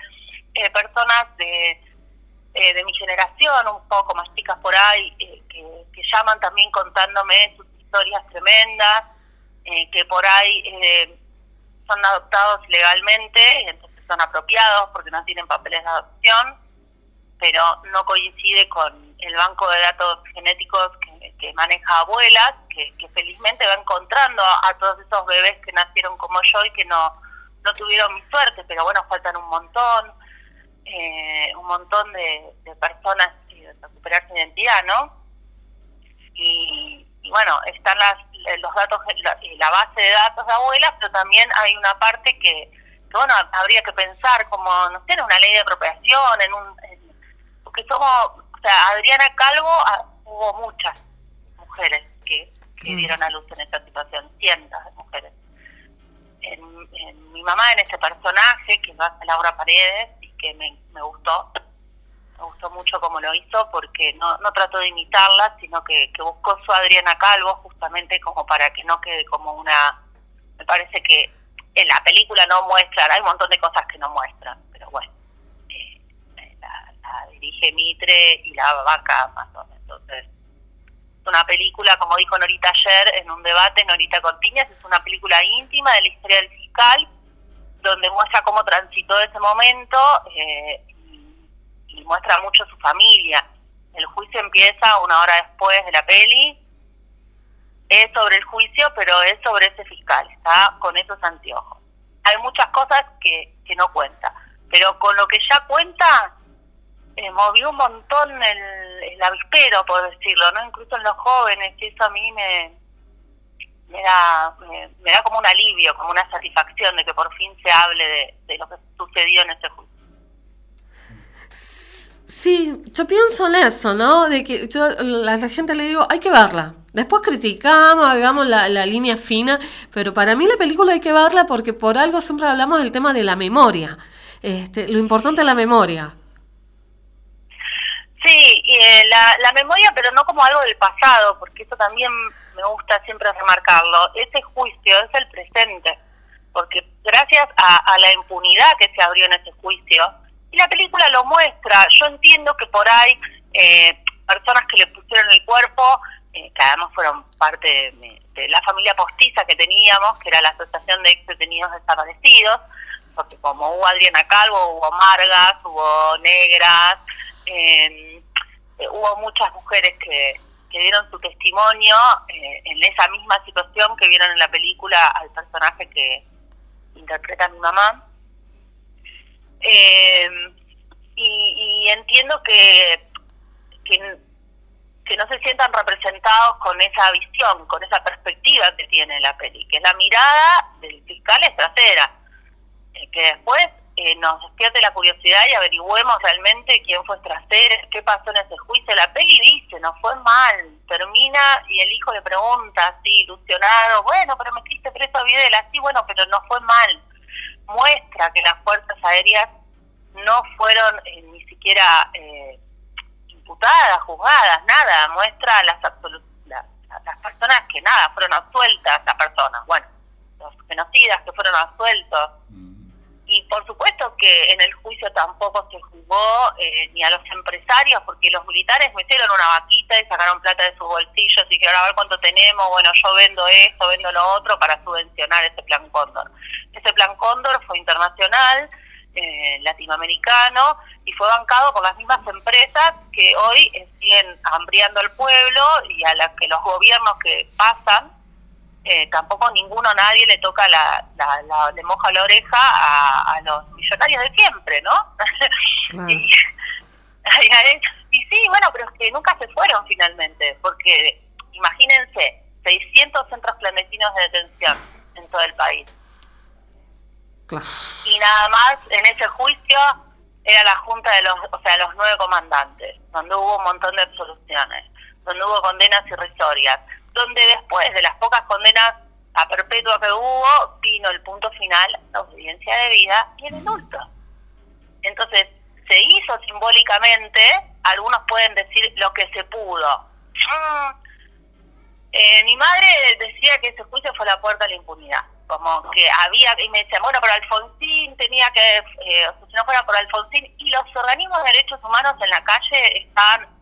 eh, personas de, de mi generación, un poco más chicas por ahí, que, que llaman también contándome sus historias tremendas, que por ahí eh, son adoptados legalmente, entonces son apropiados porque no tienen papeles de adopción, pero no coincide con el banco de datos genéticos que, maneja abuelas, que, felizmente va encontrando a, a todos esos bebés que nacieron como yo y que no, no tuvieron mi suerte, pero bueno, faltan un montón, eh, un montón de, de personas eh, recuperar su identidad, ¿no? Y, y bueno, están las, los datos, la, la base de datos de abuelas, pero también hay una parte que, que bueno, habría que pensar como, no sé, en una ley de apropiación, en un... en- porque somos, o sea, Adriana Calvo, ah, hubo muchas mujeres que, que Mm. dieron a luz en esta situación, cientos de mujeres. En, en mi mamá, en ese personaje que lo hace Laura Paredes y que me, me gustó, me gustó mucho como lo hizo porque no, no trató de imitarla, sino que, que buscó su Adriana Calvo justamente como para que no quede como una... Me parece que en la película no muestran, hay un montón de cosas que no muestran, pero bueno, eh, la, la dirige Mitre y la vaca Amazon, entonces es una película, como dijo Norita ayer en un debate, Norita Cortiñas, es una película íntima de la historia del fiscal, donde muestra cómo transitó ese momento eh, y, muestra mucho su familia. El juicio empieza una hora después de la peli, es sobre el juicio, pero es sobre ese fiscal, está con esos anteojos. Hay muchas cosas que, que no cuenta, pero con lo que ya cuenta, eh, movió un montón el, el avispero, por decirlo, ¿no? Incluso en los jóvenes, y eso a mí me, me, da, me, me da como un alivio, como una satisfacción de que por fin se hable de, de lo que sucedió en ese juicio. Sí, yo pienso en eso, ¿no? De que yo a la gente le digo, hay que verla. Después criticamos, hagamos la, la línea fina, pero para mí la película hay que verla porque por algo siempre hablamos del tema de la memoria. Este, lo importante es la memoria. Sí, y, eh, la, la memoria, pero no como algo del pasado, porque eso también me gusta siempre remarcarlo. Ese juicio es el presente, porque gracias a, a la impunidad que se abrió en ese juicio, y la película lo muestra, yo entiendo que por ahí eh, personas que le pusieron el cuerpo, eh, que además fueron parte de, la familia postiza que teníamos, que era la Asociación de Ex Detenidos Desaparecidos, porque como hubo Adriana Calvo, hubo Margas, hubo Negras, eh, eh, hubo muchas mujeres que, que dieron su testimonio eh, en esa misma situación que vieron en la película al personaje que interpreta mi mamá. Eh, y, y entiendo que, que, no se sientan representados con esa visión, con esa perspectiva que tiene la peli, que la mirada del fiscal es trasera, eh, que después eh, nos despierte la curiosidad y averigüemos realmente quién fue trasero, qué pasó en ese juicio. La peli dice, no fue mal, termina y el hijo le pregunta, así, ilusionado, bueno, pero me hiciste preso a Videla, sí, bueno, pero no fue mal. Muestra que las fuerzas aéreas no fueron eh, ni siquiera eh, imputadas, juzgadas, nada, muestra las, la- la- las personas que nada, fueron absueltas, las personas, bueno, los genocidas que fueron absueltos, y por supuesto que en el juicio tampoco se juzgó eh, ni a los empresarios, porque los militares metieron una vaquita y sacaron plata de sus bolsillos y dijeron a ver cuánto tenemos, bueno, yo vendo esto, vendo lo otro para subvencionar ese plan Cóndor. Ese plan Cóndor fue internacional, eh, latinoamericano, y fue bancado por las mismas empresas que hoy siguen hambriando al pueblo y a las que los gobiernos que pasan eh, tampoco ninguno, nadie le toca la, la, la- le moja la oreja a, a los millonarios de siempre, ¿no? y, y sí, bueno, pero es que nunca se fueron finalmente, porque imagínense, 600 centros clandestinos de detención en todo el país. Claro. Y nada más en ese juicio era la junta de los, o sea, los nueve comandantes, donde hubo un montón de absoluciones, donde hubo condenas irrisorias, donde después de las pocas condenas a perpetua que hubo, vino el punto final, la audiencia de vida y el indulto. Entonces, se hizo simbólicamente, algunos pueden decir lo que se pudo. Mm, eh, mi madre decía que ese juicio fue la puerta a la impunidad. Como que había, y me decía, bueno, pero Alfonsín tenía que, eh, si no fuera por Alfonsín, y los organismos de derechos humanos en la calle estaban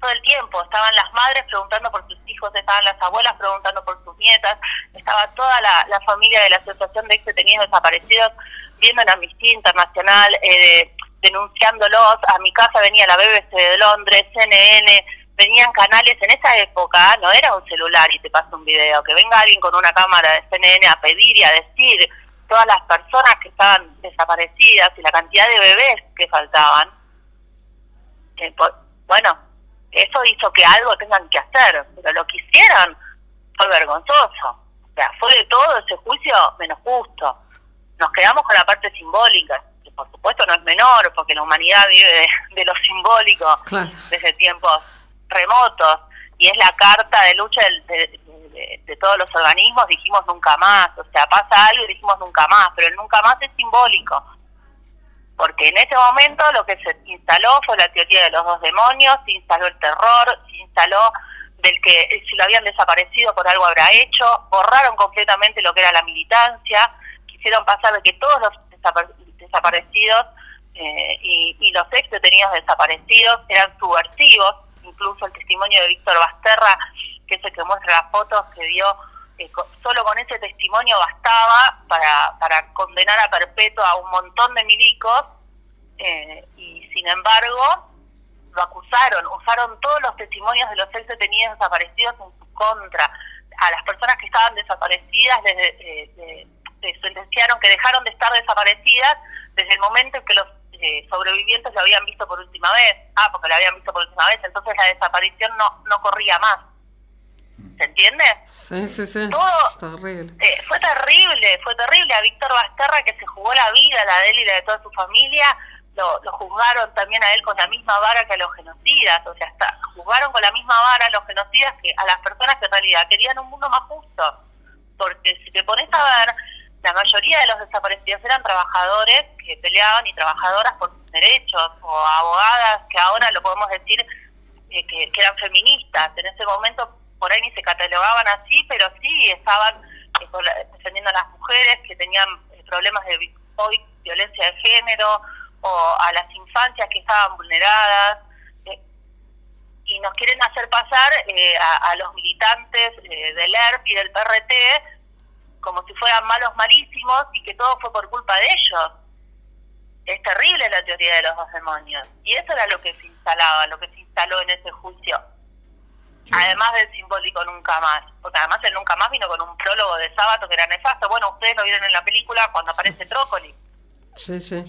todo el tiempo. Estaban las madres preguntando por sus hijos, estaban las abuelas preguntando por sus nietas, estaba toda la, familia de la Asociación de Ex Detenidos Desaparecidos viendo en Amnistía Internacional, eh, denunciándolos. A mi casa venía la BBC de Londres, CNN, venían canales en esa época, no era un celular y te pasa un video, que venga alguien con una cámara de CNN a pedir y a decir todas las personas que estaban desaparecidas y la cantidad de bebés que faltaban. Eh, bueno, eso hizo que algo tengan que hacer, pero lo que hicieron fue vergonzoso. O sea, fue de todo ese juicio menos justo. Nos quedamos con la parte simbólica, que por supuesto no es menor, porque la humanidad vive de, de lo simbólico Claro. desde tiempos remotos, y es la carta de lucha de, de- de todos los organismos, dijimos nunca más, o sea, pasa algo y dijimos nunca más, pero el nunca más es simbólico, porque en ese momento lo que se instaló fue la teoría de los dos demonios, se instaló el terror, se instaló del que si lo habían desaparecido por algo habrá hecho, borraron completamente lo que era la militancia, quisieron pasar de que todos los desapar- desaparecidos eh, y, y los ex detenidos desaparecidos eran subversivos, incluso el testimonio de Víctor Basterra, que es el que muestra las fotos que dio, eh, solo con ese testimonio bastaba para, para condenar a perpetua a un montón de milicos, eh, y sin embargo lo acusaron, usaron todos los testimonios de los ex detenidos desaparecidos en su contra. A las personas que estaban desaparecidas eh, les sentenciaron que dejaron de estar desaparecidas desde el momento en que los eh, sobrevivientes lo habían visto por última vez. Ah, porque lo habían visto por última vez, entonces la desaparición no, no corría más. ¿Se entiende? Sí, sí, sí. Todo- Terrible. Eh, fue terrible, fue terrible. A Víctor Basterra, que se jugó la vida, la de él y la de toda su familia, lo, lo juzgaron también a él con la misma vara que a los genocidas. O sea, hasta juzgaron con la misma vara a los genocidas que a las personas que en realidad querían un mundo más justo. Porque si te pones a ver, la mayoría de los desaparecidos eran trabajadores que peleaban y trabajadoras por sus derechos, o abogadas que ahora lo podemos decir eh, que, que eran feministas. En ese momento por ahí ni se catalogaban así, pero sí estaban defendiendo a las mujeres que tenían eh, problemas de hoy violencia de género, o a las infancias que estaban vulneradas. eh, y nos quieren hacer pasar eh, a, a los militantes eh, del ERP y del PRT como si fueran malos malísimos y que todo fue por culpa de ellos. Es terrible la teoría de los dos demonios. Y eso era lo que se instalaba, lo que se instaló en ese juicio. Además del simbólico nunca más. Porque además el nunca más vino con un prólogo de sábado que era nefasto. Bueno, ustedes lo vieron en la película cuando aparece Trócoli. Sí, sí.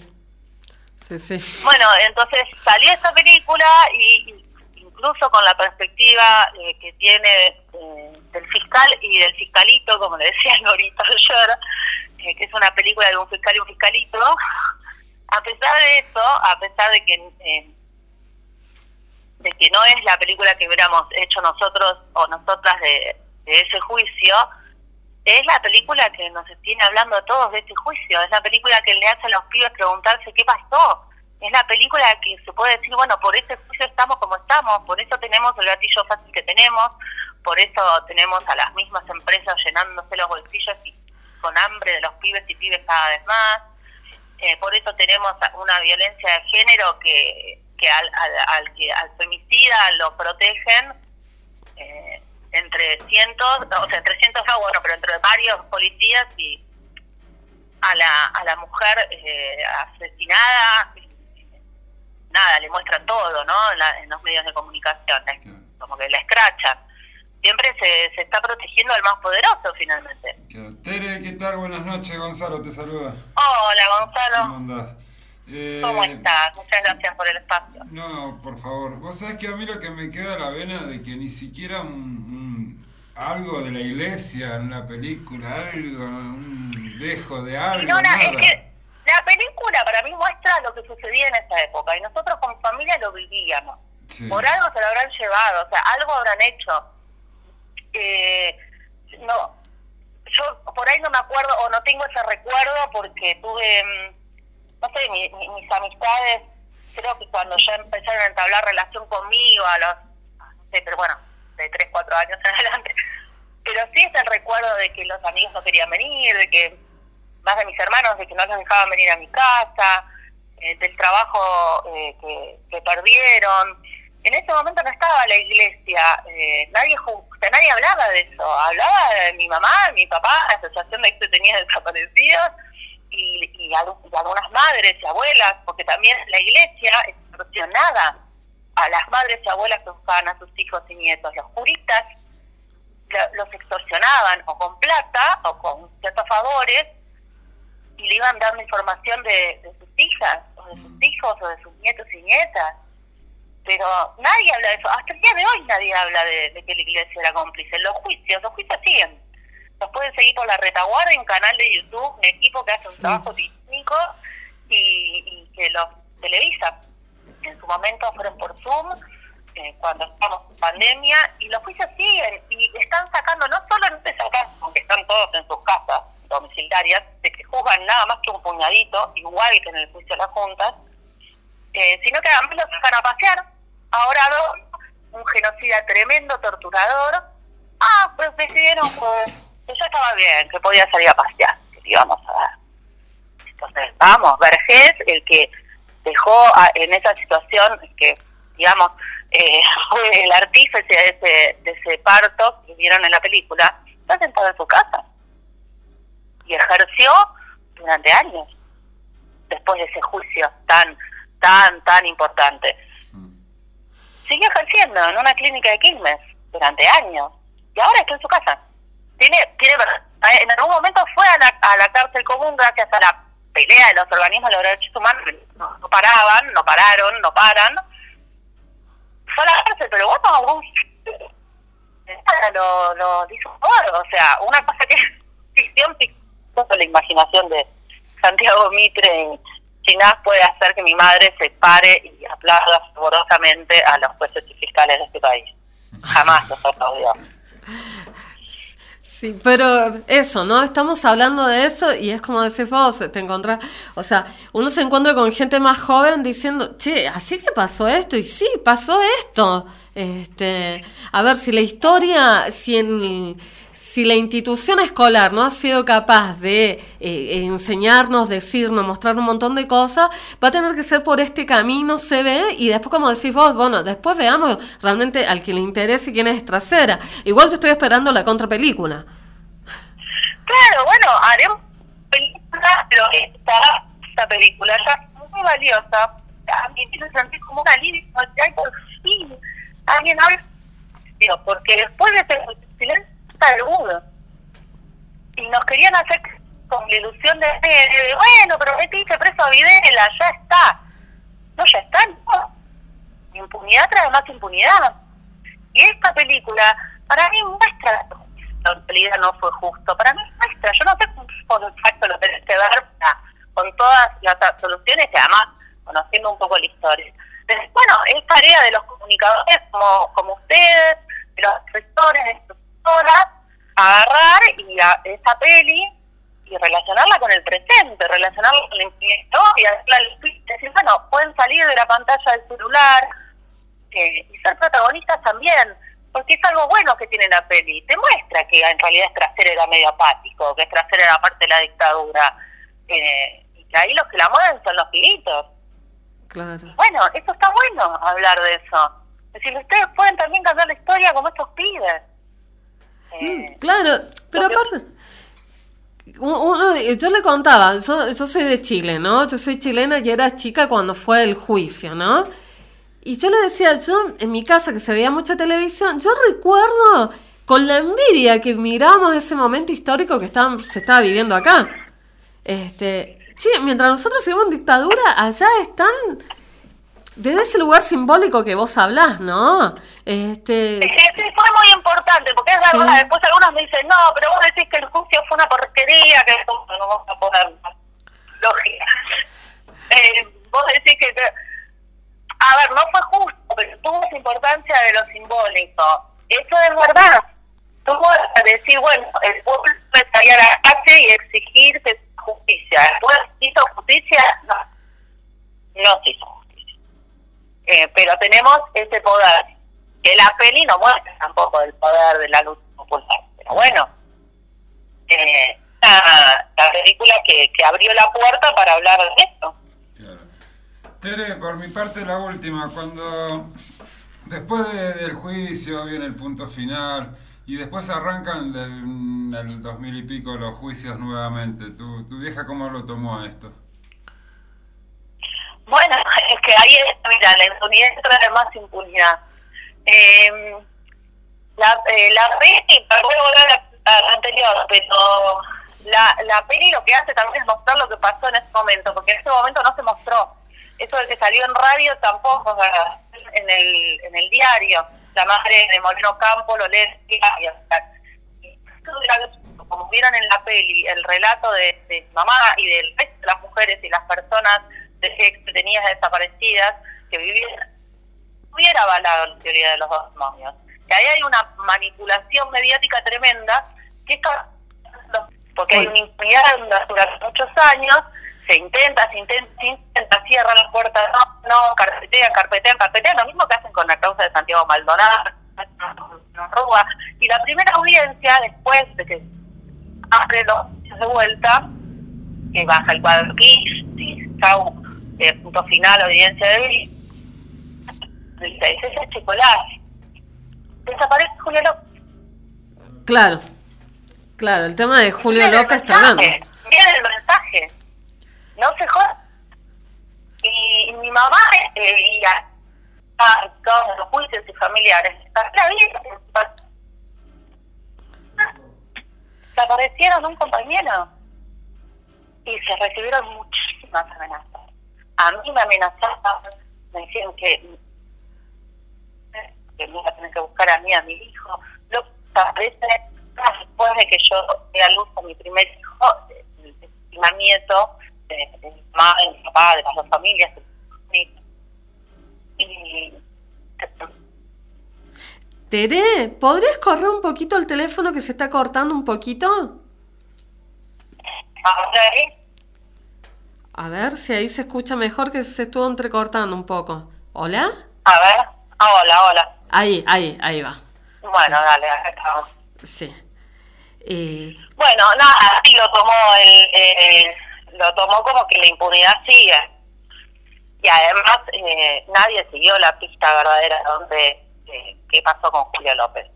Sí, sí. Bueno, entonces salió esta película y y incluso con la perspectiva eh, que tiene eh, del fiscal y del fiscalito, como le decía Norito ayer, eh, que es una película de un fiscal y un fiscalito, a pesar de eso, a pesar de que eh, de que no es la película que hubiéramos hecho nosotros o nosotras de, ese juicio, es la película que nos tiene hablando a todos de este juicio, es la película que le hace a los pibes preguntarse qué pasó, es la película que se puede decir, bueno, por ese juicio estamos como estamos, por eso tenemos el gatillo fácil que tenemos, por eso tenemos a las mismas empresas llenándose los bolsillos y con hambre de los pibes y pibes cada vez más, Eh, por eso tenemos una violencia de género que, que al, al, al que al femicida lo protegen eh, entre cientos, o sea, entre cientos no, bueno, pero entre varios policías y a la, a la mujer eh, asesinada, nada, le muestran todo, ¿no? En, la- en los medios de comunicación, como que la escrachan. Siempre se, se está protegiendo al más poderoso, finalmente. Tere, ¿qué tal? Buenas noches, Gonzalo, te saluda. Hola, Gonzalo. ¿Cómo andás? Eh, ¿Cómo estás? Muchas gracias por el espacio. No, por favor. Vos sabés que a mí lo que me queda la vena de que ni siquiera un, un- algo de la iglesia en la película, algo, un dejo de algo, No, no, nada. es que la película para mí muestra lo que sucedía en esa época y nosotros como familia lo vivíamos. Sí. Por algo se lo habrán llevado, o sea, algo habrán hecho. Eh, no, yo por ahí no me acuerdo o no tengo ese recuerdo porque tuve, mm, no sé, mi- mi- mis amistades, creo que cuando ya empezaron a entablar relación conmigo a los, no sé, pero bueno, de 3, 4 años en adelante, pero sí es el recuerdo de que los amigos no querían venir, de que más de mis hermanos, de que no los dejaban venir a mi casa, eh, del trabajo eh, que, perdieron. En ese momento no estaba la iglesia, eh, nadie ju- o sea, nadie hablaba de eso, hablaba de mi mamá, mi papá, la asociación de ex detenidos desaparecidos y, y, al- y algunas madres y abuelas, porque también la iglesia extorsionaba a las madres y abuelas que buscaban a sus hijos y nietos. Los juristas lo- los extorsionaban o con plata o con ciertos favores y le iban dando información de, de sus hijas o de sus hijos o de sus nietos y nietas. Pero nadie habla de eso. Hasta el día de hoy nadie habla de, de que la iglesia era cómplice. Los juicios, los juicios siguen. Los pueden seguir por la retaguardia en canal de YouTube, un equipo que hace un trabajo y, y que los televisa. En su momento fueron por Zoom, eh, cuando estamos en pandemia, y los juicios siguen. Y están sacando, no solamente sacan, aunque están todos en sus casas domiciliarias, de que juzgan nada más que un puñadito, igual que en el juicio de las juntas, eh, sino que además los sacan a pasear. Ahora Don, un genocida tremendo, torturador, ah, pues decidieron que, que ya estaba bien, que podía salir a pasear, que íbamos a dar. Entonces, vamos, Vergés, el que dejó a- en esa situación que, digamos, eh, fue el artífice de ese, de ese parto que vieron en la película, está sentado en su casa y ejerció durante años después de ese juicio tan, tan, tan importante. Siguió ejerciendo en una clínica de Quilmes durante años y ahora está en su casa. Tiene, tiene, en algún momento fue a la, a la cárcel común gracias a la pelea de los organismos de los derechos humanos no, no paraban, no pararon, no paran. Fue a la cárcel, pero bueno, algún nada, lo, lo dijo todo. O sea, una cosa que es ficción, la imaginación de Santiago Mitre Chinás puede hacer que mi madre se pare y aplauda fervorosamente a los jueces y fiscales de este país. Jamás los aplaudió. Sí, pero eso, ¿no? Estamos hablando de eso y es como decís vos, te encontrás, o sea, uno se encuentra con gente más joven diciendo, che, así que pasó esto y sí, pasó esto. Este, a ver, si la historia, si en, si la institución escolar no ha sido capaz de eh, enseñarnos, decirnos, mostrar un montón de cosas, va a tener que ser por este camino, se ve, y después, como decís vos, bueno, después veamos realmente al que le interese quién es trasera. Igual yo estoy esperando la contrapelícula. Claro, bueno, haremos película, pero esta, esta película ya es muy valiosa. A mí me sentí como un alivio, por fin, alguien habla, porque después de ese silencio agudo, y nos querían hacer con la ilusión de, de, bueno, pero metiste preso a Videla, ya está. No, ya está, no. Impunidad trae más impunidad. Y esta película, para mí muestra la realidad no fue justo. Para mí muestra, yo no sé por exacto lo tenés que ver con todas las soluciones y además conociendo un poco la historia. Bueno, es tarea de los comunicadores como, como ustedes, de los escritores, de las escritoras, agarrar y a esa peli y relacionarla con el presente, relacionarla con la historia, y decir, bueno, pueden salir de la pantalla del celular eh, y ser protagonistas también, porque es algo bueno que tiene la peli, te muestra que en realidad Straser era medio apático, que Straser era parte de la dictadura, eh, y que ahí los que la mueven son los pibitos. Claro. Bueno, eso está bueno hablar de eso. Es decir, ustedes pueden también cambiar la historia como estos pibes. Mm, Claro, pero aparte, uno, yo le contaba, yo, yo soy de Chile, ¿no? Yo soy chilena y era chica cuando fue el juicio, ¿no? Y yo le decía, yo en mi casa que se veía mucha televisión, yo recuerdo con la envidia que miramos ese momento histórico que estaban- se estaba viviendo acá. Este, sí, mientras nosotros seguimos en dictadura, allá están desde ese lugar simbólico que vos hablás, ¿no? Este, Sí, sí, fue muy importante, porque es Sí. verdad, después algunos me dicen, no, pero vos decís que el juicio fue una porquería, que no vamos a poner lógica. Eh, vos decís que, que- a ver, no fue justo, pero tuvo esa importancia de lo simbólico. Eso es verdad. Tuvo a decir, bueno, el pueblo puede salir a la calle y exigir que justicia. ¿El pueblo hizo justicia? No, no se hizo. Eh, pero tenemos ese poder que la peli no muestra tampoco el poder de la lucha popular. Pero bueno, eh, la, la película que, que abrió la puerta para hablar de esto. Tere, por mi parte la última, cuando después de- del juicio viene el punto final y después arrancan en el 2000 y pico los juicios nuevamente, ¿tu, tu vieja cómo lo tomó a esto? Bueno, es que ahí es, mira, la impunidad trae más impunidad. Eh, la, eh, la peli, voy a volver a la, anterior, pero la, la peli lo que hace también es mostrar lo que pasó en ese momento, porque en ese momento no se mostró. Eso de que salió en radio tampoco, en el, en el diario. La madre de Molino Campo lo lee en como vieron en la peli, el relato de, de mamá y del resto de las mujeres y las personas detenidas desaparecidas que vivían, hubiera avalado la teoría de los dos demonios. Y ahí hay una manipulación mediática tremenda que está porque hay una impunidad durante muchos años, se intenta, se intenta, se intenta, cierran las puertas, no, no, carpetean, carpetean, carpetean, lo mismo que hacen con la causa de Santiago Maldonado, nos roba. Y la primera audiencia, después de que abre los de vuelta, que baja el cuadro y chau, eh, punto final, audiencia de el chocolate. Desaparece Julio López. claro, claro, el tema de Julio Miren López mensaje, Miren el mensaje. No se joda. Y, y mi mamá eh, y a, a todos los juicios y familiares, la vida, desaparecieron un compañero y se recibieron muchísimas amenazas. A mí me amenazaban, me decían que, que me iba a tener que buscar a mí, a mi hijo. Lo que aparece después de que yo dé a luz a mi primer hijo, primer nieto, de, de mi mamá, de mi papá, de las dos familias. Y Tere, ¿podrías correr un poquito el teléfono que se está cortando un poquito? ahora es A ver si ahí se escucha mejor que se estuvo entrecortando un poco. ¿Hola? A ver, ah, hola, hola. Ahí, ahí, ahí va. Bueno, dale, acá estamos. Sí. Eh, Bueno, nada, sí lo tomó el, eh, lo tomó como que la impunidad sigue. Y además eh, nadie siguió la pista verdadera de dónde, eh, qué pasó con Julio López.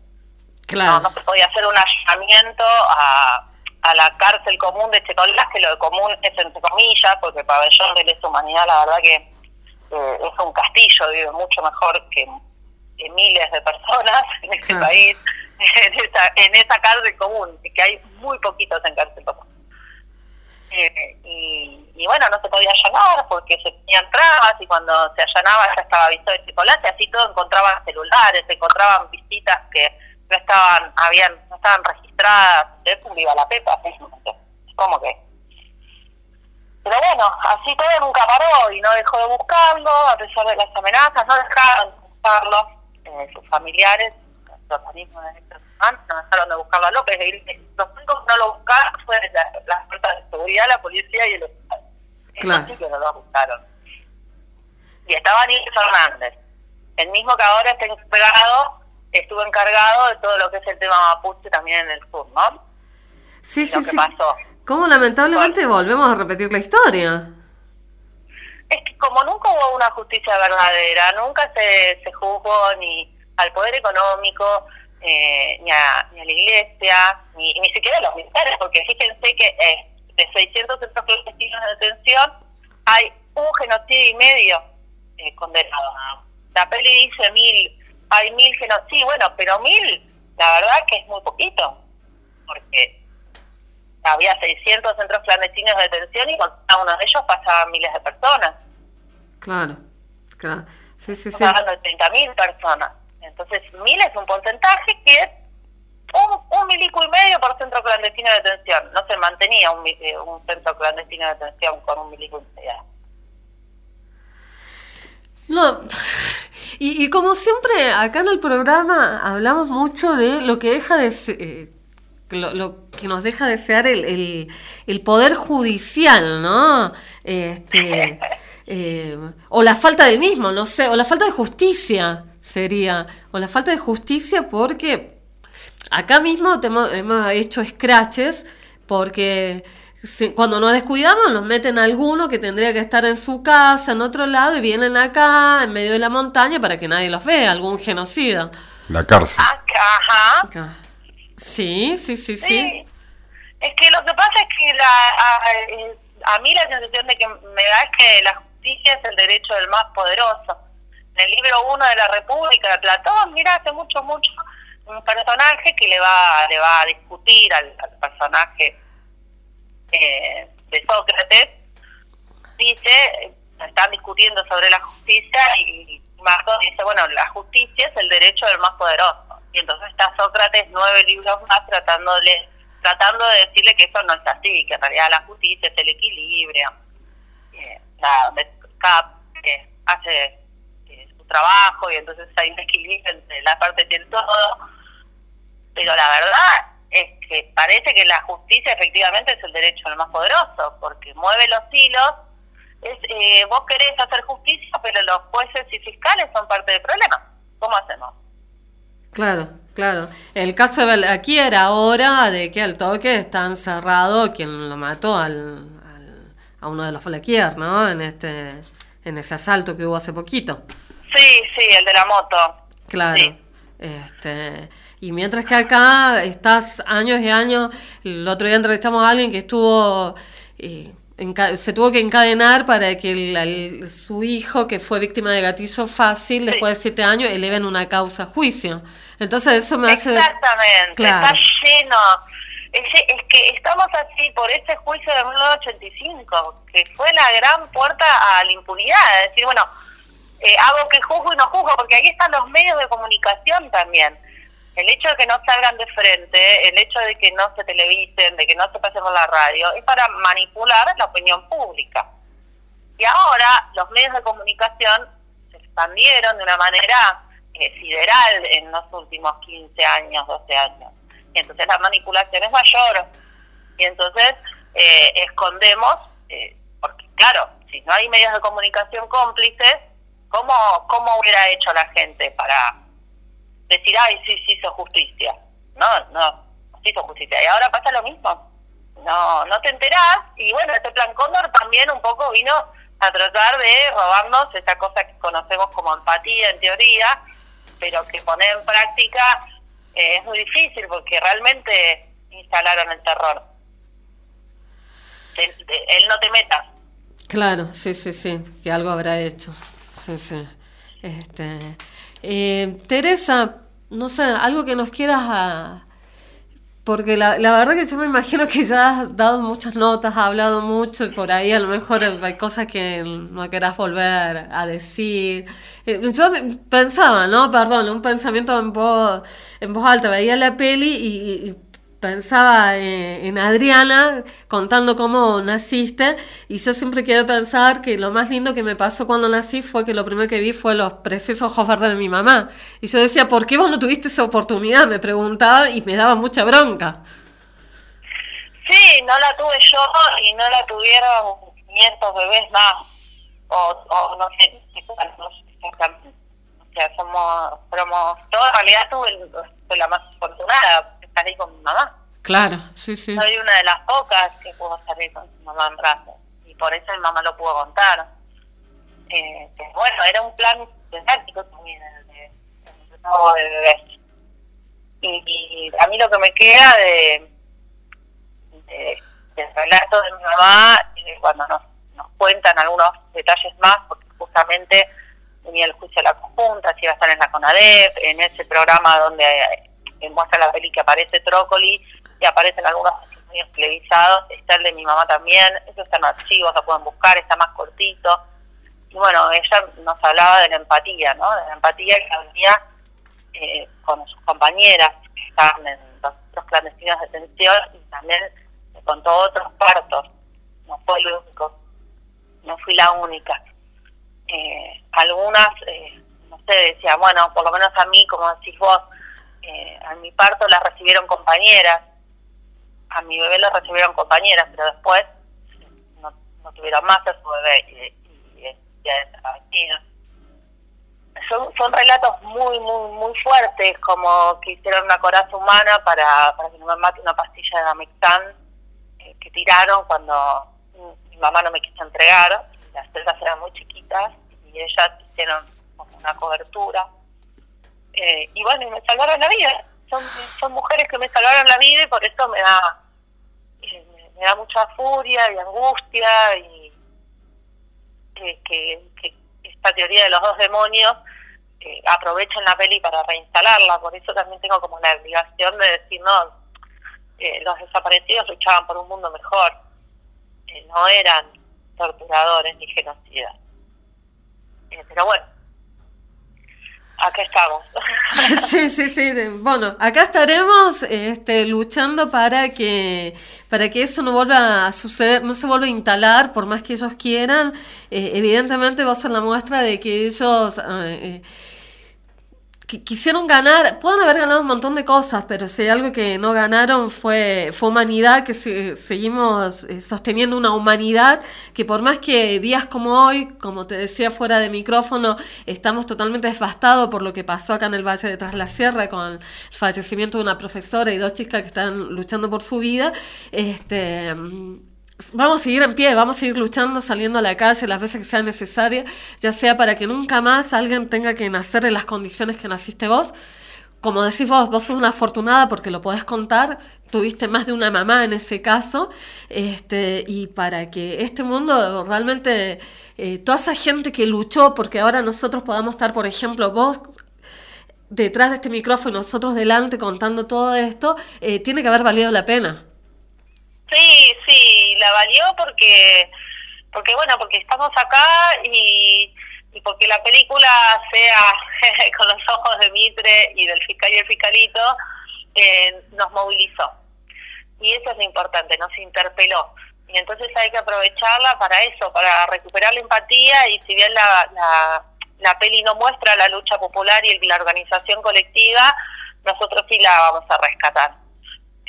claro. No, no se podía hacer un allanamiento a, a la cárcel común de Checolás, que lo de común es entre comillas, porque el pabellón de lesa humanidad la verdad que eh, es un castillo, vive mucho mejor que, que miles de personas en este Claro. país, en esa, en esa cárcel común, que hay muy poquitos en cárcel común. Eh, y, y bueno, no se podía allanar porque se tenían trabas y cuando se allanaba ya estaba visto de chocolate, así todo encontraban celulares, encontraban visitas que no estaban, habían, no estaban registradas, es un viva la pepa, como que pero bueno, así todo nunca paró y no dejó de buscarlo, a pesar de las amenazas, no dejaron de buscarlo, eh, sus familiares, los organismos de no dejaron de buscarlo a López. Los únicos que no lo buscaron fue la- fuerzas de seguridad, la policía y el hospital. Claro. Sí que no lo buscaron. Y estaba Nils Fernández, el mismo que ahora está encargado, estuvo encargado de todo lo que es el tema mapuche también en el sur, ¿no? Sí, lo sí, que sí. pasó. cómo lamentablemente volvemos a repetir la historia. Es que como nunca hubo una justicia verdadera, nunca se, se juzgó ni al poder económico, eh, ni, a, ni a la iglesia, ni, ni siquiera a los militares, porque fíjense que eh, de 600 centros clandestinos de detención hay un genocidio y medio eh, condenado. La peli dice mil, hay mil genocidios, sí, bueno, pero mil, la verdad que es muy poquito, porque había 600 centros clandestinos de detención y con cada uno de ellos pasaban miles de personas. Claro, claro. Sí, sí, sí. Estamos hablando de 30.000 personas. Entonces, mil es un porcentaje que es un, un milico y medio por centro clandestino de detención. No se mantenía un, eh, un centro clandestino de detención con un milico y medio. No, y, y como siempre, acá en el programa hablamos mucho de lo que deja de eh, lo, lo que nos deja desear el, el, el poder judicial, ¿no? Este, eh, o la falta del mismo, no sé, o la falta de justicia sería, o la falta de justicia porque acá mismo te hemos, hemos hecho scratches porque cuando nos descuidamos nos meten a alguno que tendría que estar en su casa, en otro lado, y vienen acá, en medio de la montaña, para que nadie los vea, algún genocida. La cárcel. Ajá. Sí, sí, sí, sí. Sí. Es que lo que pasa es que la, a, a mí la sensación de que me da es que la justicia es el derecho del más poderoso. En el libro 1 de la República de Platón, mira, hace mucho, mucho, un personaje que le va, le va a discutir al, al personaje eh, de Sócrates, dice, están discutiendo sobre la justicia y Marco dice, bueno, la justicia es el derecho del más poderoso. Y entonces está Sócrates nueve libros más tratándole, tratando de decirle que eso no es así, que en realidad la justicia es el equilibrio, eh, la, donde cada eh, hace eh, su trabajo y entonces hay un equilibrio entre la parte del todo. Pero la verdad es que parece que la justicia efectivamente es el derecho del más poderoso, porque mueve los hilos. Es, eh, vos querés hacer justicia, pero los jueces y fiscales son parte del problema. ¿Cómo hacemos? Claro, claro. El caso de aquí era ahora de que al toque está encerrado quien lo mató al, al- a uno de los Flequier, ¿no? En este en ese asalto que hubo hace poquito. Sí, sí, el de la moto. Claro. Este, y mientras que acá estás años y años, el otro día entrevistamos a alguien que estuvo, eh, se tuvo que encadenar para que el- el- su hijo, que fue víctima de gatillo fácil, después de siete años, eleven una causa a juicio. Entonces eso me hace... Exactamente, Claro. está lleno. Es, es que estamos así por ese juicio de 1985, que fue la gran puerta a la impunidad. Es decir, bueno, eh, hago que juzgo y no juzgo, porque ahí están los medios de comunicación también. El hecho de que no salgan de frente, el hecho de que no se televisen, de que no se pasen por la radio, es para manipular la opinión pública. Y ahora los medios de comunicación se expandieron de una manera eh, sideral en los últimos 15 años, 12 años. Y entonces la manipulación es mayor. Y entonces eh, escondemos, eh, porque claro, si no hay medios de comunicación cómplices, ¿cómo, ¿cómo hubiera hecho la gente para decir, ay, sí, se hizo justicia? No, no, se hizo justicia. Y ahora pasa lo mismo. No, no te enterás. Y bueno, este plan Cóndor también un poco vino a tratar de robarnos esa cosa que conocemos como empatía en teoría, pero que poner en práctica eh, es muy difícil porque realmente instalaron el terror. Te- te- él no te meta. Claro, sí, sí, sí, que algo habrá hecho. Sí, sí. Este, eh, Teresa, no sé, algo que nos quieras a... Porque la, la verdad que yo me imagino que ya has dado muchas notas, has hablado mucho y por ahí a lo mejor hay cosas que no querás volver a decir. Eh, yo pensaba, ¿no? Perdón, un pensamiento en voz, en voz alta. Veía la peli y, y pensaba eh, en Adriana contando cómo naciste y yo siempre quiero pensar que lo más lindo que me pasó cuando nací fue que lo primero que vi fue los preciosos ojos verdes de mi mamá. Y yo decía, ¿por qué vos no tuviste esa oportunidad? Me preguntaba y me daba mucha bronca. Sí, no la tuve yo y no la tuvieron 500 bebés más. O, o no sé. O sea, somos, somos, yo en realidad tuve la más afortunada, estar ahí con mi mamá. Claro, sí, sí. Soy una de las pocas que pudo salir con su mamá en brazos. Y por eso mi mamá lo pudo contar. Eh, que, bueno, era un plan didáctico también, el de, el de bebés. Y, y a mí lo que me queda de, de- del relato de mi mamá, eh, cuando nos, nos cuentan algunos detalles más, porque justamente venía el juicio de la conjunta, si iba a estar en la CONADEP, en ese programa donde eh, muestra la peli que aparece Trócoli y aparecen algunos testimonios televisados, está el de mi mamá también, eso está en archivos, lo pueden buscar, está más cortito. Y bueno, ella nos hablaba de la empatía, ¿no? De la empatía que había eh, con sus compañeras que estaban en los centros clandestinos de detención y también me contó otros partos. No fue el único, no fui la única. Eh, algunas, eh, no sé, decía, bueno, por lo menos a mí, como decís vos, eh, a mi parto la recibieron compañeras, a mi bebé la recibieron compañeras, pero después no, tuvieron más a su bebé y, y, y ya desaparecieron son, son relatos muy, muy, muy fuertes, como que hicieron una coraza humana para, para que no me mate una pastilla de Amectán eh, que tiraron cuando mi mamá no me quiso entregar. Las celdas eran muy chiquitas y ellas hicieron como una cobertura. Eh, y bueno, me salvaron la vida. Son, son mujeres que me salvaron la vida y por eso me da, eh, me- da mucha furia y angustia y que, que, esta teoría de los dos demonios eh, aprovechen la peli para reinstalarla. Por eso también tengo como la obligación de decir, no, eh, los desaparecidos luchaban por un mundo mejor. No eran torturadores ni genocidas. Pero bueno, acá estamos. Sí, sí, sí. Bueno, acá estaremos este, luchando para que para que eso no vuelva a suceder, no se vuelva a instalar, por más que ellos quieran. Eh, evidentemente vos sos la muestra de que ellos eh, qui- quisieron ganar, pueden haber ganado un montón de cosas, pero si algo que no ganaron fue, fue humanidad, que se- seguimos eh, sosteniendo una humanidad que por más que días como hoy, como te decía fuera de micrófono, estamos totalmente devastados por lo que pasó acá en el Valle de Tras la Sierra con el fallecimiento de una profesora y dos chicas que están luchando por su vida, este... Vamos a seguir en pie, vamos a seguir luchando, saliendo a la calle las veces que sea necesaria, ya sea para que nunca más alguien tenga que nacer en las condiciones que naciste vos. Como decís vos, vos sos una afortunada porque lo podés contar, tuviste más de una mamá en ese caso, este, y para que este mundo realmente, eh, toda esa gente que luchó porque ahora nosotros podamos estar, por ejemplo, vos detrás de este micrófono nosotros delante contando todo esto, eh, tiene que haber valido la pena. Sí, sí, la valió porque, porque bueno, porque estamos acá y, porque la película sea con los ojos de Mitre y del fiscal y el fiscalito, eh, nos movilizó. Y eso es lo importante, nos interpeló. Y entonces hay que aprovecharla para eso, para recuperar la empatía y si bien la, la peli no muestra la lucha popular y la organización colectiva, nosotros sí la vamos a rescatar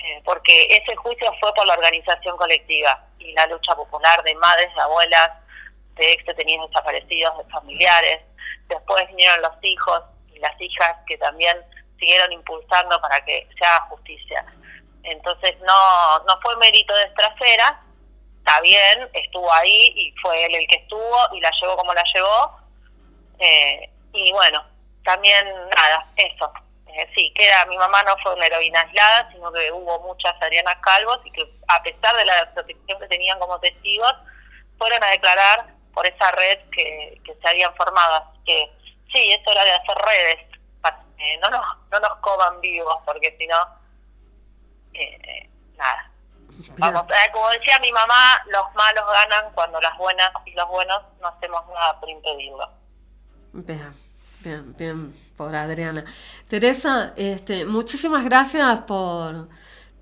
eh, porque ese juicio fue por la organización colectiva y la lucha popular de madres, de abuelas, de ex detenidos desaparecidos, de familiares. Después vinieron los hijos y las hijas que también siguieron impulsando para que se haga justicia. Entonces no, no fue mérito de Estracera, está bien, estuvo ahí y fue él el que estuvo y la llevó como la llevó. Eh, y bueno, también nada, eso. Eh, sí, que era, mi mamá no fue una heroína aislada, sino que hubo muchas Adrianas Calvos y que a pesar de la protección que tenían como testigos, fueron a declarar por esa red que, que se habían formado. Así que sí, es hora de hacer redes, no nos, no nos coman vivos, porque si no, eh, nada. Vamos, eh, como decía mi mamá, los malos ganan cuando las buenas y los buenos no hacemos nada por impedirlo. Bien, bien, bien, por Adriana. Teresa, este, muchísimas gracias por,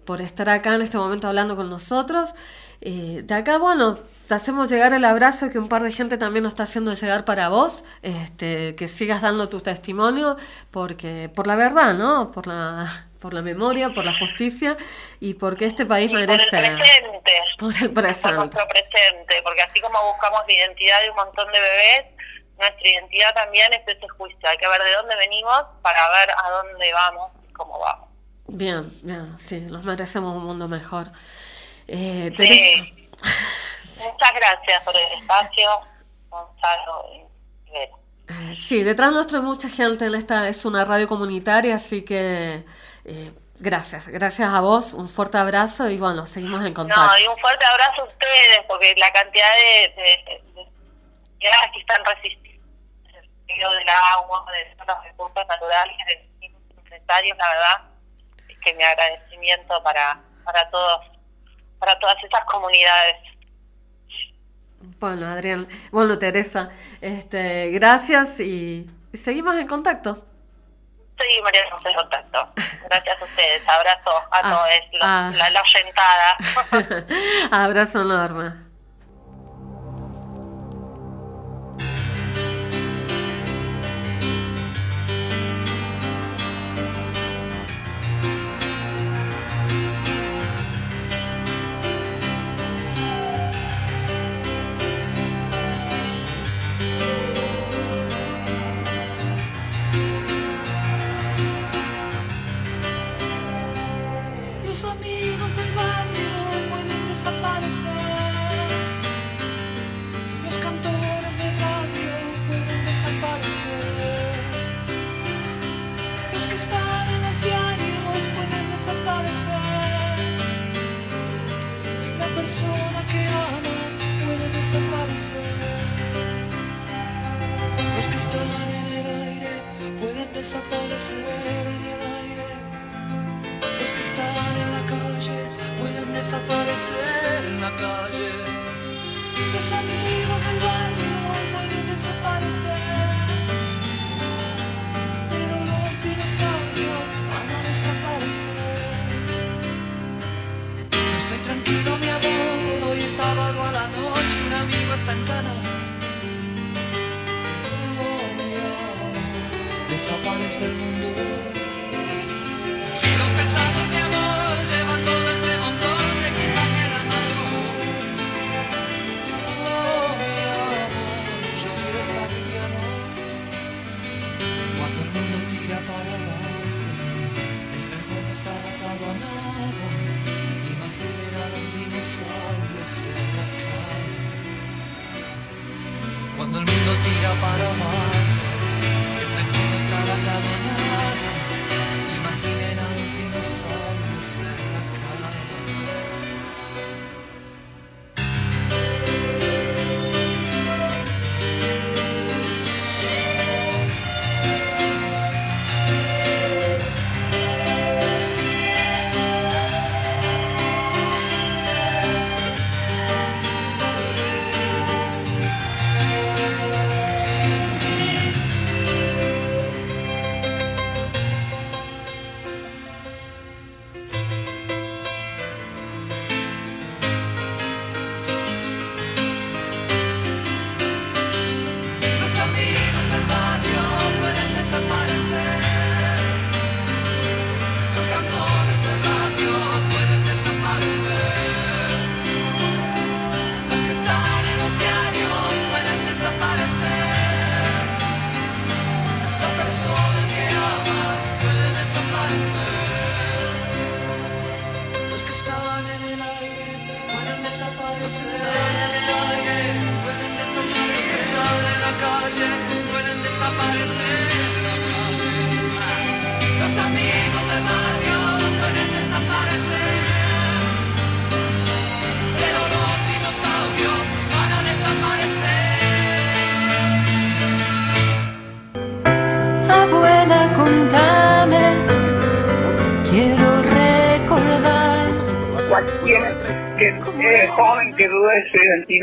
por estar acá en este momento hablando con nosotros. Eh, de acá, bueno, te hacemos llegar el abrazo que un par de gente también nos está haciendo llegar para vos, este, que sigas dando tu testimonio, porque por la verdad, ¿no? Por la, por la memoria, por la justicia y porque este país Y por el merece. presente. Por el por presente. nuestro presente, porque así como buscamos la identidad de un montón de bebés, nuestra identidad también es ese juicio. Hay que ver de dónde venimos para ver a dónde vamos y cómo vamos. Bien, bien, sí, nos merecemos un mundo mejor. Eh, Sí. Muchas gracias por el espacio, Gonzalo y Vera. eh, sí, detrás nuestro hay mucha gente en esta, es una radio comunitaria, así que eh, gracias, gracias a vos, un fuerte abrazo y bueno, seguimos en contacto. No, y un fuerte abrazo a ustedes, porque la cantidad de, de, de que están resistiendo frío del agua, de los recursos naturales, de los empresarios, la verdad, es que mi agradecimiento para, para todos, para todas esas comunidades. Bueno, Adrián, bueno, Teresa, este, gracias y, y seguimos en contacto. Sí, María José en contacto. Gracias a ustedes. Abrazo a Ah, todos, ah. la, la oyentada. Abrazo enorme. Desaparecer en el aire. Los que están en la calle pueden desaparecer en la calle. Los amigos del barrio pueden desaparecer. Pero los dinosaurios van a desaparecer. Estoy tranquilo, mi amor. Hoy es sábado a la noche. Un amigo está en cana. Desaparece el mundo. Si los pesados, mi amor, llevan todo ese montón de equipaje la mano. Oh, mi amor, yo quiero estar liviano. Cuando el mundo tira para abajo, es mejor no estar atado a nada. Imaginen a los dinosaurios en la cama. Cuando el mundo tira para abajo,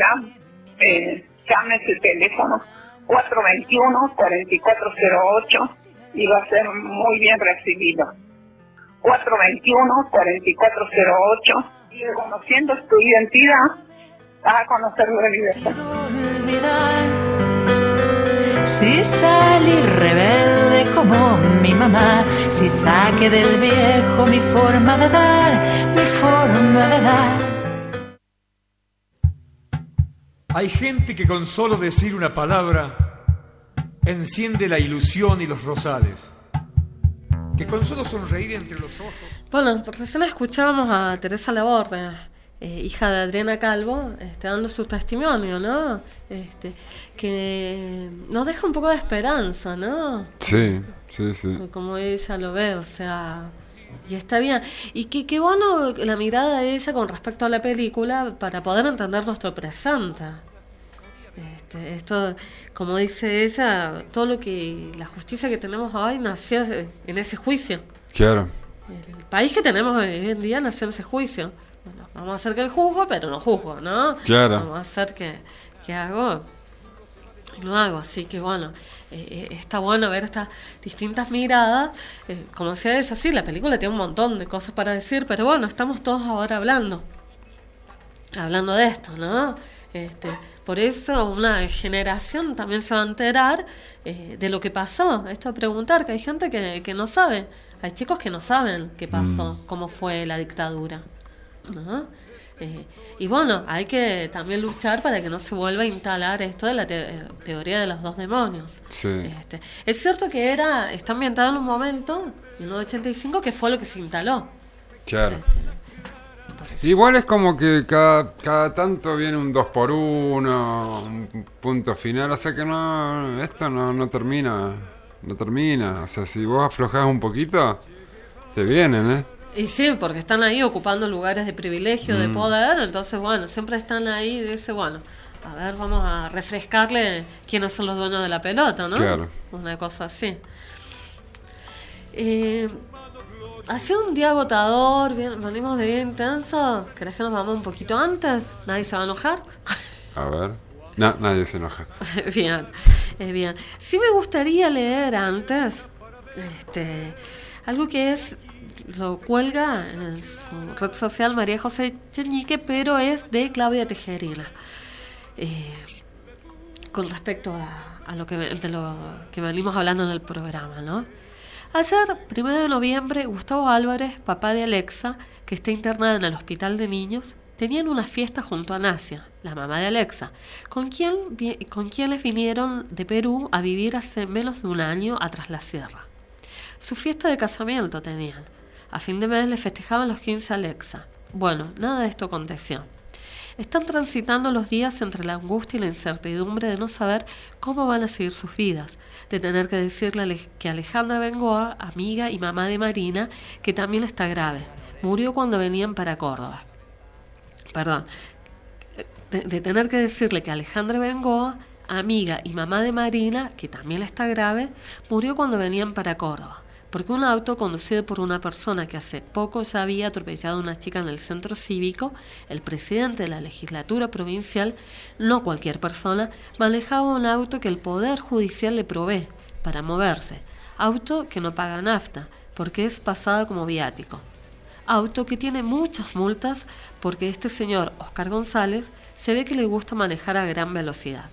su identidad, eh, llame ese teléfono 421-4408 y va a ser muy bien recibido. 421-4408 y reconociendo tu identidad vas a conocer la libertad. Si salí rebelde como mi mamá, si saqué del viejo mi forma de dar, mi forma de dar. Hay gente que con solo decir una palabra enciende la ilusión y los rosales. que con solo sonreír entre los ojos. Bueno, recién escuchábamos a Teresa Laborde, eh, hija de Adriana Calvo, este, dando su testimonio, ¿no? Este, que nos deja un poco de esperanza, ¿no? Sí, sí, sí. Como ella lo ve, o sea, y está bien. Y que qué bueno la mirada de ella con respecto a la película para poder entender nuestro presente. Este, esto, como dice ella, todo lo que la justicia que tenemos hoy nació en ese juicio. Claro. El país que tenemos hoy en día nació en ese juicio. Bueno, vamos a hacer que el juzgo, pero no juzgo, ¿no? Claro. Vamos a hacer que, que hago no hago. Así que bueno, eh, eh, está bueno ver estas distintas miradas. Eh, como decía ella, sí, la película tiene un montón de cosas para decir, pero bueno, estamos todos ahora hablando. Hablando de esto, ¿no? Este, por eso una generación también se va a enterar eh, de lo que pasó. Esto a preguntar, que hay gente que, que no sabe. Hay chicos que no saben qué pasó, cómo fue la dictadura. ¿no? Eh, y bueno, hay que también luchar para que no se vuelva a instalar esto de la te- eh, teoría de los dos demonios. Sí. Este, es cierto que era está ambientado en un momento, en 1985, que fue lo que se instaló. Claro. Igual es como que cada, cada tanto viene un 2 por 1 un punto final, o sea que no, esto no, no termina, no termina, o sea, si vos aflojás un poquito, te vienen, ¿eh? Y sí, porque están ahí ocupando lugares de privilegio, de Mm. poder, entonces bueno, siempre están ahí y dice, bueno, a ver, vamos a refrescarle quiénes son los dueños de la pelota, ¿no? Claro. Una cosa así. Eh, ha sido un día agotador, bien- venimos de día intenso. ¿Querés que nos vamos un poquito antes? ¿Nadie se va a enojar? A ver, no, nadie se enoja. bien, eh, bien. Sí me gustaría leer antes este, algo que es, lo cuelga en su red social María José Cheñique, pero es de Claudia Tejerina. Eh, con respecto a, lo, que, de lo que venimos hablando en el programa, ¿no? Ayer, primero de noviembre, Gustavo Álvarez, papá de Alexa, que está internada en el hospital de niños, tenían una fiesta junto a Nasia, la mamá de Alexa, con quien, con quienes vinieron de Perú a vivir hace menos de un año atrás la sierra. Su fiesta de casamiento tenían. A fin de mes le festejaban los 15 a Alexa. Bueno, nada de esto aconteció. Están transitando los días entre la angustia y la incertidumbre de no saber cómo van a seguir sus vidas, de tener que decirle que Alejandra Bengoa, amiga y mamá de Marina, que también está grave, murió cuando venían para Córdoba. Perdón, de, de tener que decirle que Alejandra Bengoa, amiga y mamá de Marina, que también está grave, murió cuando venían para Córdoba, porque un auto conducido por una persona que hace poco ya había atropellado a una chica en el centro cívico, el presidente de la legislatura provincial, no cualquier persona, manejaba un auto que el Poder Judicial le provee para moverse, auto que no paga nafta, porque es pasado como viático auto que tiene muchas multas porque este señor Oscar González se ve que le gusta manejar a gran velocidad.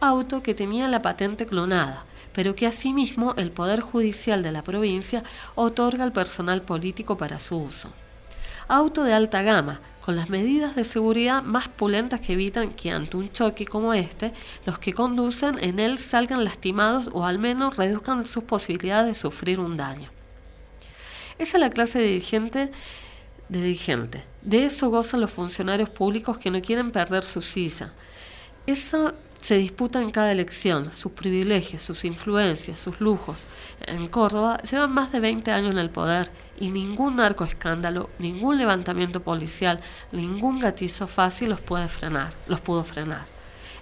Auto que tenía la patente clonada, pero que asimismo el Poder Judicial de la provincia otorga al personal político para su uso. Auto de alta gama, con las medidas de seguridad más pulentas que evitan que ante un choque como este, los que conducen en él salgan lastimados o al menos reduzcan sus posibilidades de sufrir un daño. Esa es la clase dirigente de dirigente. De eso gozan los funcionarios públicos que no quieren perder su silla. Eso se disputa en cada elección, sus privilegios, sus influencias, sus lujos. En Córdoba llevan más de 20 años en el poder y ningún narcoescándalo, ningún levantamiento policial, ningún gatillo fácil los puede frenar, los pudo frenar.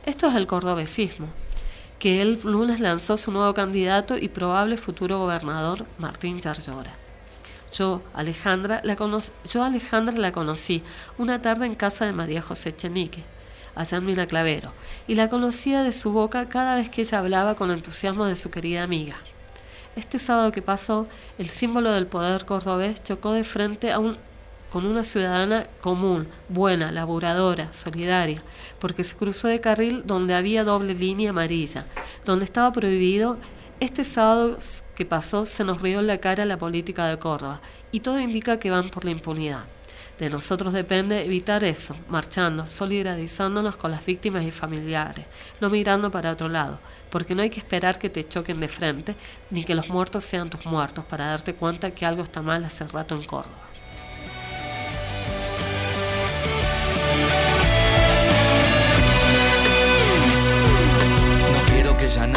Esto es el cordobesismo, que el lunes lanzó su nuevo candidato y probable futuro gobernador, Martín Yarlora. Yo, Alejandra, la cono- yo Alejandra la conocí una tarde en casa de María José Chenique, allá en Mina Clavero, y la conocía de su boca cada vez que ella hablaba con entusiasmo de su querida amiga. Este sábado que pasó, el símbolo del poder cordobés chocó de frente a un, con una ciudadana común, buena, laburadora, solidaria, porque se cruzó de carril donde había doble línea amarilla, donde estaba prohibido este sábado que pasó se nos rió en la cara la política de Córdoba y todo indica que van por la impunidad. De nosotros depende evitar eso, marchando, solidarizándonos con las víctimas y familiares, no mirando para otro lado, porque no hay que esperar que te choquen de frente, ni que los muertos sean tus muertos para darte cuenta que algo está mal hace rato en Córdoba.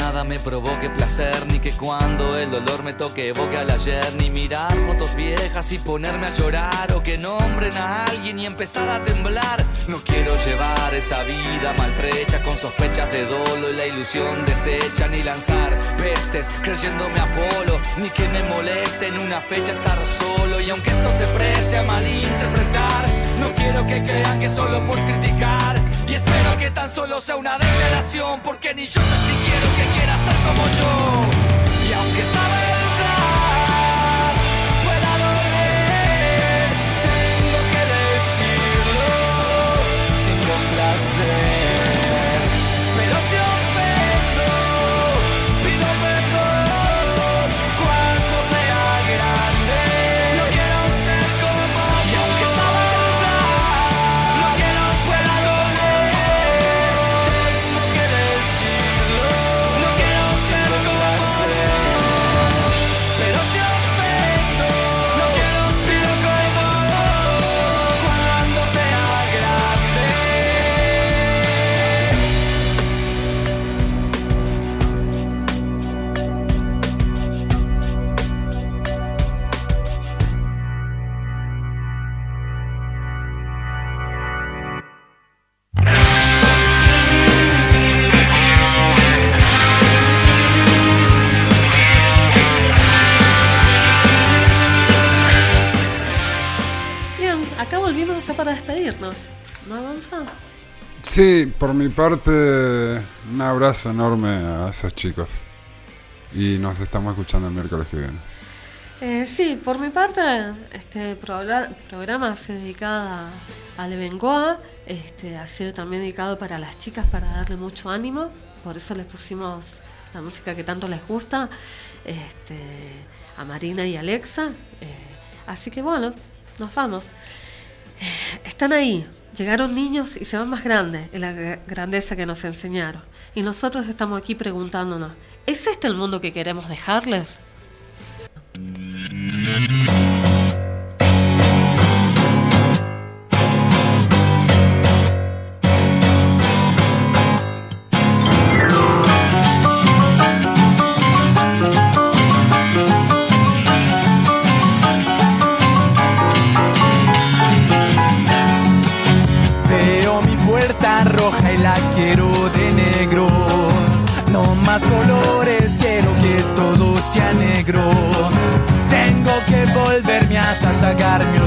Nada me provoque placer, ni que cuando el dolor me toque evoque al ayer, ni mirar fotos viejas y ponerme a llorar, o que nombren a alguien y empezar a temblar. No quiero llevar esa vida maltrecha con sospechas de dolo y la ilusión deshecha, ni lanzar pestes creyéndome Apolo, ni que me moleste en una fecha estar solo, y aunque esto se preste a malinterpretar, no quiero que crean que solo por criticar, y espero que tan solo sea una declaración, porque ni yo sé si quiero que quiera ser como yo. Y aunque esta acá volvimos ya para despedirnos. ¿No, Gonzalo? Sí, por mi parte, un abrazo enorme a esos chicos. Y nos estamos escuchando el miércoles que viene. Eh, sí, por mi parte, este progra- programa sido dedicado a, a Levengoa, este, ha sido también dedicado para las chicas para darle mucho ánimo, por eso les pusimos la música que tanto les gusta, este, a Marina y Alexa, eh, así que bueno, nos vamos. Están ahí, llegaron niños y se van más grandes. En la gra- grandeza que nos enseñaron, y nosotros estamos aquí preguntándonos, ¿es este el mundo que queremos dejarles? Volverme hasta sacar mi